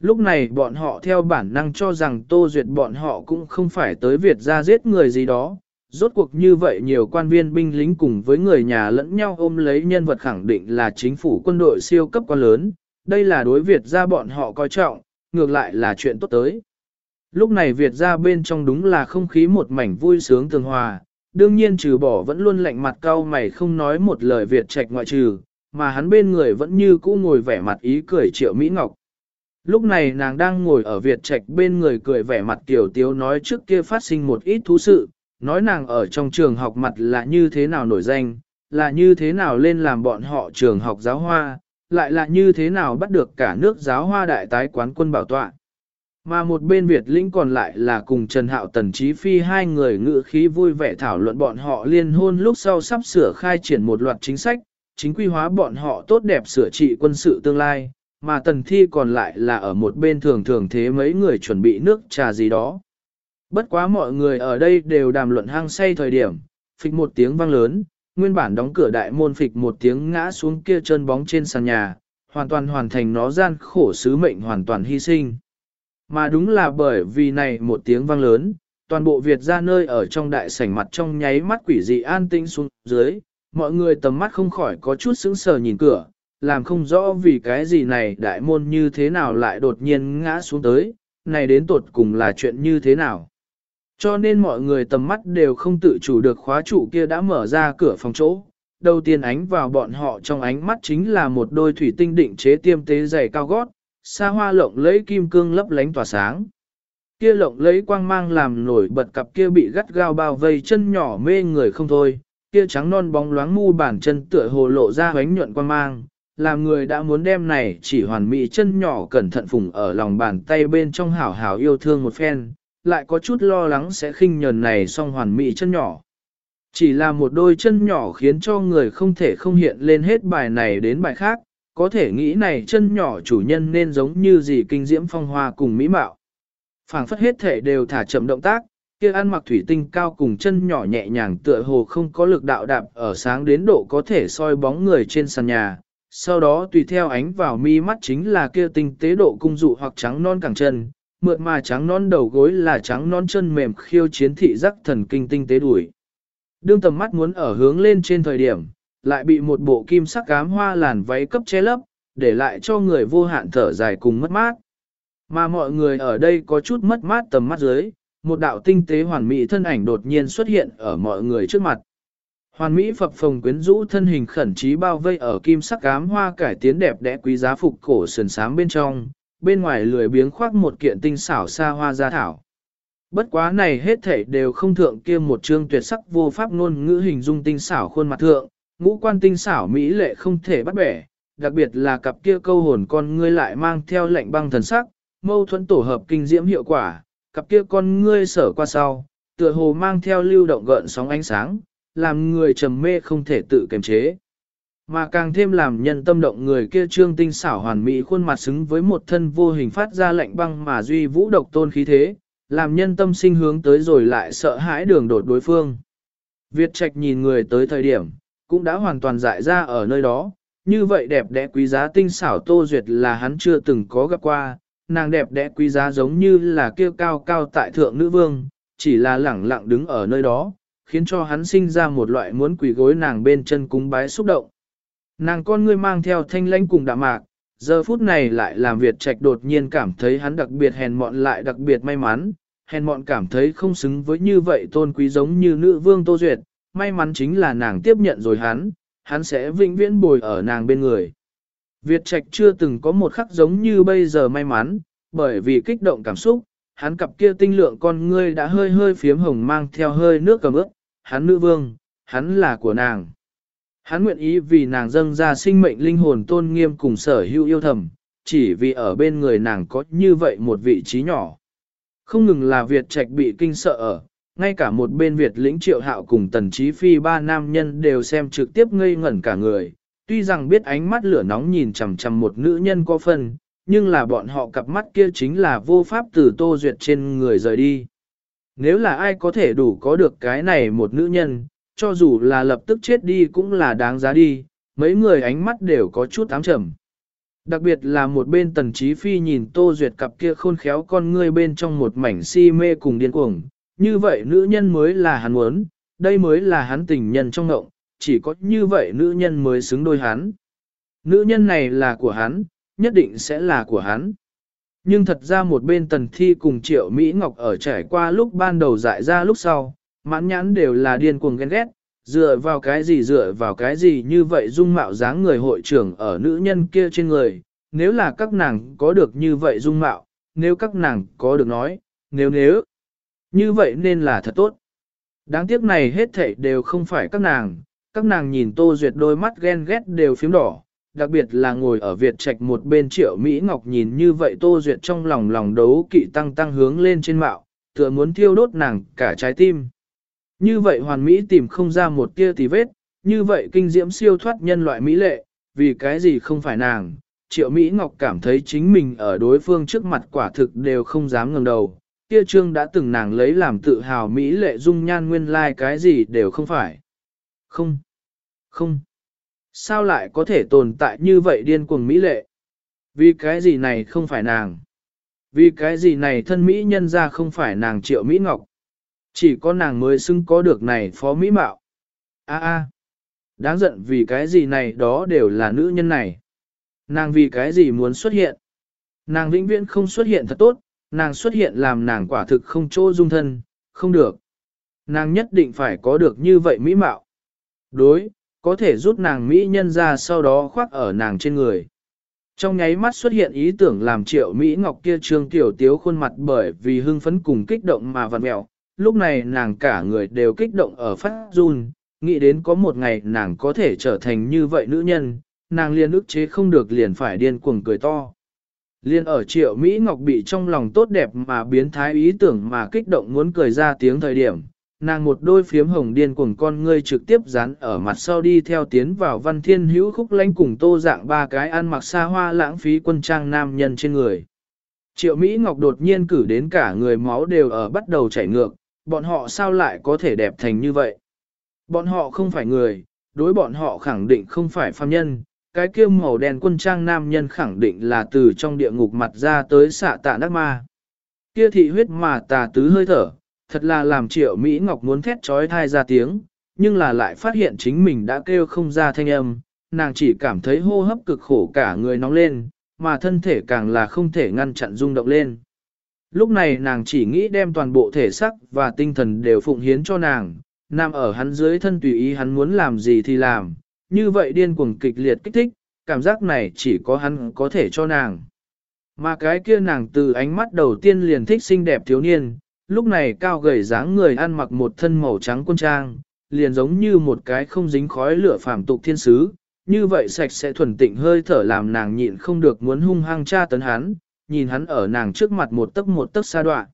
Lúc này bọn họ theo bản năng cho rằng Tô Duyệt bọn họ cũng không phải tới Việt ra giết người gì đó. Rốt cuộc như vậy nhiều quan viên binh lính cùng với người nhà lẫn nhau ôm lấy nhân vật khẳng định là chính phủ quân đội siêu cấp quan lớn. Đây là đối Việt ra bọn họ coi trọng, ngược lại là chuyện tốt tới. Lúc này Việt ra bên trong đúng là không khí một mảnh vui sướng tường hòa, đương nhiên trừ bỏ vẫn luôn lạnh mặt cau mày không nói một lời Việt trạch ngoại trừ, mà hắn bên người vẫn như cũ ngồi vẻ mặt ý cười triệu Mỹ Ngọc. Lúc này nàng đang ngồi ở Việt Trạch bên người cười vẻ mặt tiểu tiếu nói trước kia phát sinh một ít thú sự, nói nàng ở trong trường học mặt là như thế nào nổi danh, là như thế nào lên làm bọn họ trường học giáo hoa, lại là như thế nào bắt được cả nước giáo hoa đại tái quán quân bảo tọa. Mà một bên Việt lĩnh còn lại là cùng Trần Hạo Tần Chí Phi hai người ngự khí vui vẻ thảo luận bọn họ liên hôn lúc sau sắp sửa khai triển một loạt chính sách, chính quy hóa bọn họ tốt đẹp sửa trị quân sự tương lai, mà Tần Thi còn lại là ở một bên thường thường thế mấy người chuẩn bị nước trà gì đó. Bất quá mọi người ở đây đều đàm luận hang say thời điểm, phịch một tiếng vang lớn, nguyên bản đóng cửa đại môn phịch một tiếng ngã xuống kia chân bóng trên sàn nhà, hoàn toàn hoàn thành nó gian khổ sứ mệnh hoàn toàn hy sinh. Mà đúng là bởi vì này một tiếng vang lớn, toàn bộ Việt ra nơi ở trong đại sảnh mặt trong nháy mắt quỷ dị an tinh xuống dưới, mọi người tầm mắt không khỏi có chút sững sờ nhìn cửa, làm không rõ vì cái gì này đại môn như thế nào lại đột nhiên ngã xuống tới, này đến tột cùng là chuyện như thế nào. Cho nên mọi người tầm mắt đều không tự chủ được khóa trụ kia đã mở ra cửa phòng chỗ. Đầu tiên ánh vào bọn họ trong ánh mắt chính là một đôi thủy tinh định chế tiêm tế dày cao gót, xa hoa lộng lấy kim cương lấp lánh tỏa sáng. Kia lộng lấy quang mang làm nổi bật cặp kia bị gắt gao bao vây chân nhỏ mê người không thôi, kia trắng non bóng loáng mu bản chân tựa hồ lộ ra hoánh nhuận quang mang, làm người đã muốn đem này chỉ hoàn mỹ chân nhỏ cẩn thận phùng ở lòng bàn tay bên trong hảo hảo yêu thương một phen, lại có chút lo lắng sẽ khinh nhờn này song hoàn mỹ chân nhỏ. Chỉ là một đôi chân nhỏ khiến cho người không thể không hiện lên hết bài này đến bài khác, có thể nghĩ này chân nhỏ chủ nhân nên giống như gì kinh diễm phong hoa cùng mỹ mạo. phảng phất hết thể đều thả chậm động tác, kia ăn mặc thủy tinh cao cùng chân nhỏ nhẹ nhàng tựa hồ không có lực đạo đạp ở sáng đến độ có thể soi bóng người trên sàn nhà, sau đó tùy theo ánh vào mi mắt chính là kia tinh tế độ cung dụ hoặc trắng non cẳng chân, mượt mà trắng non đầu gối là trắng non chân mềm khiêu chiến thị giác thần kinh tinh tế đuổi. Đương tầm mắt muốn ở hướng lên trên thời điểm, lại bị một bộ kim sắc cám hoa làn váy cấp che lấp, để lại cho người vô hạn thở dài cùng mất mát. Mà mọi người ở đây có chút mất mát tầm mắt dưới, một đạo tinh tế hoàn mỹ thân ảnh đột nhiên xuất hiện ở mọi người trước mặt. Hoàn mỹ phập phồng quyến rũ thân hình khẩn trí bao vây ở kim sắc cám hoa cải tiến đẹp đẽ quý giá phục cổ sườn sám bên trong, bên ngoài lười biếng khoác một kiện tinh xảo xa hoa gia thảo. Bất quá này hết thảy đều không thượng kia một trương tuyệt sắc vô pháp ngôn ngữ hình dung tinh xảo khuôn mặt thượng, ngũ quan tinh xảo mỹ lệ không thể bắt bẻ, đặc biệt là cặp kia câu hồn con ngươi lại mang theo lệnh băng thần sắc, mâu thuẫn tổ hợp kinh diễm hiệu quả, cặp kia con ngươi sở qua sau, tựa hồ mang theo lưu động gợn sóng ánh sáng, làm người trầm mê không thể tự kiềm chế. Mà càng thêm làm nhân tâm động người kia trương tinh xảo hoàn mỹ khuôn mặt xứng với một thân vô hình phát ra lạnh băng mà duy vũ độc tôn khí thế, làm nhân tâm sinh hướng tới rồi lại sợ hãi đường đột đối phương. Việt Trạch nhìn người tới thời điểm, cũng đã hoàn toàn dại ra ở nơi đó, như vậy đẹp đẽ quý giá tinh xảo Tô Duyệt là hắn chưa từng có gặp qua, nàng đẹp đẽ quý giá giống như là kêu cao cao tại thượng nữ vương, chỉ là lẳng lặng đứng ở nơi đó, khiến cho hắn sinh ra một loại muốn quỳ gối nàng bên chân cúng bái xúc động. Nàng con ngươi mang theo thanh lãnh cùng đạm mạc, giờ phút này lại làm Việt Trạch đột nhiên cảm thấy hắn đặc biệt hèn mọn lại đặc biệt may mắn, hèn mọn cảm thấy không xứng với như vậy tôn quý giống như nữ vương Tô Duyệt, may mắn chính là nàng tiếp nhận rồi hắn, hắn sẽ vĩnh viễn bồi ở nàng bên người. Việt Trạch chưa từng có một khắc giống như bây giờ may mắn, bởi vì kích động cảm xúc, hắn cặp kia tinh lượng con ngươi đã hơi hơi phiếm hồng mang theo hơi nước cầm ướp, hắn nữ vương, hắn là của nàng. Hắn nguyện ý vì nàng dâng ra sinh mệnh linh hồn tôn nghiêm cùng sở hữu yêu thầm, chỉ vì ở bên người nàng có như vậy một vị trí nhỏ. Không ngừng là Việt Trạch bị kinh sợ ở, ngay cả một bên Việt lĩnh triệu hạo cùng tần trí phi ba nam nhân đều xem trực tiếp ngây ngẩn cả người, tuy rằng biết ánh mắt lửa nóng nhìn chằm chằm một nữ nhân có phân, nhưng là bọn họ cặp mắt kia chính là vô pháp từ tô duyệt trên người rời đi. Nếu là ai có thể đủ có được cái này một nữ nhân, cho dù là lập tức chết đi cũng là đáng giá đi, mấy người ánh mắt đều có chút ám trầm. Đặc biệt là một bên tần trí phi nhìn tô duyệt cặp kia khôn khéo con ngươi bên trong một mảnh si mê cùng điên cuồng, như vậy nữ nhân mới là hắn muốn, đây mới là hắn tình nhân trong ngộng, chỉ có như vậy nữ nhân mới xứng đôi hắn. Nữ nhân này là của hắn, nhất định sẽ là của hắn. Nhưng thật ra một bên tần thi cùng triệu Mỹ Ngọc ở trải qua lúc ban đầu dại ra lúc sau, Mãn nhãn đều là điên cuồng ghen ghét, dựa vào cái gì dựa vào cái gì như vậy dung mạo dáng người hội trưởng ở nữ nhân kia trên người, nếu là các nàng có được như vậy dung mạo, nếu các nàng có được nói, nếu nếu, như vậy nên là thật tốt. Đáng tiếc này hết thảy đều không phải các nàng, các nàng nhìn Tô Duyệt đôi mắt ghen ghét đều phím đỏ, đặc biệt là ngồi ở Việt Trạch một bên triệu Mỹ Ngọc nhìn như vậy Tô Duyệt trong lòng lòng đấu kỵ tăng tăng hướng lên trên mạo, tựa muốn thiêu đốt nàng cả trái tim. Như vậy hoàn Mỹ tìm không ra một tia tì vết, như vậy kinh diễm siêu thoát nhân loại Mỹ lệ, vì cái gì không phải nàng. Triệu Mỹ Ngọc cảm thấy chính mình ở đối phương trước mặt quả thực đều không dám ngẩng đầu, kia trương đã từng nàng lấy làm tự hào Mỹ lệ dung nhan nguyên lai like cái gì đều không phải. Không, không, sao lại có thể tồn tại như vậy điên cuồng Mỹ lệ? Vì cái gì này không phải nàng? Vì cái gì này thân Mỹ nhân ra không phải nàng triệu Mỹ Ngọc? Chỉ có nàng mới xưng có được này phó Mỹ Mạo. a a đáng giận vì cái gì này đó đều là nữ nhân này. Nàng vì cái gì muốn xuất hiện? Nàng vĩnh viễn không xuất hiện thật tốt, nàng xuất hiện làm nàng quả thực không chỗ dung thân, không được. Nàng nhất định phải có được như vậy mỹ mạo. Đối, có thể rút nàng mỹ nhân ra sau đó khoác ở nàng trên người. Trong nháy mắt xuất hiện ý tưởng làm triệu Mỹ Ngọc kia trương tiểu tiếu khuôn mặt bởi vì hưng phấn cùng kích động mà vặn mẹo. Lúc này nàng cả người đều kích động ở phát run, nghĩ đến có một ngày nàng có thể trở thành như vậy nữ nhân, nàng liền ức chế không được liền phải điên cuồng cười to. Liên ở triệu Mỹ Ngọc bị trong lòng tốt đẹp mà biến thái ý tưởng mà kích động muốn cười ra tiếng thời điểm, nàng một đôi phiếm hồng điên cuồng con ngươi trực tiếp dán ở mặt sau đi theo tiến vào văn thiên hữu khúc lánh cùng tô dạng ba cái ăn mặc xa hoa lãng phí quân trang nam nhân trên người. Triệu Mỹ Ngọc đột nhiên cử đến cả người máu đều ở bắt đầu chảy ngược, bọn họ sao lại có thể đẹp thành như vậy? Bọn họ không phải người, đối bọn họ khẳng định không phải phàm nhân, cái kia màu đen quân trang nam nhân khẳng định là từ trong địa ngục mặt ra tới xạ tạ đắc ma. Kia thị huyết mà tà tứ hơi thở, thật là làm triệu Mỹ Ngọc muốn thét trói thai ra tiếng, nhưng là lại phát hiện chính mình đã kêu không ra thanh âm, nàng chỉ cảm thấy hô hấp cực khổ cả người nóng lên, mà thân thể càng là không thể ngăn chặn rung động lên. Lúc này nàng chỉ nghĩ đem toàn bộ thể sắc và tinh thần đều phụng hiến cho nàng, nằm ở hắn dưới thân tùy ý hắn muốn làm gì thì làm, như vậy điên cuồng kịch liệt kích thích, cảm giác này chỉ có hắn có thể cho nàng. Mà cái kia nàng từ ánh mắt đầu tiên liền thích xinh đẹp thiếu niên, lúc này cao gầy dáng người ăn mặc một thân màu trắng quân trang, liền giống như một cái không dính khói lửa phàm tục thiên sứ, như vậy sạch sẽ thuần tịnh hơi thở làm nàng nhịn không được muốn hung hăng tra tấn hắn, nhìn hắn ở nàng trước mặt một tấc một tấc xa đoạn.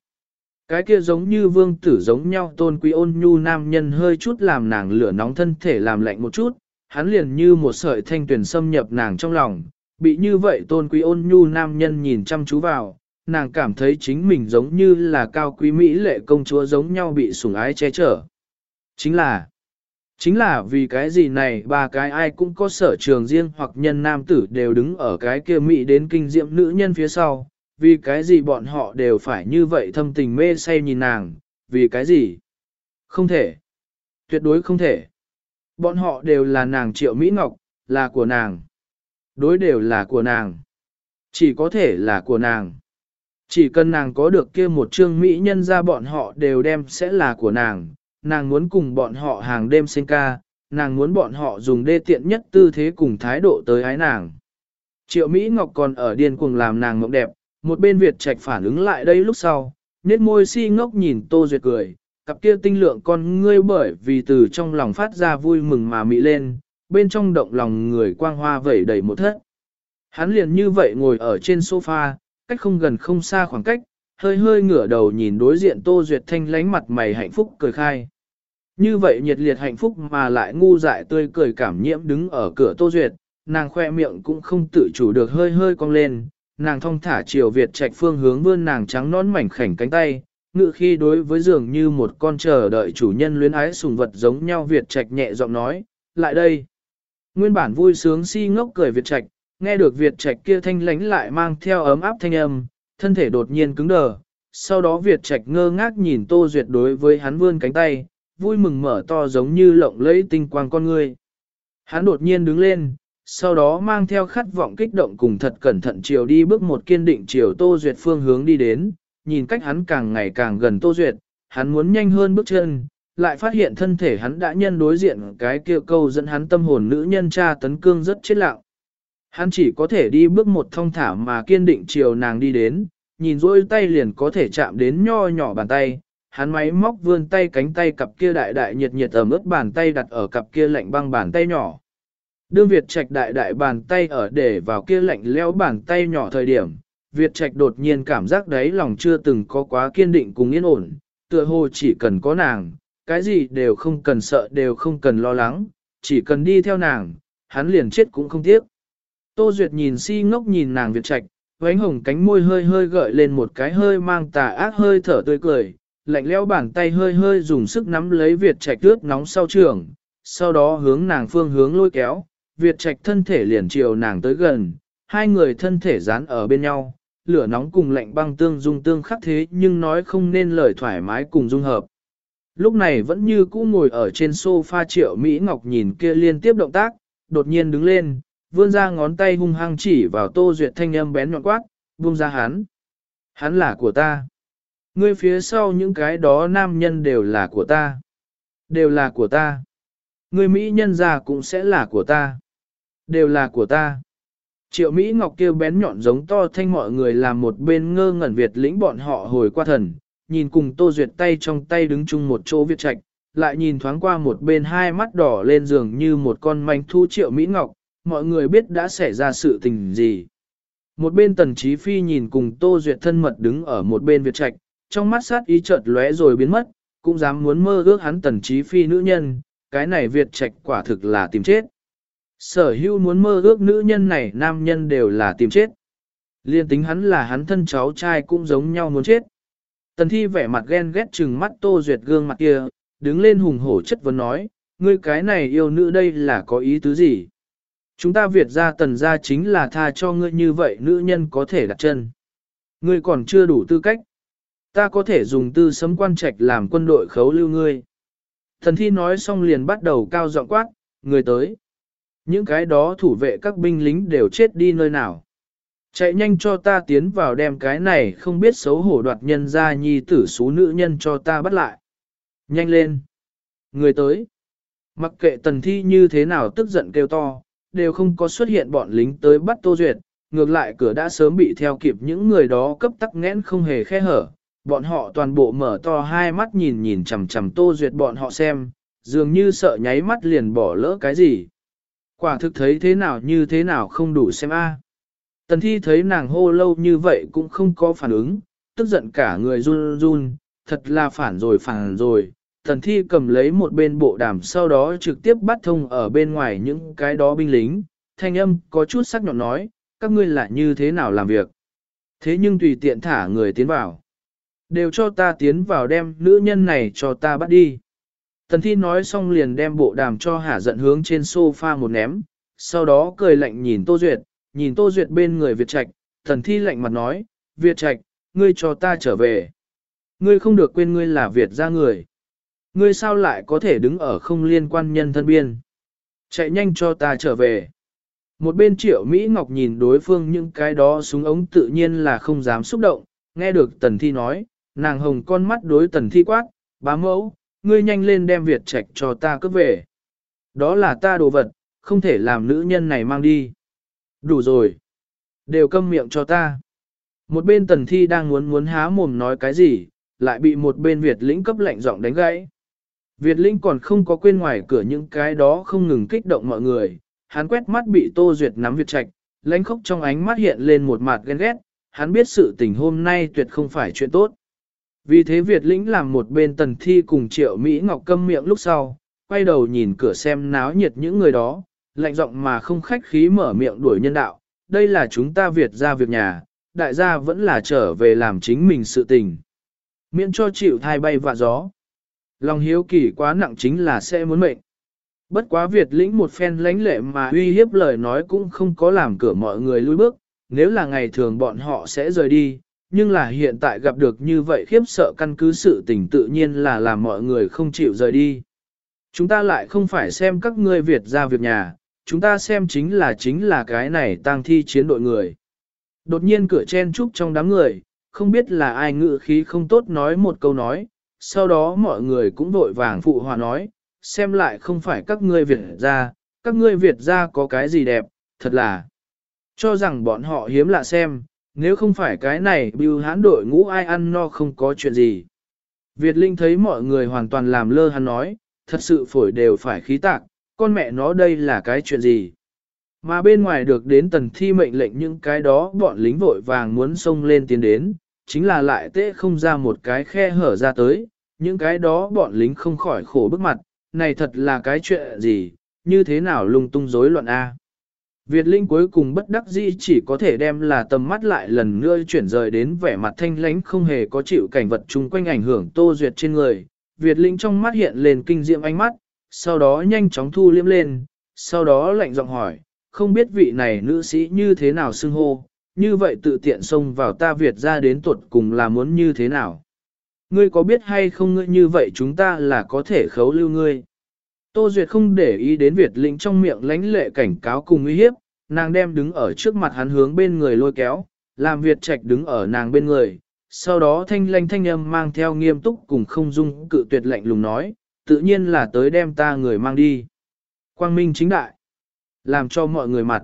Cái kia giống như vương tử giống nhau tôn quý ôn nhu nam nhân hơi chút làm nàng lửa nóng thân thể làm lạnh một chút, hắn liền như một sợi thanh tuyển xâm nhập nàng trong lòng, bị như vậy tôn quý ôn nhu nam nhân nhìn chăm chú vào, nàng cảm thấy chính mình giống như là cao quý mỹ lệ công chúa giống nhau bị sủng ái che chở. Chính là, chính là vì cái gì này ba cái ai cũng có sở trường riêng hoặc nhân nam tử đều đứng ở cái kia mỹ đến kinh diệm nữ nhân phía sau, vì cái gì bọn họ đều phải như vậy thâm tình mê say nhìn nàng, vì cái gì? Không thể. Tuyệt đối không thể. Bọn họ đều là nàng triệu Mỹ Ngọc, là của nàng. Đối đều là của nàng. Chỉ có thể là của nàng. Chỉ cần nàng có được kia một trương Mỹ nhân ra bọn họ đều đem sẽ là của nàng. Nàng muốn cùng bọn họ hàng đêm sinh ca, nàng muốn bọn họ dùng đê tiện nhất tư thế cùng thái độ tới ái nàng. Triệu Mỹ Ngọc còn ở điên cuồng làm nàng mộng đẹp, một bên Việt Trạch phản ứng lại đây lúc sau, nét môi si ngốc nhìn Tô Duyệt cười, cặp kia tinh lượng con ngươi bởi vì từ trong lòng phát ra vui mừng mà mị lên, bên trong động lòng người quang hoa vẩy đầy một thất. Hắn liền như vậy ngồi ở trên sofa, cách không gần không xa khoảng cách, hơi hơi ngửa đầu nhìn đối diện Tô Duyệt thanh lánh mặt mày hạnh phúc cười khai. Như vậy nhiệt liệt hạnh phúc mà lại ngu dại tươi cười cảm nhiễm đứng ở cửa Tô Duyệt, nàng khoe miệng cũng không tự chủ được hơi hơi cong lên, nàng thong thả chiều Việt trạch phương hướng vươn nàng trắng nón mảnh khảnh cánh tay, ngự khi đối với dường như một con chờ đợi chủ nhân luyến ái sùng vật giống nhau Việt Trạch nhẹ giọng nói, lại đây. Nguyên bản vui sướng si ngốc cười Việt Trạch, nghe được Việt Trạch kia thanh lánh lại mang theo ấm áp thanh âm, thân thể đột nhiên cứng đờ. Sau đó Việt Trạch ngơ ngác nhìn Tô Duyệt đối với hắn vươn cánh tay, vui mừng mở to giống như lộng lẫy tinh quang con người. Hắn đột nhiên đứng lên, sau đó mang theo khát vọng kích động cùng thật cẩn thận chiều đi bước một kiên định chiều Tô Duyệt phương hướng đi đến, nhìn cách hắn càng ngày càng gần Tô Duyệt, hắn muốn nhanh hơn bước chân, lại phát hiện thân thể hắn đã nhân đối diện cái kia câu dẫn hắn tâm hồn nữ nhân cha tấn cương rất chết lặng. Hắn chỉ có thể đi bước một thông thả mà kiên định chiều nàng đi đến, nhìn dỗi tay liền có thể chạm đến nho nhỏ bàn tay, hắn máy móc vươn tay cánh tay cặp kia đại đại nhiệt nhiệt ẩm ướt bàn tay đặt ở cặp kia lạnh băng bàn tay nhỏ. Đương Việt Trạch đại đại bàn tay ở để vào kia lạnh leo bàn tay nhỏ thời điểm, Việt Trạch đột nhiên cảm giác đấy lòng chưa từng có quá kiên định cùng yên ổn, tựa hồ chỉ cần có nàng, cái gì đều không cần sợ đều không cần lo lắng, chỉ cần đi theo nàng, hắn liền chết cũng không tiếc. Tô Duyệt nhìn si ngốc nhìn nàng Việt Trạch, vánh hồng cánh môi hơi hơi gợi lên một cái hơi mang tà ác hơi thở tươi cười, lạnh lẽo bàn tay hơi hơi dùng sức nắm lấy Việt Trạch ướt nóng sau trường, sau đó hướng nàng phương hướng lôi kéo, Việt Trạch thân thể liền chiều nàng tới gần, hai người thân thể dán ở bên nhau, lửa nóng cùng lạnh băng tương dung tương khắc thế nhưng nói không nên lời thoải mái cùng dung hợp. Lúc này vẫn như cũ ngồi ở trên sofa triệu Mỹ Ngọc nhìn kia liên tiếp động tác, đột nhiên đứng lên, vươn ra ngón tay hung hăng chỉ vào tô duyệt thanh âm bén nhọn quát, buông ra hắn. Hắn là của ta. Ngươi phía sau những cái đó nam nhân đều là của ta. Đều là của ta. Ngươi Mỹ nhân già cũng sẽ là của ta. Đều là của ta. Triệu Mỹ Ngọc kêu bén nhọn giống to thanh mọi người làm một bên ngơ ngẩn Việt lĩnh bọn họ hồi qua thần, nhìn cùng Tô Duyệt tay trong tay đứng chung một chỗ Việt Trạch, lại nhìn thoáng qua một bên hai mắt đỏ lên giường như một con manh thu Triệu Mỹ Ngọc, mọi người biết đã xảy ra sự tình gì. Một bên Tần Chí Phi nhìn cùng Tô Duyệt thân mật đứng ở một bên Việt Trạch, trong mắt sát ý chợt lóe rồi biến mất, cũng dám muốn mơ ước hắn Tần Chí Phi nữ nhân, cái này Việt Trạch quả thực là tìm chết. Sở hữu muốn mơ ước nữ nhân này nam nhân đều là tìm chết. Liên tính hắn là hắn thân cháu trai cũng giống nhau muốn chết. Tần thi vẻ mặt ghen ghét chừng mắt tô duyệt gương mặt kia, đứng lên hùng hổ chất vấn nói, ngươi cái này yêu nữ đây là có ý tứ gì? Chúng ta Việt ra tần ra chính là tha cho ngươi như vậy nữ nhân có thể đặt chân. Ngươi còn chưa đủ tư cách. Ta có thể dùng tư sấm quan trạch làm quân đội khấu lưu ngươi. Thần thi nói xong liền bắt đầu cao giọng quát, người tới. Những cái đó thủ vệ các binh lính đều chết đi nơi nào. Chạy nhanh cho ta tiến vào đem cái này không biết xấu hổ đoạt nhân ra nhi tử số nữ nhân cho ta bắt lại. Nhanh lên. Người tới. Mặc kệ tần thi như thế nào tức giận kêu to, đều không có xuất hiện bọn lính tới bắt Tô Duyệt, ngược lại cửa đã sớm bị theo kịp những người đó cấp tắc nghẽn không hề khe hở. Bọn họ toàn bộ mở to hai mắt nhìn nhìn chằm chằm Tô Duyệt bọn họ xem, dường như sợ nháy mắt liền bỏ lỡ cái gì. Quả thực thấy thế nào như thế nào không đủ xem a. Tần thi thấy nàng hô lâu như vậy cũng không có phản ứng, tức giận cả người run run, thật là phản rồi phản rồi. Tần thi cầm lấy một bên bộ đàm sau đó trực tiếp bắt thông ở bên ngoài những cái đó binh lính, thanh âm có chút sắc nhọn nói, các ngươi lại như thế nào làm việc. Thế nhưng tùy tiện thả người tiến vào. Đều cho ta tiến vào đem nữ nhân này cho ta bắt đi. Tần thi nói xong liền đem bộ đàm cho hả giận hướng trên sofa một ném, sau đó cười lạnh nhìn Tô Duyệt, nhìn Tô Duyệt bên người Việt Trạch, thần thi lạnh mặt nói, Việt Trạch, ngươi cho ta trở về. Ngươi không được quên ngươi là Việt gia người. Ngươi sao lại có thể đứng ở không liên quan nhân thân biên. Chạy nhanh cho ta trở về. Một bên triệu Mỹ Ngọc nhìn đối phương những cái đó súng ống tự nhiên là không dám xúc động, nghe được tần thi nói, nàng hồng con mắt đối tần thi quát, bá mẫu, ngươi nhanh lên đem Việt Trạch cho ta cướp về. Đó là ta đồ vật, không thể làm nữ nhân này mang đi. Đủ rồi. Đều câm miệng cho ta. Một bên tần thi đang muốn muốn há mồm nói cái gì, lại bị một bên Việt lĩnh cấp lạnh giọng đánh gãy. Việt lĩnh còn không có quên ngoài cửa những cái đó không ngừng kích động mọi người. Hắn quét mắt bị Tô Duyệt nắm Việt Trạch, lãnh khốc trong ánh mắt hiện lên một mặt ghen ghét. Hắn biết sự tình hôm nay tuyệt không phải chuyện tốt. Vì thế Việt lĩnh làm một bên tần thi cùng triệu Mỹ Ngọc câm miệng lúc sau, quay đầu nhìn cửa xem náo nhiệt những người đó, lạnh giọng mà không khách khí mở miệng đuổi nhân đạo, đây là chúng ta Việt ra việc nhà, đại gia vẫn là trở về làm chính mình sự tình. Miễn cho chịu thai bay vạ gió. Lòng hiếu kỳ quá nặng chính là sẽ muốn mệnh. Bất quá Việt lĩnh một phen lãnh lệ mà uy hiếp lời nói cũng không có làm cửa mọi người lui bước, nếu là ngày thường bọn họ sẽ rời đi, nhưng là hiện tại gặp được như vậy khiếp sợ căn cứ sự tình tự nhiên là làm mọi người không chịu rời đi. Chúng ta lại không phải xem các ngươi Việt ra việc nhà, chúng ta xem chính là chính là cái này tang thi chiến đội người. Đột nhiên cửa chen trúc trong đám người, không biết là ai ngự khí không tốt nói một câu nói, sau đó mọi người cũng vội vàng phụ hòa nói, xem lại không phải các ngươi Việt ra, các ngươi Việt ra có cái gì đẹp, thật là cho rằng bọn họ hiếm lạ xem, nếu không phải cái này bưu hãn đội ngũ ai ăn no không có chuyện gì. Việt Linh thấy mọi người hoàn toàn làm lơ hắn nói, thật sự phổi đều phải khí tạc, con mẹ nó đây là cái chuyện gì. Mà bên ngoài được đến tần thi mệnh lệnh những cái đó bọn lính vội vàng muốn xông lên tiến đến, chính là lại tệ không ra một cái khe hở ra tới, những cái đó bọn lính không khỏi khổ bức mặt, này thật là cái chuyện gì, như thế nào lung tung rối loạn A. Việt Linh cuối cùng bất đắc dĩ chỉ có thể đem là tầm mắt lại lần nữa chuyển rời đến vẻ mặt thanh lãnh không hề có chịu cảnh vật chung quanh ảnh hưởng Tô Duyệt trên người. Việt Linh trong mắt hiện lên kinh diệm ánh mắt, sau đó nhanh chóng thu liếm lên, sau đó lạnh giọng hỏi, không biết vị này nữ sĩ như thế nào xưng hô, như vậy tự tiện xông vào ta Việt ra đến tuột cùng là muốn như thế nào. Ngươi có biết hay không ngươi như vậy chúng ta là có thể khấu lưu ngươi. Tô Duyệt không để ý đến Việt Linh trong miệng lánh lệ cảnh cáo cùng uy hiếp, nàng đem đứng ở trước mặt hắn hướng bên người lôi kéo, làm Việt Trạch đứng ở nàng bên người. Sau đó thanh lanh thanh âm mang theo nghiêm túc cùng không dung cự tuyệt lạnh lùng nói, tự nhiên là tới đem ta người mang đi. Quang Minh chính đại, làm cho mọi người mặt,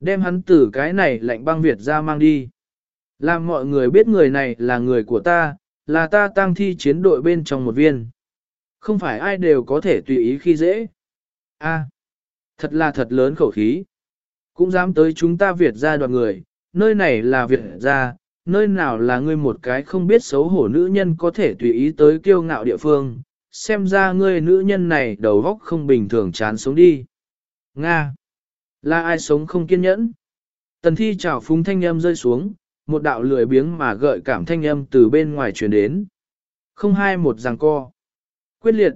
đem hắn tử cái này lạnh băng Việt ra mang đi. Làm mọi người biết người này là người của ta, là ta tăng thi chiến đội bên trong một viên. Không phải ai đều có thể tùy ý khi dễ. A, thật là thật lớn khẩu khí. Cũng dám tới chúng ta Việt ra đoàn người, nơi này là Việt ra, nơi nào là ngươi một cái không biết xấu hổ nữ nhân có thể tùy ý tới kiêu ngạo địa phương, xem ra ngươi nữ nhân này đầu góc không bình thường chán sống đi. Nga! Là ai sống không kiên nhẫn? Tần thi chào phúng thanh âm rơi xuống, một đạo lười biếng mà gợi cảm thanh âm từ bên ngoài truyền đến. Không hai một giằng co. Quyết liệt.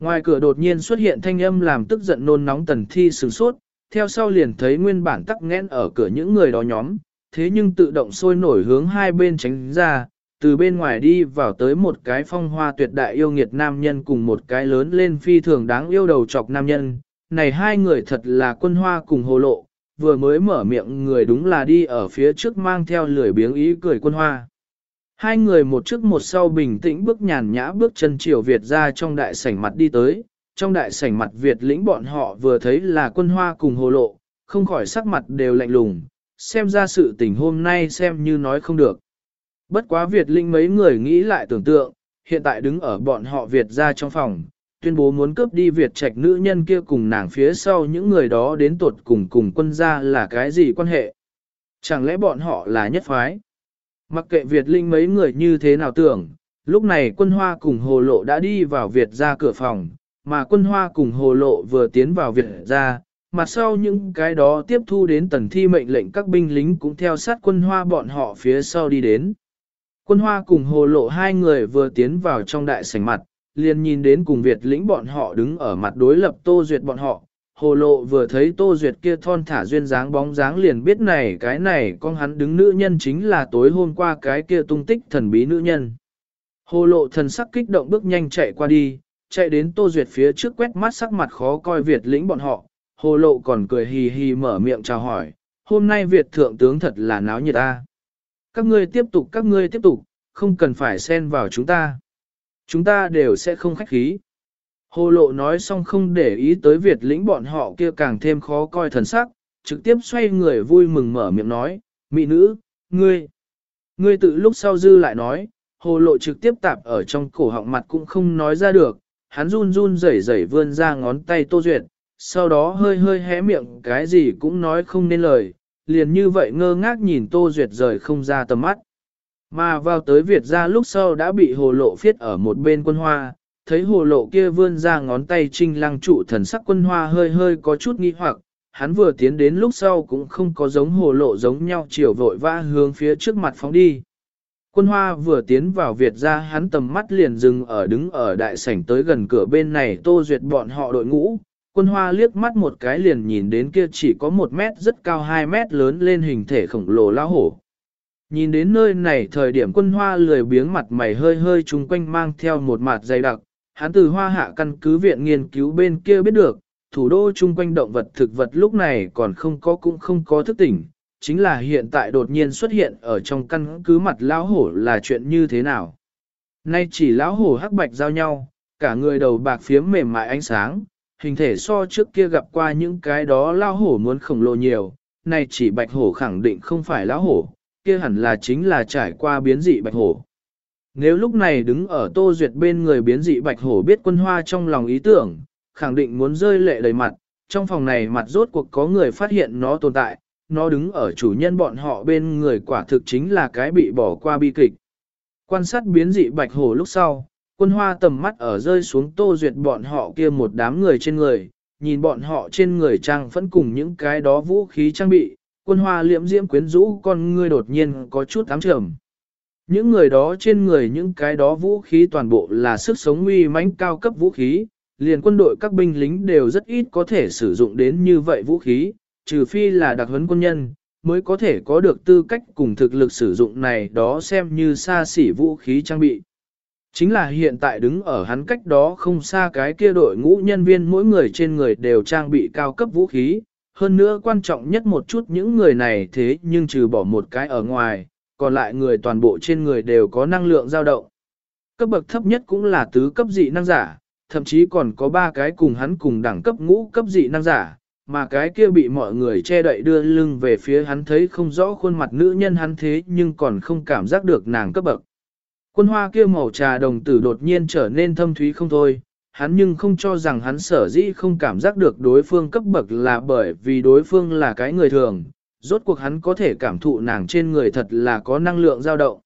Ngoài cửa đột nhiên xuất hiện thanh âm làm tức giận nôn nóng tần thi sửng sốt, theo sau liền thấy nguyên bản tắc nghẽn ở cửa những người đó nhóm, thế nhưng tự động sôi nổi hướng hai bên tránh ra, từ bên ngoài đi vào tới một cái phong hoa tuyệt đại yêu nghiệt nam nhân cùng một cái lớn lên phi thường đáng yêu đầu chọc nam nhân. Này hai người thật là quân hoa cùng hồ lộ, vừa mới mở miệng người đúng là đi ở phía trước mang theo lười biếng ý cười quân hoa. Hai người một trước một sau bình tĩnh bước nhàn nhã bước chân chiều Việt ra trong đại sảnh mặt đi tới, trong đại sảnh mặt Việt lĩnh bọn họ vừa thấy là quân hoa cùng hồ lộ, không khỏi sắc mặt đều lạnh lùng, xem ra sự tình hôm nay xem như nói không được. Bất quá Việt lĩnh mấy người nghĩ lại tưởng tượng, hiện tại đứng ở bọn họ Việt ra trong phòng, tuyên bố muốn cướp đi Việt trạch nữ nhân kia cùng nàng phía sau những người đó đến tột cùng cùng quân gia là cái gì quan hệ. Chẳng lẽ bọn họ là nhất phái? Mặc kệ Việt Linh mấy người như thế nào tưởng, lúc này quân hoa cùng hồ lộ đã đi vào Việt ra cửa phòng, mà quân hoa cùng hồ lộ vừa tiến vào Việt ra, mặt sau những cái đó tiếp thu đến tần thi mệnh lệnh các binh lính cũng theo sát quân hoa bọn họ phía sau đi đến. Quân hoa cùng hồ lộ hai người vừa tiến vào trong đại sảnh mặt, liền nhìn đến cùng Việt lĩnh bọn họ đứng ở mặt đối lập tô duyệt bọn họ. Hồ lộ vừa thấy tô duyệt kia thon thả duyên dáng bóng dáng liền biết này cái này con hắn đứng nữ nhân chính là tối hôm qua cái kia tung tích thần bí nữ nhân. Hồ lộ thần sắc kích động bước nhanh chạy qua đi, chạy đến Tô Duyệt phía trước quét mắt sắc mặt khó coi Việt lĩnh bọn họ, hồ lộ còn cười hì hì mở miệng chào hỏi, hôm nay Việt thượng tướng thật là náo nhiệt ta. Các ngươi tiếp tục các ngươi tiếp tục, không cần phải xen vào chúng ta. Chúng ta đều sẽ không khách khí. Hồ lộ nói xong không để ý tới Việt lĩnh bọn họ kia càng thêm khó coi thần sắc, trực tiếp xoay người vui mừng mở miệng nói, "Mị nữ, ngươi, ngươi tự lúc sau dư lại nói, hồ lộ trực tiếp tạp ở trong cổ họng mặt cũng không nói ra được, hắn run run rẩy rẩy vươn ra ngón tay Tô Duyệt, sau đó hơi hơi hé miệng cái gì cũng nói không nên lời, liền như vậy ngơ ngác nhìn Tô Duyệt rời không ra tầm mắt. Mà vào tới Việt ra lúc sau đã bị hồ lộ phiết ở một bên quân hoa, thấy hồ lộ kia vươn ra ngón tay trinh lăng trụ thần sắc quân hoa hơi hơi có chút nghi hoặc, hắn vừa tiến đến lúc sau cũng không có giống hồ lộ giống nhau chiều vội vã hướng phía trước mặt phóng đi. Quân hoa vừa tiến vào Việt ra hắn tầm mắt liền dừng ở đứng ở đại sảnh tới gần cửa bên này tô duyệt bọn họ đội ngũ. Quân hoa liếc mắt một cái liền nhìn đến kia chỉ có một mét rất cao 2 mét lớn lên hình thể khổng lồ lao hổ. Nhìn đến nơi này thời điểm quân hoa lười biếng mặt mày hơi hơi chung quanh mang theo một mặt dày đặc, hắn từ hoa hạ căn cứ viện nghiên cứu bên kia biết được, thủ đô chung quanh động vật thực vật lúc này còn không có cũng không có thức tỉnh, chính là hiện tại đột nhiên xuất hiện ở trong căn cứ mặt lão hổ là chuyện như thế nào. Nay chỉ lão hổ hắc bạch giao nhau, cả người đầu bạc phiếm mềm mại ánh sáng, hình thể so trước kia gặp qua những cái đó lão hổ muốn khổng lồ nhiều, nay chỉ bạch hổ khẳng định không phải lão hổ, kia hẳn là chính là trải qua biến dị bạch hổ. Nếu lúc này đứng ở tô duyệt bên người biến dị bạch hổ biết quân hoa trong lòng ý tưởng, khẳng định muốn rơi lệ đầy mặt, trong phòng này mặt rốt cuộc có người phát hiện nó tồn tại, nó đứng ở chủ nhân bọn họ bên người quả thực chính là cái bị bỏ qua bi kịch. Quan sát biến dị bạch hổ lúc sau, quân hoa tầm mắt ở rơi xuống tô duyệt bọn họ kia một đám người trên người, nhìn bọn họ trên người trang vẫn cùng những cái đó vũ khí trang bị, quân hoa liễm diễm quyến rũ con ngươi đột nhiên có chút ám trầm. Những người đó trên người những cái đó vũ khí toàn bộ là sức sống uy mãnh cao cấp vũ khí, liền quân đội các binh lính đều rất ít có thể sử dụng đến như vậy vũ khí, trừ phi là đặc huấn quân nhân, mới có thể có được tư cách cùng thực lực sử dụng này đó xem như xa xỉ vũ khí trang bị. Chính là hiện tại đứng ở hắn cách đó không xa cái kia đội ngũ nhân viên mỗi người trên người đều trang bị cao cấp vũ khí, hơn nữa quan trọng nhất một chút những người này thế nhưng trừ bỏ một cái ở ngoài, còn lại người toàn bộ trên người đều có năng lượng dao động. Cấp bậc thấp nhất cũng là tứ cấp dị năng giả, thậm chí còn có ba cái cùng hắn cùng đẳng cấp ngũ cấp dị năng giả, mà cái kia bị mọi người che đậy đưa lưng về phía hắn thấy không rõ khuôn mặt nữ nhân hắn thế nhưng còn không cảm giác được nàng cấp bậc. Quân hoa kia màu trà đồng tử đột nhiên trở nên thâm thúy không thôi, hắn nhưng không cho rằng hắn sở dĩ không cảm giác được đối phương cấp bậc là bởi vì đối phương là cái người thường, rốt cuộc hắn có thể cảm thụ nàng trên người thật là có năng lượng dao động.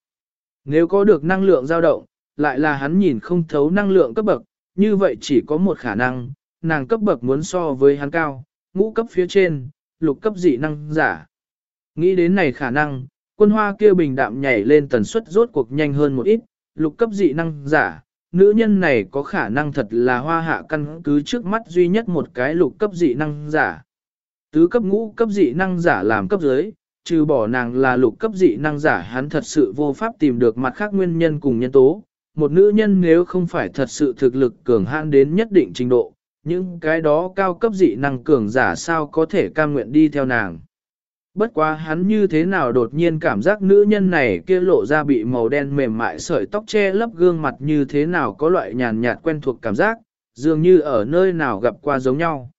Nếu có được năng lượng dao động, lại là hắn nhìn không thấu năng lượng cấp bậc, như vậy chỉ có một khả năng, nàng cấp bậc muốn so với hắn cao, ngũ cấp phía trên, lục cấp dị năng giả. Nghĩ đến này khả năng, quân hoa kia bình đạm nhảy lên tần suất rốt cuộc nhanh hơn một ít, lục cấp dị năng giả, nữ nhân này có khả năng thật là hoa hạ căn cứ trước mắt duy nhất một cái lục cấp dị năng giả. Tứ cấp ngũ cấp dị năng giả làm cấp dưới, trừ bỏ nàng là lục cấp dị năng giả hắn thật sự vô pháp tìm được mặt khác nguyên nhân cùng nhân tố. Một nữ nhân nếu không phải thật sự thực lực cường hãn đến nhất định trình độ, những cái đó cao cấp dị năng cường giả sao có thể cam nguyện đi theo nàng. Bất quá hắn như thế nào đột nhiên cảm giác nữ nhân này kia lộ ra bị màu đen mềm mại sợi tóc che lấp gương mặt như thế nào có loại nhàn nhạt quen thuộc cảm giác, dường như ở nơi nào gặp qua giống nhau.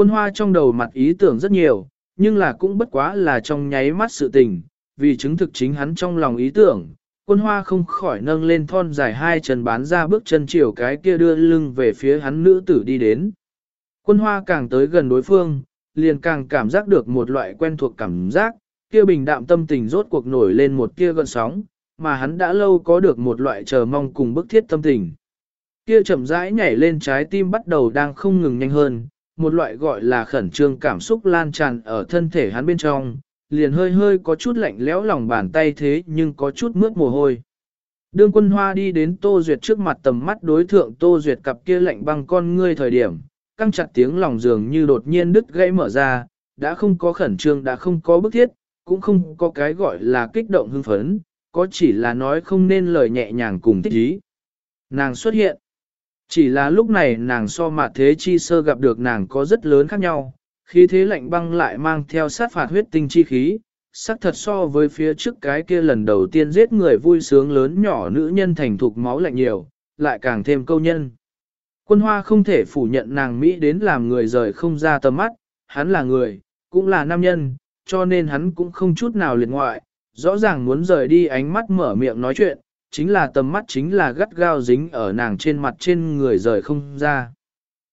Quân hoa trong đầu mặt ý tưởng rất nhiều, nhưng là cũng bất quá là trong nháy mắt sự tình, vì chứng thực chính hắn trong lòng ý tưởng, quân hoa không khỏi nâng lên thon dài hai chân bán ra bước chân chiều cái kia đưa lưng về phía hắn nữ tử đi đến. Quân hoa càng tới gần đối phương, liền càng cảm giác được một loại quen thuộc cảm giác, kia bình đạm tâm tình rốt cuộc nổi lên một kia gợn sóng, mà hắn đã lâu có được một loại chờ mong cùng bức thiết tâm tình. Kia chậm rãi nhảy lên trái tim bắt đầu đang không ngừng nhanh hơn, một loại gọi là khẩn trương cảm xúc lan tràn ở thân thể hắn bên trong, liền hơi hơi có chút lạnh lẽo lòng bàn tay thế nhưng có chút mướt mồ hôi. Đương quân hoa đi đến Tô Duyệt trước mặt tầm mắt đối thượng Tô Duyệt cặp kia lạnh băng con ngươi thời điểm, căng chặt tiếng lòng dường như đột nhiên đứt gãy mở ra, đã không có khẩn trương đã không có bức thiết, cũng không có cái gọi là kích động hưng phấn, có chỉ là nói không nên lời nhẹ nhàng cùng thích ý. Nàng xuất hiện. Chỉ là lúc này nàng so mặt thế chi sơ gặp được nàng có rất lớn khác nhau, khi thế lạnh băng lại mang theo sát phạt huyết tinh chi khí, sắc thật so với phía trước cái kia lần đầu tiên giết người vui sướng lớn nhỏ nữ nhân thành thục máu lạnh nhiều, lại càng thêm câu nhân. Quân hoa không thể phủ nhận nàng Mỹ đến làm người rời không ra tầm mắt, hắn là người, cũng là nam nhân, cho nên hắn cũng không chút nào liệt ngoại, rõ ràng muốn rời đi ánh mắt mở miệng nói chuyện, chính là tầm mắt chính là gắt gao dính ở nàng trên mặt trên người rời không ra.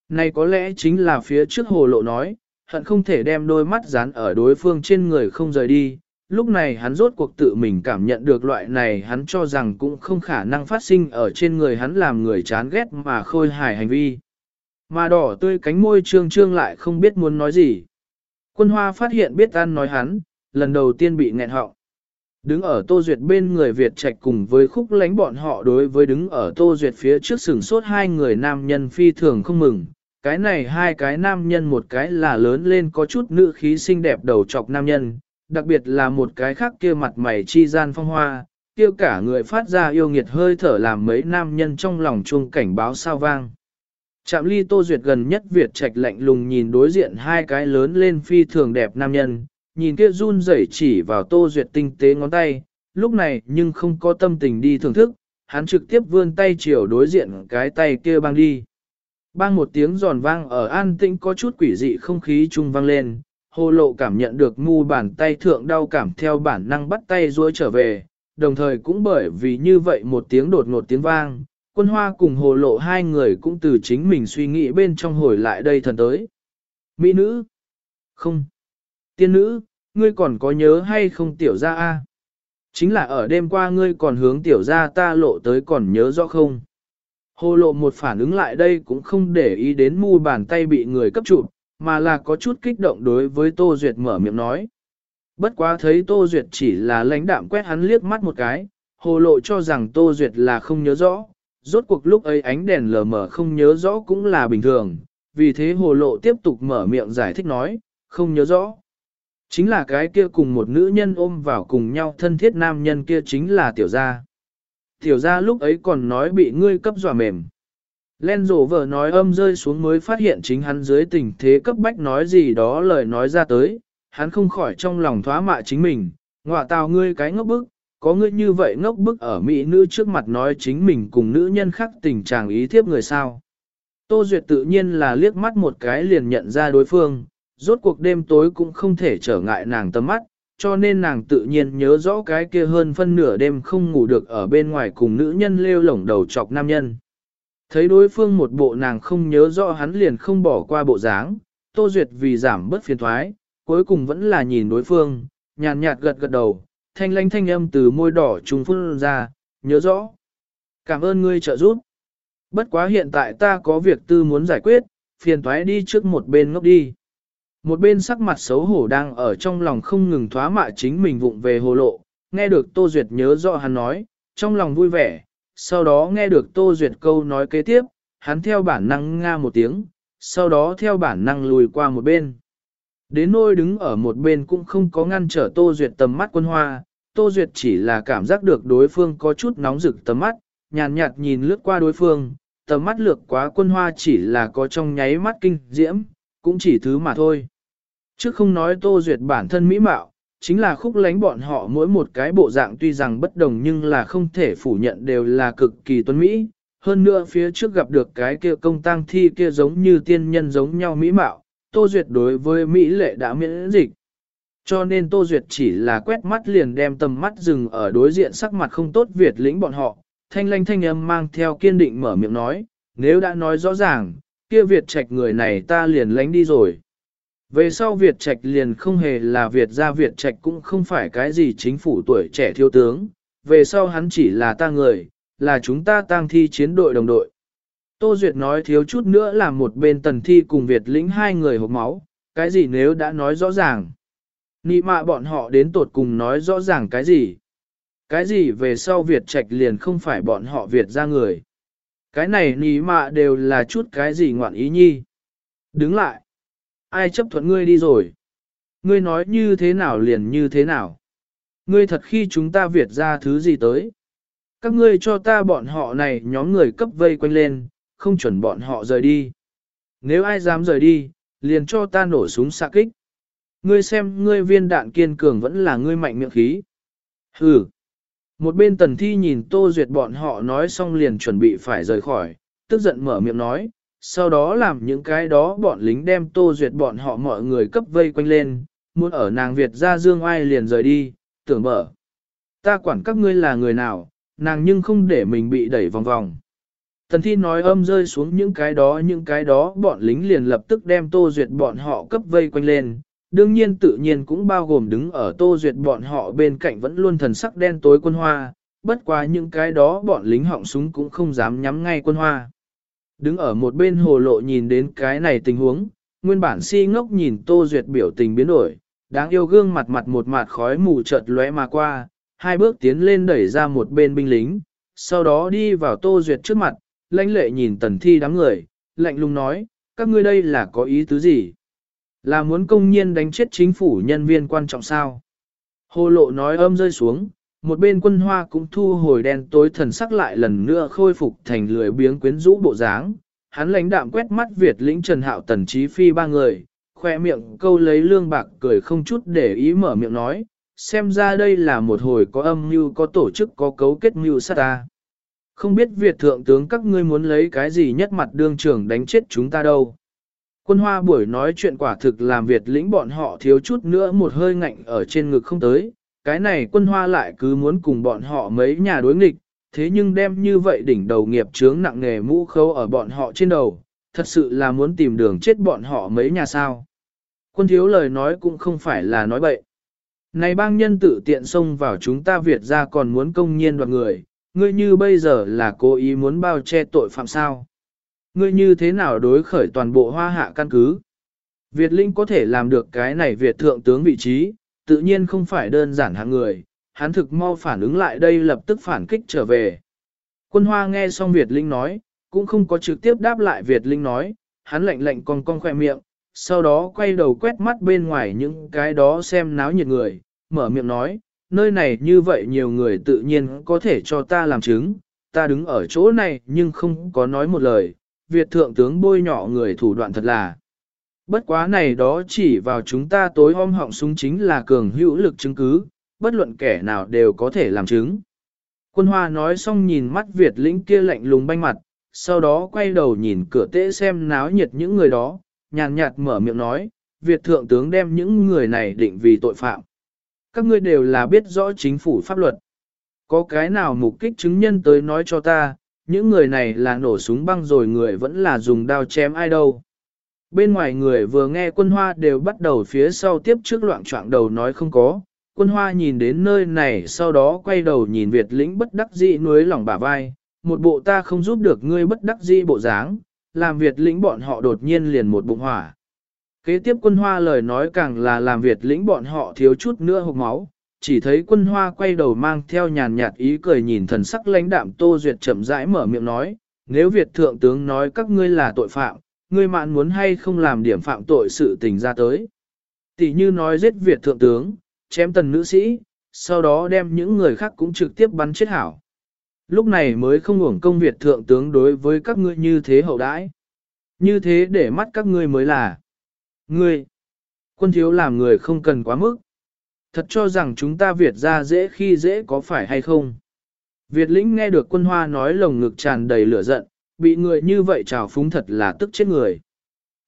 Này có lẽ chính là phía trước hồ lộ nói, hận không thể đem đôi mắt dán ở đối phương trên người không rời đi. Lúc này hắn rốt cuộc tự mình cảm nhận được loại này hắn cho rằng cũng không khả năng phát sinh ở trên người hắn làm người chán ghét mà khôi hài hành vi. Mà đỏ tươi cánh môi trương trương lại không biết muốn nói gì. Quân hoa phát hiện biết ăn nói hắn, lần đầu tiên bị nghẹn họng. Đứng ở Tô Duyệt bên người Việt Trạch cùng với khúc lánh bọn họ đối với đứng ở Tô Duyệt phía trước sừng sốt hai người nam nhân phi thường không mừng. Cái này hai cái nam nhân một cái là lớn lên có chút nữ khí xinh đẹp đầu trọc nam nhân, đặc biệt là một cái khác kia mặt mày chi gian phong hoa, kia cả người phát ra yêu nghiệt hơi thở làm mấy nam nhân trong lòng chuông cảnh báo sao vang. Chạm ly Tô Duyệt gần nhất Việt Trạch lạnh lùng nhìn đối diện hai cái lớn lên phi thường đẹp nam nhân, nhìn kia run rẩy chỉ vào Tô Duyệt tinh tế ngón tay, lúc này nhưng không có tâm tình đi thưởng thức, hắn trực tiếp vươn tay chiều đối diện cái tay kia băng đi. Bang một tiếng giòn vang ở an tĩnh có chút quỷ dị không khí trung vang lên, hồ lộ cảm nhận được ngu bàn tay thượng đau cảm theo bản năng bắt tay ruôi trở về, đồng thời cũng bởi vì như vậy một tiếng đột ngột tiếng vang, quân hoa cùng hồ lộ hai người cũng từ chính mình suy nghĩ bên trong hồi lại đây thần tới. Mỹ nữ? Không. Tiên nữ, ngươi còn có nhớ hay không tiểu ra a? Chính là ở đêm qua ngươi còn hướng tiểu ra ta lộ tới còn nhớ rõ không? Hồ lộ một phản ứng lại đây cũng không để ý đến mu bàn tay bị người cấp chụp, mà là có chút kích động đối với Tô Duyệt mở miệng nói. Bất quá thấy Tô Duyệt chỉ là lãnh đạm quét hắn liếc mắt một cái, hồ lộ cho rằng Tô Duyệt là không nhớ rõ, rốt cuộc lúc ấy ánh đèn lờ mờ không nhớ rõ cũng là bình thường, vì thế hồ lộ tiếp tục mở miệng giải thích nói, không nhớ rõ. Chính là cái kia cùng một nữ nhân ôm vào cùng nhau thân thiết nam nhân kia chính là tiểu gia. Tiểu gia lúc ấy còn nói bị ngươi cấp dọa mềm. Len rổ vợ nói âm rơi xuống mới phát hiện chính hắn dưới tình thế cấp bách nói gì đó lời nói ra tới, hắn không khỏi trong lòng thoá mạ chính mình, ngọa tào ngươi cái ngốc bức, có ngươi như vậy ngốc bức ở mỹ nữ trước mặt nói chính mình cùng nữ nhân khác tình trạng ý thiếp người sao. Tô Duyệt tự nhiên là liếc mắt một cái liền nhận ra đối phương, rốt cuộc đêm tối cũng không thể trở ngại nàng tầm mắt, cho nên nàng tự nhiên nhớ rõ cái kia hơn phân nửa đêm không ngủ được ở bên ngoài cùng nữ nhân lêu lổng đầu chọc nam nhân. Thấy đối phương một bộ nàng không nhớ rõ hắn liền không bỏ qua bộ dáng, Tô Duyệt vì giảm bớt phiền thoái, cuối cùng vẫn là nhìn đối phương, nhàn nhạt gật gật đầu, thanh lanh thanh âm từ môi đỏ trùng phun ra, nhớ rõ. Cảm ơn ngươi trợ giúp. Bất quá hiện tại ta có việc tư muốn giải quyết, phiền thoái đi trước một bên ngốc đi. Một bên sắc mặt xấu hổ đang ở trong lòng không ngừng thoá mạ chính mình vụng về hồ lộ, nghe được Tô Duyệt nhớ rõ hắn nói, trong lòng vui vẻ, sau đó nghe được Tô Duyệt câu nói kế tiếp, hắn theo bản năng nga một tiếng, sau đó theo bản năng lùi qua một bên. Đến nôi đứng ở một bên cũng không có ngăn trở Tô Duyệt tầm mắt quân hoa, Tô Duyệt chỉ là cảm giác được đối phương có chút nóng rực tầm mắt, nhàn nhạt, nhạt nhìn lướt qua đối phương, tầm mắt lược quá quân hoa chỉ là có trong nháy mắt kinh diễm, cũng chỉ thứ mà thôi. Trước không nói Tô Duyệt bản thân mỹ mạo, chính là khúc lánh bọn họ mỗi một cái bộ dạng tuy rằng bất đồng nhưng là không thể phủ nhận đều là cực kỳ tuấn mỹ. Hơn nữa phía trước gặp được cái kia công tang thi kia giống như tiên nhân giống nhau mỹ mạo, Tô Duyệt đối với Mỹ lệ đã miễn dịch. Cho nên Tô Duyệt chỉ là quét mắt liền đem tầm mắt dừng ở đối diện sắc mặt không tốt Việt lĩnh bọn họ, thanh lanh thanh âm mang theo kiên định mở miệng nói, nếu đã nói rõ ràng, kia Việt trạch người này ta liền lánh đi rồi. Về sau Việt Trạch liền không hề là Việt gia Việt Trạch cũng không phải cái gì chính phủ tuổi trẻ thiếu tướng, về sau hắn chỉ là ta người, là chúng ta tang thi chiến đội đồng đội. Tô Duyệt nói thiếu chút nữa là một bên tần thi cùng Việt lĩnh hai người hộp máu, cái gì nếu đã nói rõ ràng. Nị mạ bọn họ đến tột cùng nói rõ ràng cái gì. Cái gì về sau Việt Trạch liền không phải bọn họ Việt ra người. Cái này nì mạ đều là chút cái gì ngoạn ý nhi. Đứng lại. Ai chấp thuận ngươi đi rồi? Ngươi nói như thế nào liền như thế nào? Ngươi thật khi chúng ta Việt ra thứ gì tới? Các ngươi cho ta bọn họ này nhóm người cấp vây quanh lên, không chuẩn bọn họ rời đi. Nếu ai dám rời đi, liền cho ta nổ súng xạ kích. Ngươi xem ngươi viên đạn kiên cường vẫn là ngươi mạnh miệng khí. Hừ. Một bên tần thi nhìn Tô Duyệt bọn họ nói xong liền chuẩn bị phải rời khỏi, tức giận mở miệng nói, sau đó làm những cái đó bọn lính đem tô duyệt bọn họ mọi người cấp vây quanh lên, muốn ở nàng Việt ra dương ai liền rời đi, tưởng mở. Ta quản các ngươi là người nào, nàng nhưng không để mình bị đẩy vòng vòng. tần thi nói âm rơi xuống những cái đó những cái đó bọn lính liền lập tức đem tô duyệt bọn họ cấp vây quanh lên. Đương nhiên tự nhiên cũng bao gồm đứng ở tô duyệt bọn họ bên cạnh vẫn luôn thần sắc đen tối quân hoa, bất quá những cái đó bọn lính họng súng cũng không dám nhắm ngay quân hoa. Đứng ở một bên hồ lộ nhìn đến cái này tình huống, nguyên bản si ngốc nhìn Tô Duyệt biểu tình biến đổi, đáng yêu gương mặt mặt một mặt khói mù chợt lóe mà qua, hai bước tiến lên đẩy ra một bên binh lính, sau đó đi vào Tô Duyệt trước mặt, lãnh lệ nhìn tần thi đám người, lạnh lùng nói, các ngươi đây là có ý tứ gì? Là muốn công nhiên đánh chết chính phủ nhân viên quan trọng sao? Hồ lộ nói âm rơi xuống, một bên quân hoa cũng thu hồi đen tối thần sắc lại lần nữa khôi phục thành lười biếng quyến rũ bộ dáng. Hắn lãnh đạm quét mắt Việt lĩnh Trần Hạo Tần Trí Phi ba người, khoe miệng câu lấy lương bạc cười không chút để ý mở miệng nói, xem ra đây là một hồi có âm mưu có tổ chức có cấu kết mưu sát ta. Không biết Việt thượng tướng các ngươi muốn lấy cái gì nhất mặt đương trưởng đánh chết chúng ta đâu. Quân hoa buổi nói chuyện quả thực làm Việt lĩnh bọn họ thiếu chút nữa một hơi ngạnh ở trên ngực không tới, cái này quân hoa lại cứ muốn cùng bọn họ mấy nhà đối nghịch, thế nhưng đem như vậy đỉnh đầu nghiệp chướng nặng nghề mũ khâu ở bọn họ trên đầu, thật sự là muốn tìm đường chết bọn họ mấy nhà sao. Quân thiếu lời nói cũng không phải là nói bậy. Này bang nhân tự tiện xông vào chúng ta Việt ra còn muốn công nhiên đoạt người, ngươi như bây giờ là cố ý muốn bao che tội phạm sao. Ngươi như thế nào đối khởi toàn bộ hoa hạ căn cứ. Việt Linh có thể làm được cái này Việt thượng tướng vị trí, tự nhiên không phải đơn giản hạng người, hắn thực mau phản ứng lại đây lập tức phản kích trở về. Quân hoa nghe xong Việt Linh nói, cũng không có trực tiếp đáp lại Việt Linh nói, hắn lạnh lạnh con con khoe miệng, sau đó quay đầu quét mắt bên ngoài những cái đó xem náo nhiệt người, mở miệng nói, nơi này như vậy nhiều người tự nhiên có thể cho ta làm chứng, ta đứng ở chỗ này nhưng không có nói một lời, Việt thượng tướng bôi nhỏ người thủ đoạn thật là. Bất quá này đó chỉ vào chúng ta tối om họng súng chính là cường hữu lực chứng cứ, bất luận kẻ nào đều có thể làm chứng. Quân hoa nói xong nhìn mắt Việt lĩnh kia lạnh lùng banh mặt, sau đó quay đầu nhìn cửa tế xem náo nhiệt những người đó, nhàn nhạt mở miệng nói, Việt thượng tướng đem những người này định vì tội phạm. Các ngươi đều là biết rõ chính phủ pháp luật. Có cái nào mục kích chứng nhân tới nói cho ta, những người này là nổ súng băng rồi người vẫn là dùng đao chém ai đâu. Bên ngoài người vừa nghe quân hoa đều bắt đầu phía sau tiếp trước loạn trọng đầu nói không có. Quân hoa nhìn đến nơi này sau đó quay đầu nhìn Việt lĩnh bất đắc dĩ nuối lòng bả vai, một bộ ta không giúp được ngươi bất đắc dĩ bộ dáng, làm Việt lĩnh bọn họ đột nhiên liền một bụng hỏa. Kế tiếp quân hoa lời nói càng là làm Việt lĩnh bọn họ thiếu chút nữa hộp máu, chỉ thấy quân hoa quay đầu mang theo nhàn nhạt ý cười nhìn thần sắc lãnh đạm Tô Duyệt chậm rãi mở miệng nói, nếu Việt thượng tướng nói các ngươi là tội phạm, ngươi mạn muốn hay không làm điểm phạm tội sự tình ra tới. Tỷ như nói giết Việt thượng tướng, chém tần nữ sĩ, sau đó đem những người khác cũng trực tiếp bắn chết hảo. Lúc này mới không hưởng công Việt thượng tướng đối với các ngươi như thế hậu đãi. Như thế để mắt các ngươi mới là. Ngươi, quân thiếu làm người không cần quá mức. Thật cho rằng chúng ta Việt ra dễ khi dễ có phải hay không? Việt lĩnh nghe được quân hoa nói lồng ngực tràn đầy lửa giận, bị người như vậy trào phúng thật là tức chết người.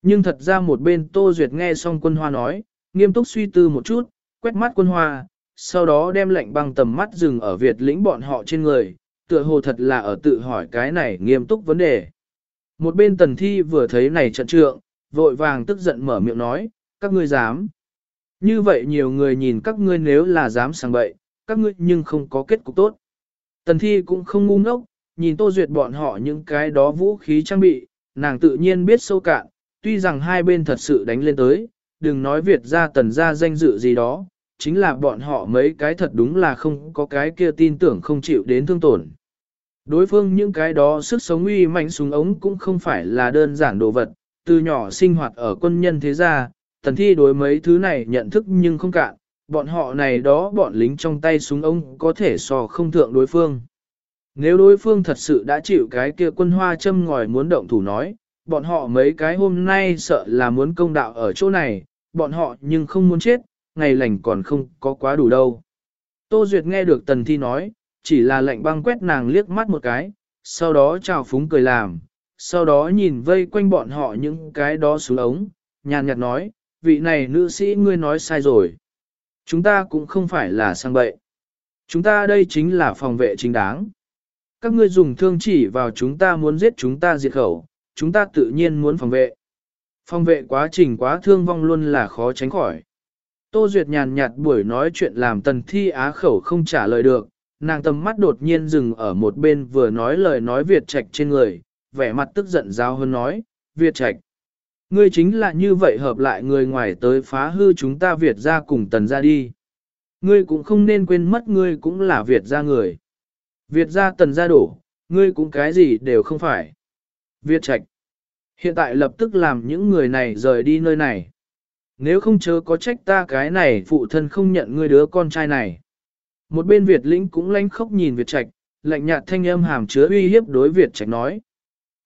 Nhưng thật ra một bên Tô Duyệt nghe xong quân hoa nói, nghiêm túc suy tư một chút, quét mắt quân hoa, sau đó đem lệnh băng tầm mắt dừng ở Việt lĩnh bọn họ trên người, tựa hồ thật là ở tự hỏi cái này nghiêm túc vấn đề. Một bên tần thi vừa thấy này trận trượng, vội vàng tức giận mở miệng nói, các ngươi dám. Như vậy nhiều người nhìn các ngươi nếu là dám sang bậy, các ngươi nhưng không có kết cục tốt. Tần thi cũng không ngu ngốc, nhìn tô duyệt bọn họ những cái đó vũ khí trang bị, nàng tự nhiên biết sâu cạn, tuy rằng hai bên thật sự đánh lên tới, đừng nói Việt ra tần ra danh dự gì đó, chính là bọn họ mấy cái thật đúng là không có cái kia tin tưởng không chịu đến thương tổn. Đối phương những cái đó sức sống uy mạnh súng ống cũng không phải là đơn giản đồ vật, từ nhỏ sinh hoạt ở quân nhân thế gia, tần thi đối mấy thứ này nhận thức nhưng không cạn, bọn họ này đó bọn lính trong tay súng ống có thể so không thượng đối phương. Nếu đối phương thật sự đã chịu cái kia quân hoa châm ngòi muốn động thủ nói, bọn họ mấy cái hôm nay sợ là muốn công đạo ở chỗ này, bọn họ nhưng không muốn chết, ngày lành còn không có quá đủ đâu. Tô Duyệt nghe được Tần Thi nói, chỉ là lệnh băng quét nàng liếc mắt một cái, sau đó chào phúng cười làm, sau đó nhìn vây quanh bọn họ những cái đó xuống ống, nhàn nhạt nói, vị này nữ sĩ ngươi nói sai rồi. Chúng ta cũng không phải là sang bậy. Chúng ta đây chính là phòng vệ chính đáng. Các ngươi dùng thương chỉ vào chúng ta muốn giết chúng ta diệt khẩu, chúng ta tự nhiên muốn phòng vệ. Phòng vệ quá trình quá thương vong luôn là khó tránh khỏi. Tô Duyệt nhàn nhạt buổi nói chuyện làm tần thi á khẩu không trả lời được, nàng tầm mắt đột nhiên dừng ở một bên vừa nói lời nói Việt Trạch trên người, vẻ mặt tức giận giao hơn nói, Việt Trạch. Ngươi chính là như vậy hợp lại người ngoài tới phá hư chúng ta Việt ra cùng tần ra đi. Ngươi cũng không nên quên mất ngươi cũng là Việt ra người. Việt ra tần ra đổ, ngươi cũng cái gì đều không phải. Việt Trạch. Hiện tại lập tức làm những người này rời đi nơi này. Nếu không chớ có trách ta cái này phụ thân không nhận ngươi đứa con trai này. Một bên Việt lĩnh cũng lanh khóc nhìn Việt Trạch, lạnh nhạt thanh âm hàm chứa uy hiếp đối Việt Trạch nói.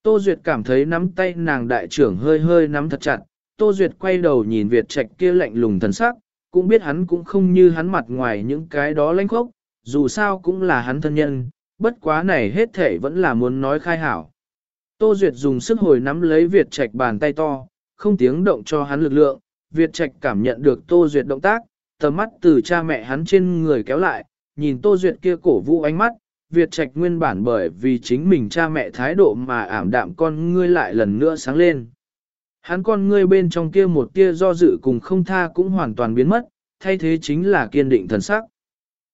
Tô Duyệt cảm thấy nắm tay nàng đại trưởng hơi hơi nắm thật chặt, Tô Duyệt quay đầu nhìn Việt Trạch kia lạnh lùng thần sắc, cũng biết hắn cũng không như hắn mặt ngoài những cái đó lãnh khốc, dù sao cũng là hắn thân nhân, bất quá này hết thể vẫn là muốn nói khai hảo. Tô Duyệt dùng sức hồi nắm lấy Việt Trạch bàn tay to, không tiếng động cho hắn lực lượng, Việt Trạch cảm nhận được Tô Duyệt động tác, tầm mắt từ cha mẹ hắn trên người kéo lại, nhìn Tô Duyệt kia cổ vũ ánh mắt, Việt Trạch nguyên bản bởi vì chính mình cha mẹ thái độ mà ảm đạm con ngươi lại lần nữa sáng lên. Hắn con ngươi bên trong kia một tia do dự cùng không tha cũng hoàn toàn biến mất, thay thế chính là kiên định thần sắc.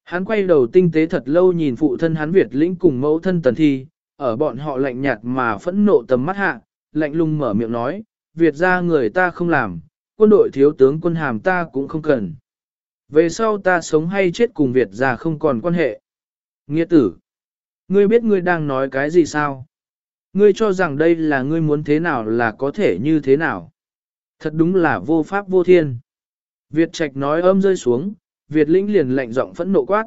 Hắn quay đầu tinh tế thật lâu nhìn phụ thân hắn Việt lĩnh cùng mẫu thân tần thi, ở bọn họ lạnh nhạt mà phẫn nộ tầm mắt hạ, lạnh lùng mở miệng nói, Việt ra người ta không làm, quân đội thiếu tướng quân hàm ta cũng không cần. Về sau ta sống hay chết cùng Việt ra không còn quan hệ. Nghĩa tử, ngươi biết ngươi đang nói cái gì sao? Ngươi cho rằng đây là ngươi muốn thế nào là có thể như thế nào? Thật đúng là vô pháp vô thiên. Việt Trạch nói âm rơi xuống, Việt Lĩnh liền lạnh giọng phẫn nộ quát.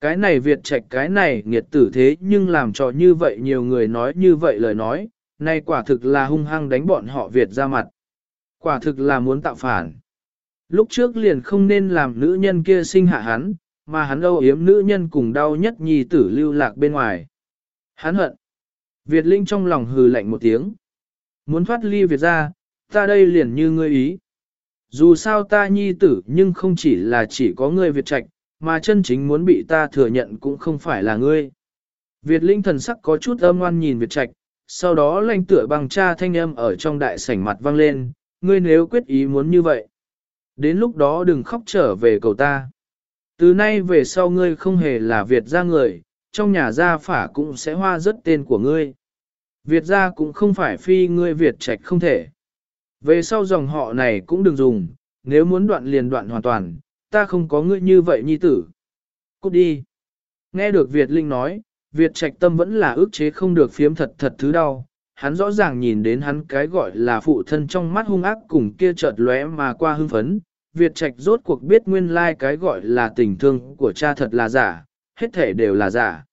Cái này Việt Trạch cái này nghiệt tử thế nhưng làm cho như vậy nhiều người nói như vậy lời nói, nay quả thực là hung hăng đánh bọn họ Việt ra mặt. Quả thực là muốn tạo phản. Lúc trước liền không nên làm nữ nhân kia sinh hạ hắn, mà hắn âu yếm nữ nhân cùng đau nhất nhi tử lưu lạc bên ngoài. Hắn hận. Việt Linh trong lòng hừ lạnh một tiếng. Muốn thoát ly Việt ra, ta đây liền như ngươi ý. Dù sao ta nhi tử nhưng không chỉ là chỉ có ngươi Việt trạch, mà chân chính muốn bị ta thừa nhận cũng không phải là ngươi. Việt Linh thần sắc có chút âm ngoan nhìn Việt trạch, sau đó lanh tựa bằng cha thanh âm ở trong đại sảnh mặt vang lên, ngươi nếu quyết ý muốn như vậy. Đến lúc đó đừng khóc trở về cầu ta. Từ nay về sau ngươi không hề là Việt gia người, trong nhà gia phả cũng sẽ hoa rất tên của ngươi. Việt gia cũng không phải phi ngươi Việt trạch không thể. Về sau dòng họ này cũng đừng dùng, nếu muốn đoạn liền đoạn hoàn toàn, ta không có ngươi như vậy nhi tử. Cút đi. Nghe được Việt Linh nói, Việt trạch tâm vẫn là ước chế không được phiếm thật thật thứ đau. Hắn rõ ràng nhìn đến hắn cái gọi là phụ thân trong mắt hung ác cùng kia chợt lóe mà qua hưng phấn. Việt trạch rốt cuộc biết nguyên lai like cái gọi là tình thương của cha thật là giả, hết thể đều là giả.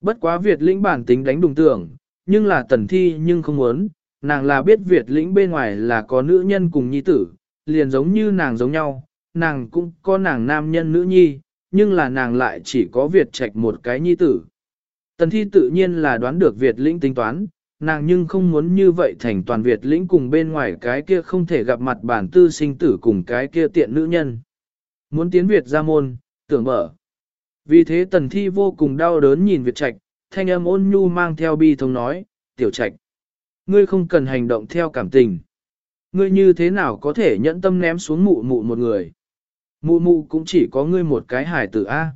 Bất quá Việt lĩnh bản tính đánh đùng tưởng, nhưng là tần thi nhưng không muốn, nàng là biết Việt lĩnh bên ngoài là có nữ nhân cùng nhi tử, liền giống như nàng giống nhau, nàng cũng có nàng nam nhân nữ nhi, nhưng là nàng lại chỉ có Việt trạch một cái nhi tử. Tần thi tự nhiên là đoán được Việt lĩnh tính toán, nàng nhưng không muốn như vậy thành toàn Việt lĩnh cùng bên ngoài cái kia không thể gặp mặt bản tư sinh tử cùng cái kia tiện nữ nhân. Muốn tiến Việt ra môn, tưởng mở. Vì thế tần thi vô cùng đau đớn nhìn Việt trạch, thanh âm ôn nhu mang theo bi thống nói, tiểu trạch. Ngươi không cần hành động theo cảm tình. Ngươi như thế nào có thể nhẫn tâm ném xuống mụ mụ một người. Mụ mụ cũng chỉ có ngươi một cái hải tử A.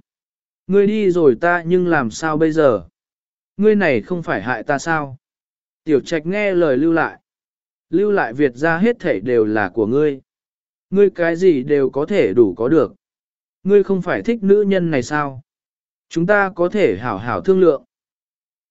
Ngươi đi rồi ta nhưng làm sao bây giờ? Ngươi này không phải hại ta sao? Tiểu trạch nghe lời lưu lại. Lưu lại Việt ra hết thể đều là của ngươi. Ngươi cái gì đều có thể đủ có được. Ngươi không phải thích nữ nhân này sao? Chúng ta có thể hảo hảo thương lượng.